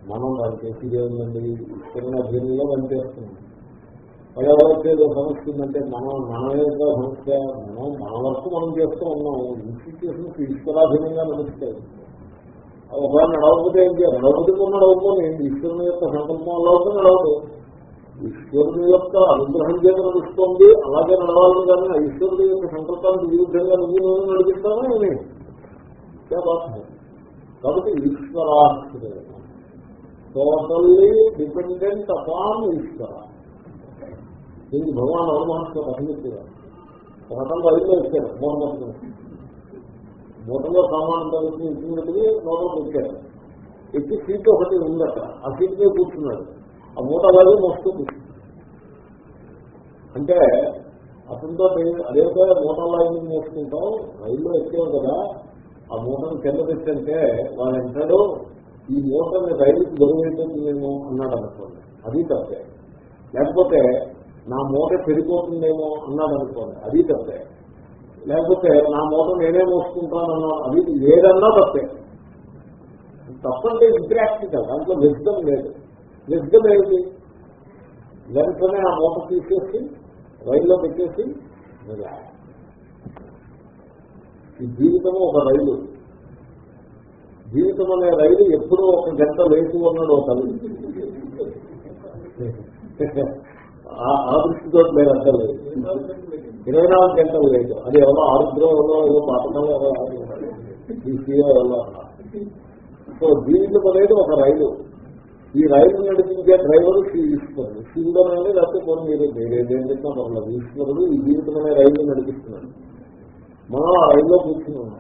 మనం రన్ చేసేది ఏముందండి? ఈశ్వరుని అధ్యయనంలో రన్ చేస్తున్నాం. ఎవరైతే ఏదో సమస్య ఉందంటే మనం మన యొక్క సమస్య మనం మన వరకు మనం చేస్తూ ఉన్నాం. ఇన్స్టిట్యూషన్స్ ఈశ్వరాధీనంగా నడుస్తాయి. ఒకవేళ నడవకపోతే ఏం చేయాలి? నడవకపోతే నడవకపోతే ఈశ్వరుని యొక్క సంకల్పం సంకల్పంలో నడవదు. ఈశ్వరుని యొక్క అనుగ్రహం చేత నడుస్తుంది. అలాగే నడవాలని కానీ ఆ ఈశ్వరుని యొక్క సంకల్పానికి విరుద్ధంగా నువ్వు నువ్వు నడిపిస్తావా ఏమి? కాబట్టి ఈశ్వరాశ్రయం. టోటల్లీ డిపెండెంట్ అపాన్ ఈశ్వర దీనికి భగవాన్ అవమానిస్తాను పఠిస్తున్నారు పథకంలో రైల్లో ఇచ్చారు మూట మూటలో సామాన్ తగ్గి ఇచ్చినట్టుగా నోట్లో పెట్టారు ఎక్కి సీట్ ఒకటి ఉందట. ఆ సీట్ మీద కూర్చున్నాడు. ఆ మూట అలాగే మోస్తూ అంటే అతనితో అదేదో మూటల్లో ఎందుకు మోసుకుంటాం. రైల్లో ఎక్కావు కదా. ఆ మూటను కింద పెట్టంటే వాళ్ళు అంటాడు ఈ మూటని రైలుకి బరువు అన్నాడు అనుకోండి. అది తప్పే. లేకపోతే నా మూట పెరిగిపోతుందేమో అన్నాడు అనుకోండి అది తప్పే. లేకపోతే నా మూట నేనే మోసుకుంటానన్నా అది లేదన్నా తప్పే. తప్పంటే కదా దాంట్లో విజ్ఞం లేదు. విజ్ఞం ఏమిటి? వెంటనే ఆ మూట తీసేసి రైల్లో పెట్టేసి ఈ జీవితం ఒక రైలు. జీవితం అనే రైలు ఎప్పుడూ ఒక గంట వేసి ఉన్నాడు ఒక ఆ- దృష్టితో నేను అర్థం లేదు ఇరవై నాలుగు గంటలు లేదు. అది ఎవరో ఆరుద్రం ఎవరో ఏదో పాతకంలో ఎవరో సో జీవితం అనేది ఒక రైలు. ఈ రైలు నడిపించే డ్రైవర్ శ్రీ ఈశ్వరుడు శివుడు అనేది లేకపోతే కొన్ని మీరు మీరేదేం చెప్పినా పర్లేదు ఈశ్వరుడు ఈ జీవితం అనే రైలు నడిపిస్తున్నాడు. మనం ఆ రైల్లో కూర్చుని ఉన్నాం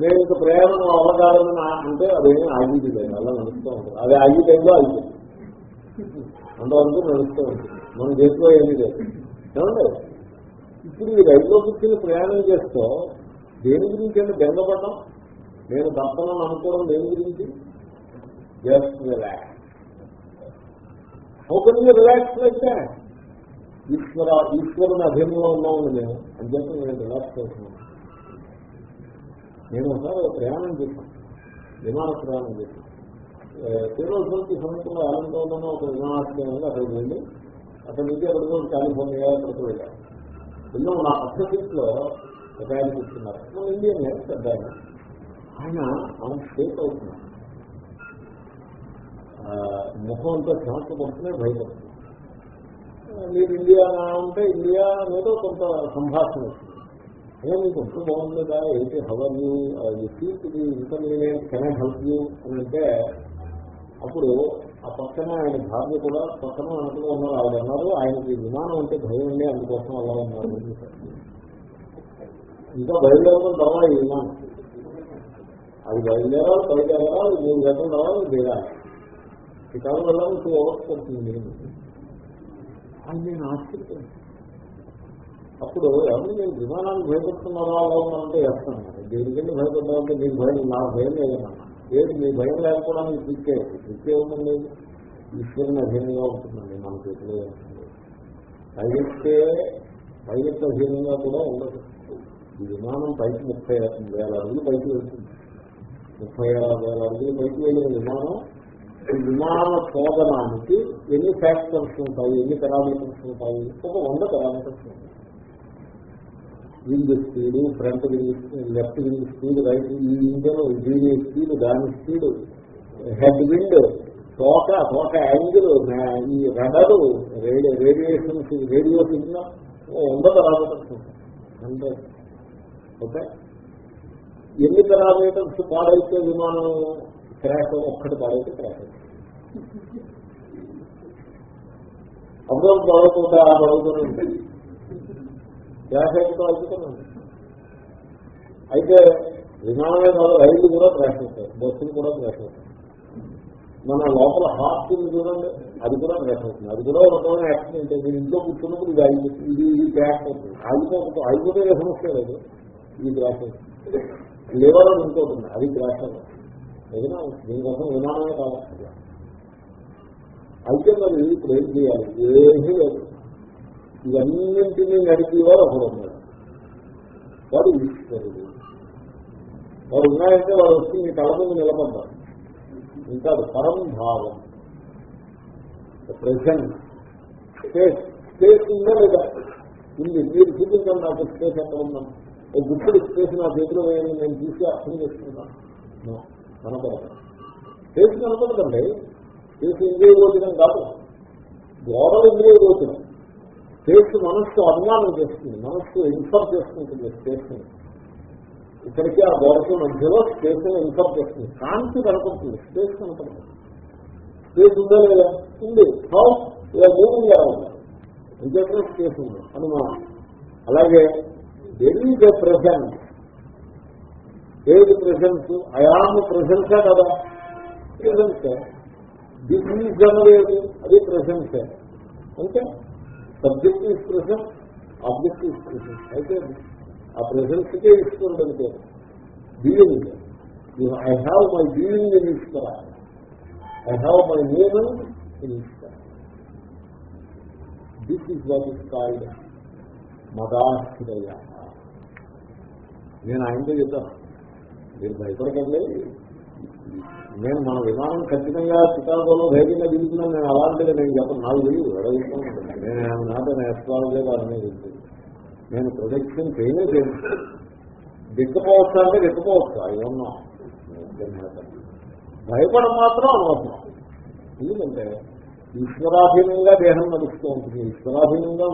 నేను ఇంక ప్రయాణం అవగాలని అంటే అదేమీ ఆగిది లేదు అలా నడుస్తూ ఉంటుంది. అది ఆగి టైంలో అయిపోయింది అంతవరకు నడుస్తూ ఉంటుంది. మన చేతిలో ఏమీ లేదు. ఏమండి? ఇప్పుడు ఈ రైల్లో కూర్చొని ప్రయాణం చేస్తూ దేని గురించి అంటే బెంగపడ్డం? నేను తప్పనని అనుకోవడం దేని గురించి? Just relax how can you relax అయితే ఈశ్వర ఈశ్వరుని అధీనంలో ఉన్నామని నేను అని చెప్పి నేను రిలాక్స్ చేస్తున్నాను. నేను ఒకసారి ప్రయాణం చేశాను. విమాన ప్రయాణం చేశాను. తిరువనకి సమీపంలో ఆనందంలో ఒక విమానాశ్రయం అక్కడికి వెళ్ళి అక్కడ నుంచి ఎక్కడికో కాలిఫోర్నియా ఎక్కడికి వెళ్ళాను ఎన్నో నా పక్క సీట్లో ఒక ఆయన కూర్చున్నారు మన ఇండియన్ పెద్ద ఆయన ఆయన మనం షేక్ అవుతున్నాం ముఖం అంతా శ్వాస పడుతున్నాయి భయపడుతుంది. మీరు ఇండియా అంటే ఇండియా అనేది కొంత సంభాషణ వచ్చింది అదే మీకు ఒంట్లో బాగుందా ఏంటి హవర్ యూ సీట్ ఇది ఇన్కన్వీనియంట్ కెన్ హెల్ప్ యూ అని అంటే అప్పుడు ఆ పక్కన ఆయన భార్య కూడా పక్కన అనుకుని ఉన్నారు. ఆవిడ అన్నారు ఆయనకి విమానం అంటే భయం ఉండి అందుకోసం అలా ఉన్నారు. ఇంకా బయలుదేరడం రావాలి విమానం. అది బయలుదేరాలి బయలుదేరాలి మూడు గంటలు రావాలి దిగాలి ఈ కాలం వెళ్ళాలి టూ అవర్స్ పడుతుంది అది నేను ఆశ్చర్యం అప్పుడు ఎవరు నేను విమానాన్ని భయపడుతున్నారా అలా ఉన్నారంటే వేస్తాను. దేనికంటే భయపడ్డామంటే మీకు భయం నా భయం లేదన్నా ఏది మీ భయం లేకపోవడం మీకు దిక్కే దిక్కే ఉందండి. ఈశ్వరుని అధీనంగా ఉంటుందండి. మన చేతిలో ఉంటుంది. పైకెత్తే పైకెత్తే అధీనంగా కూడా ఉండదు. ఈ విమానం పైకి ముప్పై వేల అడుగులు పైకి వెళ్తుంది. ముప్పై వేల అడుగులు పైకి వెళ్ళిన విమానం ఈ విమాన శోధనానికి ఎన్ని ఫ్యాక్టర్స్ ఉంటాయి ఎన్ని పెరామీటర్స్ ఉంటాయి? ఒక వంద పెరామీటర్స్ ఉంటాయి. Wing speed front wing left wing speed right ఈ ఇంజన్ దీని స్పీడ్ దాని స్పీడ్ హెడ్ విండ్ తోక తోక యాంగిల్ ఈ రడరు రేడియేషన్స్ రేడియో సిగ్నల్ వంద పారామీటర్స్ ఉంటాయి. అంటే ఓకే? ఎన్ని పారామీటర్స్ పాడైతే విమానం క్రాష్ ఒక్కటి పాడైతే క్రాష్ అప్పుడు పడకుండా ఆ పడుతూనే ఉంటుంది ట్రాఫిక్తో అయితే అయితే విమానం కాదు రైళ్ళు కూడా క్రాష్ అవుతాయి బస్సులు కూడా క్రాష్ అవుతాయి మన లోపల హార్ట్ చూడండి అది కూడా క్రాష్ అవుతుంది అది కూడా రకమైన యాక్సిడెంట్. మీరు ఇంట్లో కూర్చున్నప్పుడు ఇది ఆగిపోతుంది ఇది ఇది క్రాష్ అవుతుంది. ఆగిపోతుంది ఆగిపోతే సమస్య లేదు. ఇది క్రాష్ అవుతుంది. లేవర్ అని ఇంకోటి అది క్రాష్ అవుతుంది. ఏదైనా దీనికోసం విమానమే కావాలి. అయితే మరి ఇప్పుడు ఏం చేయాలి? ఏమీ లేదు. ఇవన్నింటినీ నడిపేవారు ఒకడు ఉన్నాడు వాడు ఈశ్వరుడు. వాడు ఉన్నాయంటే వాడు వచ్చి మీ కళ ముందు నిలబడ్డారు. ఇంకా పరం భావం. ప్రెసెంట్ స్పేస్ స్పేస్ ఉందా లేదా? ఉంది. మీరు చూపించండి నాకు స్పేస్ ఎక్కడ ఉందా. ఓ గుప్పుడు స్పేస్ నా చేతిలో వేయని నేను చూసి అర్థం చేసుకున్నాను కనపడదు. స్పేస్ కనపడదండి. స్పేస్ ఇంద్రియ గోచరం కాదు. గోడలు ఇంద్రియ గోచరం. స్పేస్ మనస్సు అనుమానం చేస్తుంది. మనస్సు ఇన్ఫర్ చేసుకుంటుంది స్పేస్ ఇక్కడికి ఆ గోడకి మధ్యలో స్పేస్ ఇన్ఫర్ చేస్తుంది. కాంతి కనపడుతుంది. స్పేస్ కనపడుతుంది. స్పేస్ ఉందా లేదా? ఉంది. హౌ? ఇలా మూవింగ్ ఎలా ఉంది స్పేస్ ఉంది. అనుమానం. అలాగే ఎనీ ద ప్రెసెంట్ ఏది ప్రెసెన్స్ అయామ్ ప్రెసెన్సే కదా? ప్రెసెన్సే డిసీజ్ అనేది అది ప్రెసెన్సే అంటే subject is present object is present అయితే ఆ ప్రెసెన్స్కే ఈశ్వరుడు అంటే being I have my being in Eshwara I have my నేమన్ in Eshwara this is what is called మదాశ్రయ నేను ఆయనతో చెప్తాను. మీరు భయపడకండి. నేను మన విమానం ఖచ్చితంగా చికాగోలో ధైర్యంగా దిగుతున్నాను నేను అలాంటిది నేను చెప్పను నాకు తెలియదు అడగలుగుతాను నేను ఆయన నాట నేర్చుకోవాలే అనేది తెలియదు నేను ప్రొజెక్షన్ చేయనే చేయను. దిక్కుపోవచ్చా అంటే దిక్కుపోవచ్చు అవి ఉన్నా భయపడం మాత్రం అనవసరం. ఎందుకంటే ఈశ్వరాధీనంగా దేహం నడుస్తూ ఉంటుంది ఈశ్వరాధీనంగా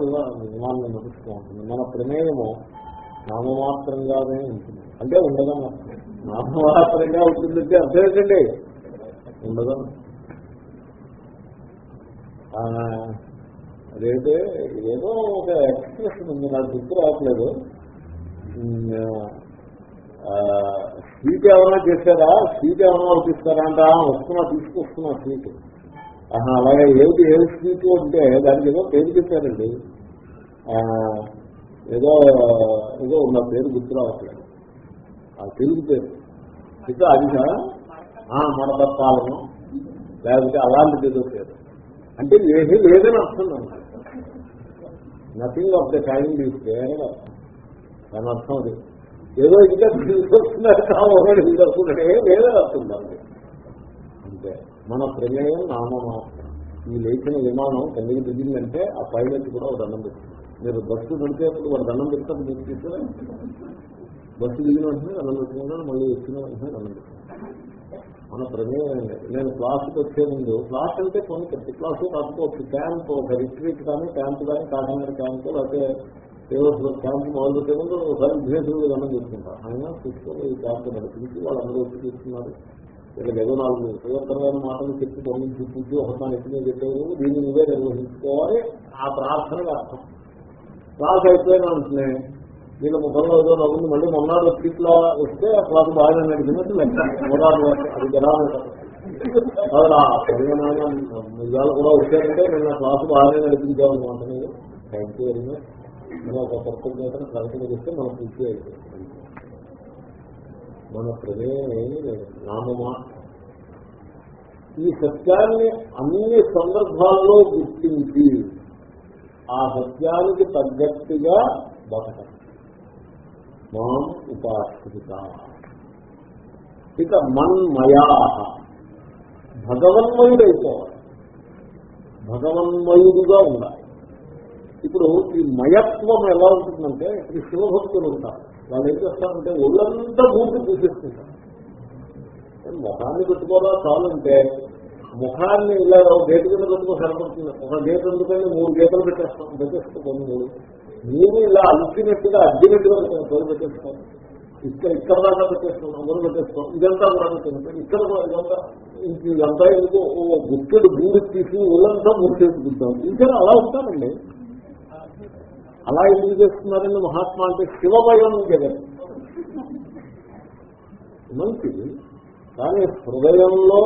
విమానం నడుస్తూ ఉంటుంది. మన ప్రమేయము నామమాత్రంగానే ఉంటుంది. అంటే ఉండగా మాత్రమే నామమాత్రంగా ఉంటుందంటే అర్థమేంటండి ఉండదు. ఉండదని అదైతే ఏదో ఒక ఎక్స్ప్రెషన్ ఉంది నాకు గుర్తు రావట్లేదు. స్వీట్ ఏమైనా చేశారా? స్వీట్ ఏమైనా వచ్చిస్తారా అంటే. వస్తున్నా తీసుకొస్తున్నా స్వీట్ అలాగే ఏమిటి ఏమి స్వీట్ అంటే దానికి ఏదో పేరు చెప్పారండి. ఏదో ఏదో ఉన్న పేరు గుర్తు రావట్లేదు. తెలుగు పేరు. అయితే అది మడతత్వాలను లేకపోతే అలాంటిది ఏదో పేరు. అంటే ఏది లేదని అర్థం అనమాట nothing of the kind is వేరే దాని అర్థం అది. ఏదో ఇంకా తీసుకొస్తున్నారు తీసుకొస్తున్నాడే లేదని అర్థం దానికి అంతే. మన ప్రమేయం నామమాత్రం ఈ లేచిన విమానం కిందకి దిగిందంటే ఆ పైలట్ కూడా ఒక దండం పెట్టింది మీరు బస్సు నడిచేప్పుడు వాడు దండం పెడతారు మీరు తీసుకురా బస్సు దిగిన వెంటనే దండం పెట్టుకుంటాను మళ్ళీ ఎక్కిన వెంటనే దండం పెట్టుకుంటాను మన ప్రమేయం నేను క్లాస్కి వచ్చే ముందు క్లాస్ అంటే కొన్ని పెద్ద క్లాసు కాకపోవచ్చు క్యాంప్ ఒక రిట్రీట్ కానీ క్యాంప్ కానీ కాకినాడ క్యాంప్ లేకపోతే ఏదో క్యాంప్ మొదలు పెట్టే ముందు ఒకసారి విద్యార్థులు దండం పెట్టుకుంటారు ఆయన తీసుకొని ఈ క్యాంప్ నడిపించి వాళ్ళందరూ వచ్చి తీసుకున్నారు వీళ్ళకి ఏదో నాలుగు ఉపయోగకరమైన మాటలు చెప్పి పంపించి చూపించి ఒకసారి ఎత్తున చెప్పేది దీన్ని నువ్వే నిర్వహించుకోవాలి. ఆ ప్రార్థనకు అర్థం. క్లాస్ అయిపోయిన వెంటనే వీళ్ళ ముఖంలో ఏదో నవ్వుంది. మళ్ళీ మొన్నాడు సీట్లో వస్తే నాకు బాగా నడిచినట్టు లెక్క. మొదలు అది ఎలా ఇవాళ కూడా వచ్చారంటే నేను నా క్లాసు బాగానే నడిపించామన్నమాట నేను థ్యాంక్ యూ వెరీ మచ్ నేను ఒక కృతజ్ఞతను ప్రకటన చేస్తే మనం పూర్తి అయిపోయింది మన ప్రమేయం ఏమీ లేదు నామమా. ఈ సత్యాన్ని అన్ని సందర్భాల్లో గుర్తించి ఆ సత్యానికి తగ్గట్టుగా బతకం మాం ఉపాశ్రిత ఇక మన్మయా. భగవన్మయుడైపోవాలి. భగవన్మయుడుగా ఉండాలి. ఇప్పుడు ఈ మయత్వం ఎలా ఉంటుందంటే ఈ శివభక్తులు ఉంటారు. వాళ్ళు ఏం చేస్తారంటే ఒళ్ళంతా మూర్తి పూసేసుకుంటారు మొహాన్ని పెట్టుకోదా చాలంటే ముఖాన్ని ఇలా గేటు కింద పెట్టుకో సరిపడుతుంది. ఒక గేట్ ఎందుకంటే మూడు గేటలు పెట్టేస్తాం. పెట్టేస్తాం కొన్ని మూడు. మీరు ఇలా అల్చినట్టుగా అడ్డినట్టుగా తోలు పెట్టేస్తాం. ఇక్కడ ఇక్కడ దాకా పెట్టేస్తాం. అందరూ పెట్టేస్తాం. ఇదంతా కూడా పెట్టేస్తాం ఇక్కడ ఇదంతా ఇదంతా ఎందుకు? ఓ గుట్టెడు గూడు తీసి ఊళ్ళంతా మూడు ఇంకా అలా ఉంటానండి అలా ఎందుకు చేస్తున్నారండి మహాత్మా అంటే శివమయం జగన్ మంచిది. కానీ హృదయంలో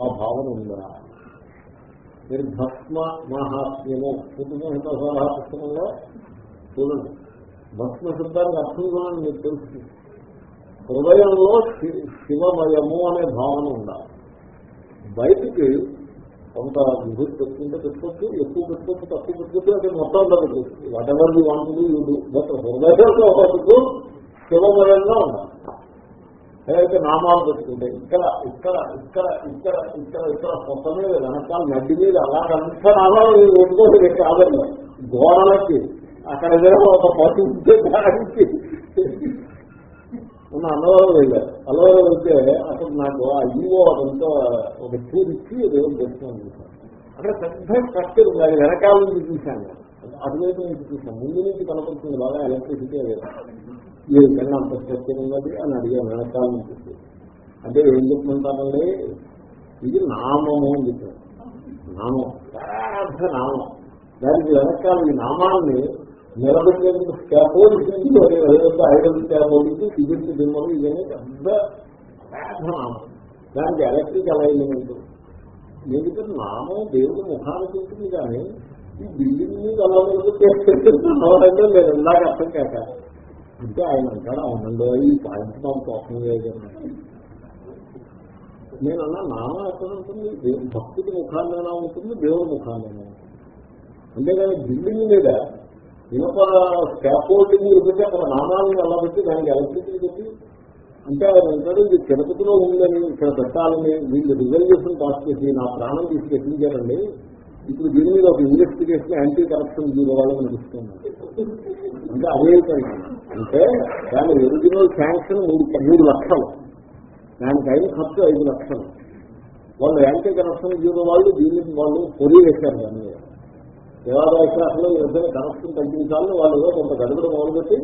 ఆ భావన ఉందా? మీరు భస్మ మహాత్మ్యము పుట్టుకుంట సలహా పుస్తకంలో చూడండి. భస్మ శబ్దానికి అర్థం చూడండి మీకు తెలుసు. హృదయంలో శివమయము అనే భావన ఉండాలి. బయటికి కొంత విభూతి పెట్టుకుంటే పెట్టుకోవచ్చు ఎక్కువ పెట్టుకోవచ్చు తక్కువ పెట్టుకోవచ్చు అది మొత్తం అంతా పెట్టుకోవచ్చు. Whatever you want you but హృదయంలో ఒకటికు శివమయంగా ఉండాలి. లేకపోతే నామాలు పెట్టుకుంటే ఇక్కడ ఇక్కడ ఇక్కడ ఇక్కడ ఇక్కడ ఇక్కడ కొత్త మీద వెనకాల నడ్డి మీద అలాగంతా నామాలు పెట్టుకోవచ్చు కాదండి గోడలకి అక్కడ ఏదైనా ఒక పట్టు ఉంటే దానికి. ఉన్న అన్నవరం వెళ్ళారు. అన్నవరం వెళ్తే అసలు నాకు ఆ ఈవో అదంతా ఒక టూర్ ఇచ్చి దేవుడు తెచ్చుకోండి అక్కడ పెద్ద కట్టెలు ఉంది. అది వెనకాల నుంచి చూశాను. అటువైపు నుంచి చూసాను ముందు నుంచి కనపడుతుంది బాగా ఎలక్ట్రిసిటీ ఈ విధంగా అంత స్ట్రక్చర్ ఉన్నది అని అడిగాను వెనకాల నుంచి అంటే ఏం చెప్తుంటానండి ఇది నామము అని చెప్పారు. నామం. పెద్ద నామం. దానికి వెనకాల ఈ నామాన్ని నిలబెట్టేందుకు స్కాపోలింగ్ ఐడల్ స్కాపోలింగ్ సిమెంట్ దిమ్మలు ఇవన్నీ పెద్ద పెద్ద నామం. దానికి ఎలక్ట్రిక్ అలైన్మెంట్ ఎందుకంటే నామం దేవుడి ముఖానికి ఉంటుంది కానీ ఈ బిల్డింగ్ మీద అలా నిలబెట్టే నేను ఇందాక అర్థం కాక అంటే ఆయన అంటాడు అవునంలో ఈ పాయింట్ మాకు కోసం లేదు నేను అన్నా నామం ఎక్కడ ఉంటుంది భక్తుడి ముఖాన్నైనా ఉంటుంది దేవుడి ముఖాన్నైనా ఉంటుంది. అంతేగాని బిల్డింగ్ మీద ఇనప స్కాఫోల్డింగ్ పెట్టి అక్కడ నామాలను అలా పెట్టి దానికి ఎలక్ట్రిసిటీ పెట్టి అంటే ఆయన అంటాడు ఇది తిరుపతిలో ఉందని ఇక్కడ పెట్టాలని వీళ్ళు రిజర్వేషన్ పాస్ చేసి నా ప్రాణం తీసి ఎక్కించారండి ఇప్పుడు దీని మీద ఒక ఇన్వెస్టిగేషన్ యాంటీ కరప్షన్ బ్యూరో వాళ్ళు నడుస్తుంది అంటే అదే విధంగా. అంటే దాని ఒరిజినల్ శాంక్షన్ మూడు మూడు లక్షలు. దానికి అయిన ఖర్చు ఐదు లక్షలు. వాళ్ళు యాంటీ కరప్షన్ బ్యూరో వాళ్ళు దీన్ని వాళ్ళు పొరి వేశారు దాని మీద దేవాదాయ శాఖలో ఈ కరప్షన్ తగ్గించాలని వాళ్ళు ఏదో కొంత గడుపుడు మొదలుపెట్టి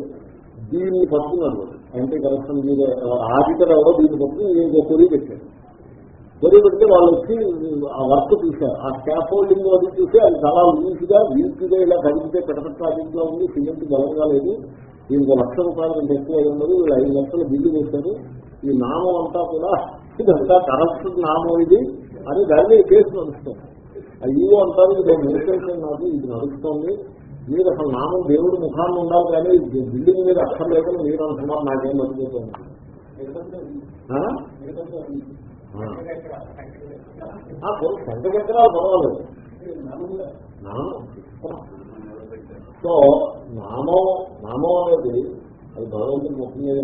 దీన్ని పట్టుకున్నారు యాంటీ కరప్షన్ బ్యూరో ఆడిటర్ ఎవరో దీన్ని పట్టుకుని ఇంకో పొరి పెట్టారు. పొరి పెడితే వాళ్ళు వచ్చి ఆ వర్క్ చూశారు. ఆ స్టాఫ్ హోల్డింగ్ అది చూసి అది చాలా ఈజీగా వీక్గా ఇలా కదిలితే పెడపెట్టాలో ఉంది సిమెంట్ బలంగా లేదు. దీనికి లక్ష రూపాయలు కంటే ఎక్కువ ఉన్నది వీళ్ళు ఐదు లక్షలు బిల్లు వేశారు ఈ నామం అంతా కూడా ఇదంతా కరప్షన్ నామం ఇది అని దాన్ని కేసు నడుస్తుంది అయ్యో అంటారు ఇది మెడిటేషన్ నాకు ఇది నడుస్తుంది. మీరు అసలు నామం దేవుడు ముఖాన్ని ఉండాలి కానీ ఇది బిల్డింగ్ మీద అక్కర్లేదని మీరు అంటున్నారు నాకేం మర్చిపోతుంది ఆ? ఆ. పర్వాలేదు సో నామం నామం అనేది అది భగవంతుడి ముఖం మీద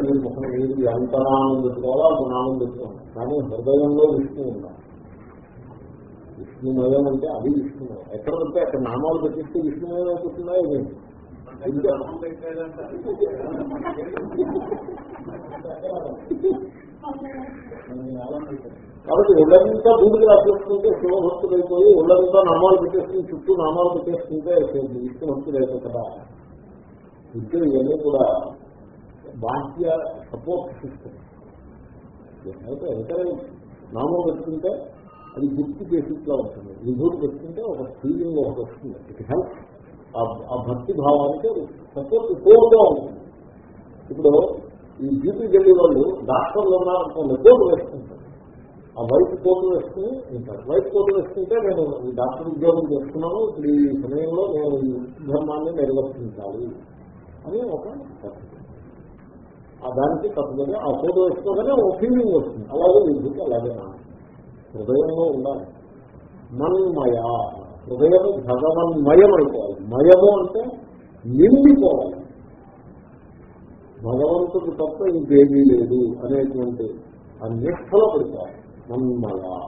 మీరు ముఖం మీద ఎంత నామం పెట్టుకోవాలో అంత నామం పెట్టుకోవాలి? కానీ హృదయంలో విష్ణు ఉండాలి. విష్ణుమయం అంటే అది విష్ణుమయం. ఎక్కడ పడితే అక్కడ నామాలు పెట్టిస్తే విష్ణుమయం అయిపోతుందా ఏమేమి కాబట్టి ఒళ్ళంతా భూమికి రాసేసుకుంటే శివభక్తులు అయిపోయి ఒళ్ళంతా నామాలు పెట్టేసుకుని చుట్టూ నామాలు పెట్టేసుకుంటే విష్ణుభక్తులు భక్తులు కదా. విద్య ఇవన్నీ కూడా బాహ్య సపోర్ట్ సిస్టమ్ అయితే ఎంకరేజ్ నామం పెట్టుకుంటే అది గుర్తు చేసిట్లా ఉంటుంది. విధులు పెట్టుకుంటే ఒక ఫీలింగ్ ఒకటి వస్తుంది. ఇట్ హెల్ప్ ఆ భక్తి భావానికి సపోర్ట్ తోడుగా ఉంటుంది. ఇప్పుడు ఈ డ్యూటీ జరిగే వాళ్ళు డాక్టర్లు ఉన్నారనుకోండి కోటు వేసుకుంటారు ఆ వైట్ కోటు వేసుకుని ఉంటారు. వైట్ కోటు వేసుకుంటే నేను డాక్టర్ ఉద్యోగం చేస్తున్నాను. ఇప్పుడు ఈ సమయంలో నేను ఈ ధర్మాన్ని నిర్వర్తించాలి అని ఒక ఆ దానికి తప్పదు ఆ ఫోటో వేసుకోగానే ఒక ఫీలింగ్ వస్తుంది. అలాగే విద్యుత్ అలాగే నా హృదయంలో ఉండాలి. మన్మయ హృదయం భగవన్మయం అయిపోవాలి మయము అంటే నిండిపోవాలి. భగవంతుడు తప్ప ఇంకేమీ లేదు అనేటువంటి ఆ నిష్ఠలో పడిపోవాలి. మన్మయ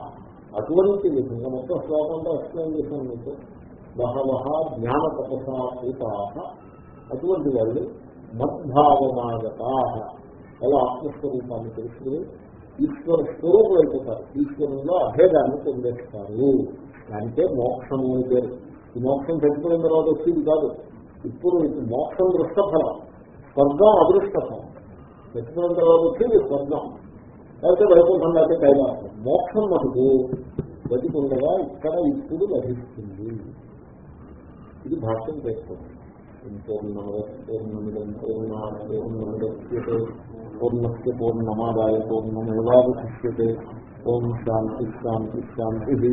అటువంటి విధంగా మొత్తం శ్లోకంలో ఎక్స్ప్లెయిన్ చేశాను మీకు. బహవహ జ్ఞాన తపసా అటువంటి వాళ్ళు మద్భావమాగత అలా ఆత్మస్వరూపాన్ని తెలుసుకుని ఈశ్వర స్వరూపం అయిపోతారు. ఈశ్వరంలో అభేదాన్ని పొందేస్తారు. అంటే మోక్షం అని పేరు. ఈ మోక్షం చనిపోయిన తర్వాత వచ్చింది కాదు. ఇప్పుడు మోక్షం దృష్టఫలం. స్వర్గం అదృష్టఫలం. చనిపోయిన తర్వాత వచ్చింది స్వర్గం. లేకపోతే వైకుంఠం లేకపోతే కైలాసం మోక్షం మటుకు బతికుండగా ఇక్కడ ఇప్పుడు లభిస్తుంది. ఇది భాష్యం చేసుకోండి పూర్ణమిదం పూర్ణా పూర్ణముద్యతే పూర్ణస్య పూర్ణమాదాయ పూర్ణమేవాశిష్యతే ఓం శాంతి శాంతి శాంతి.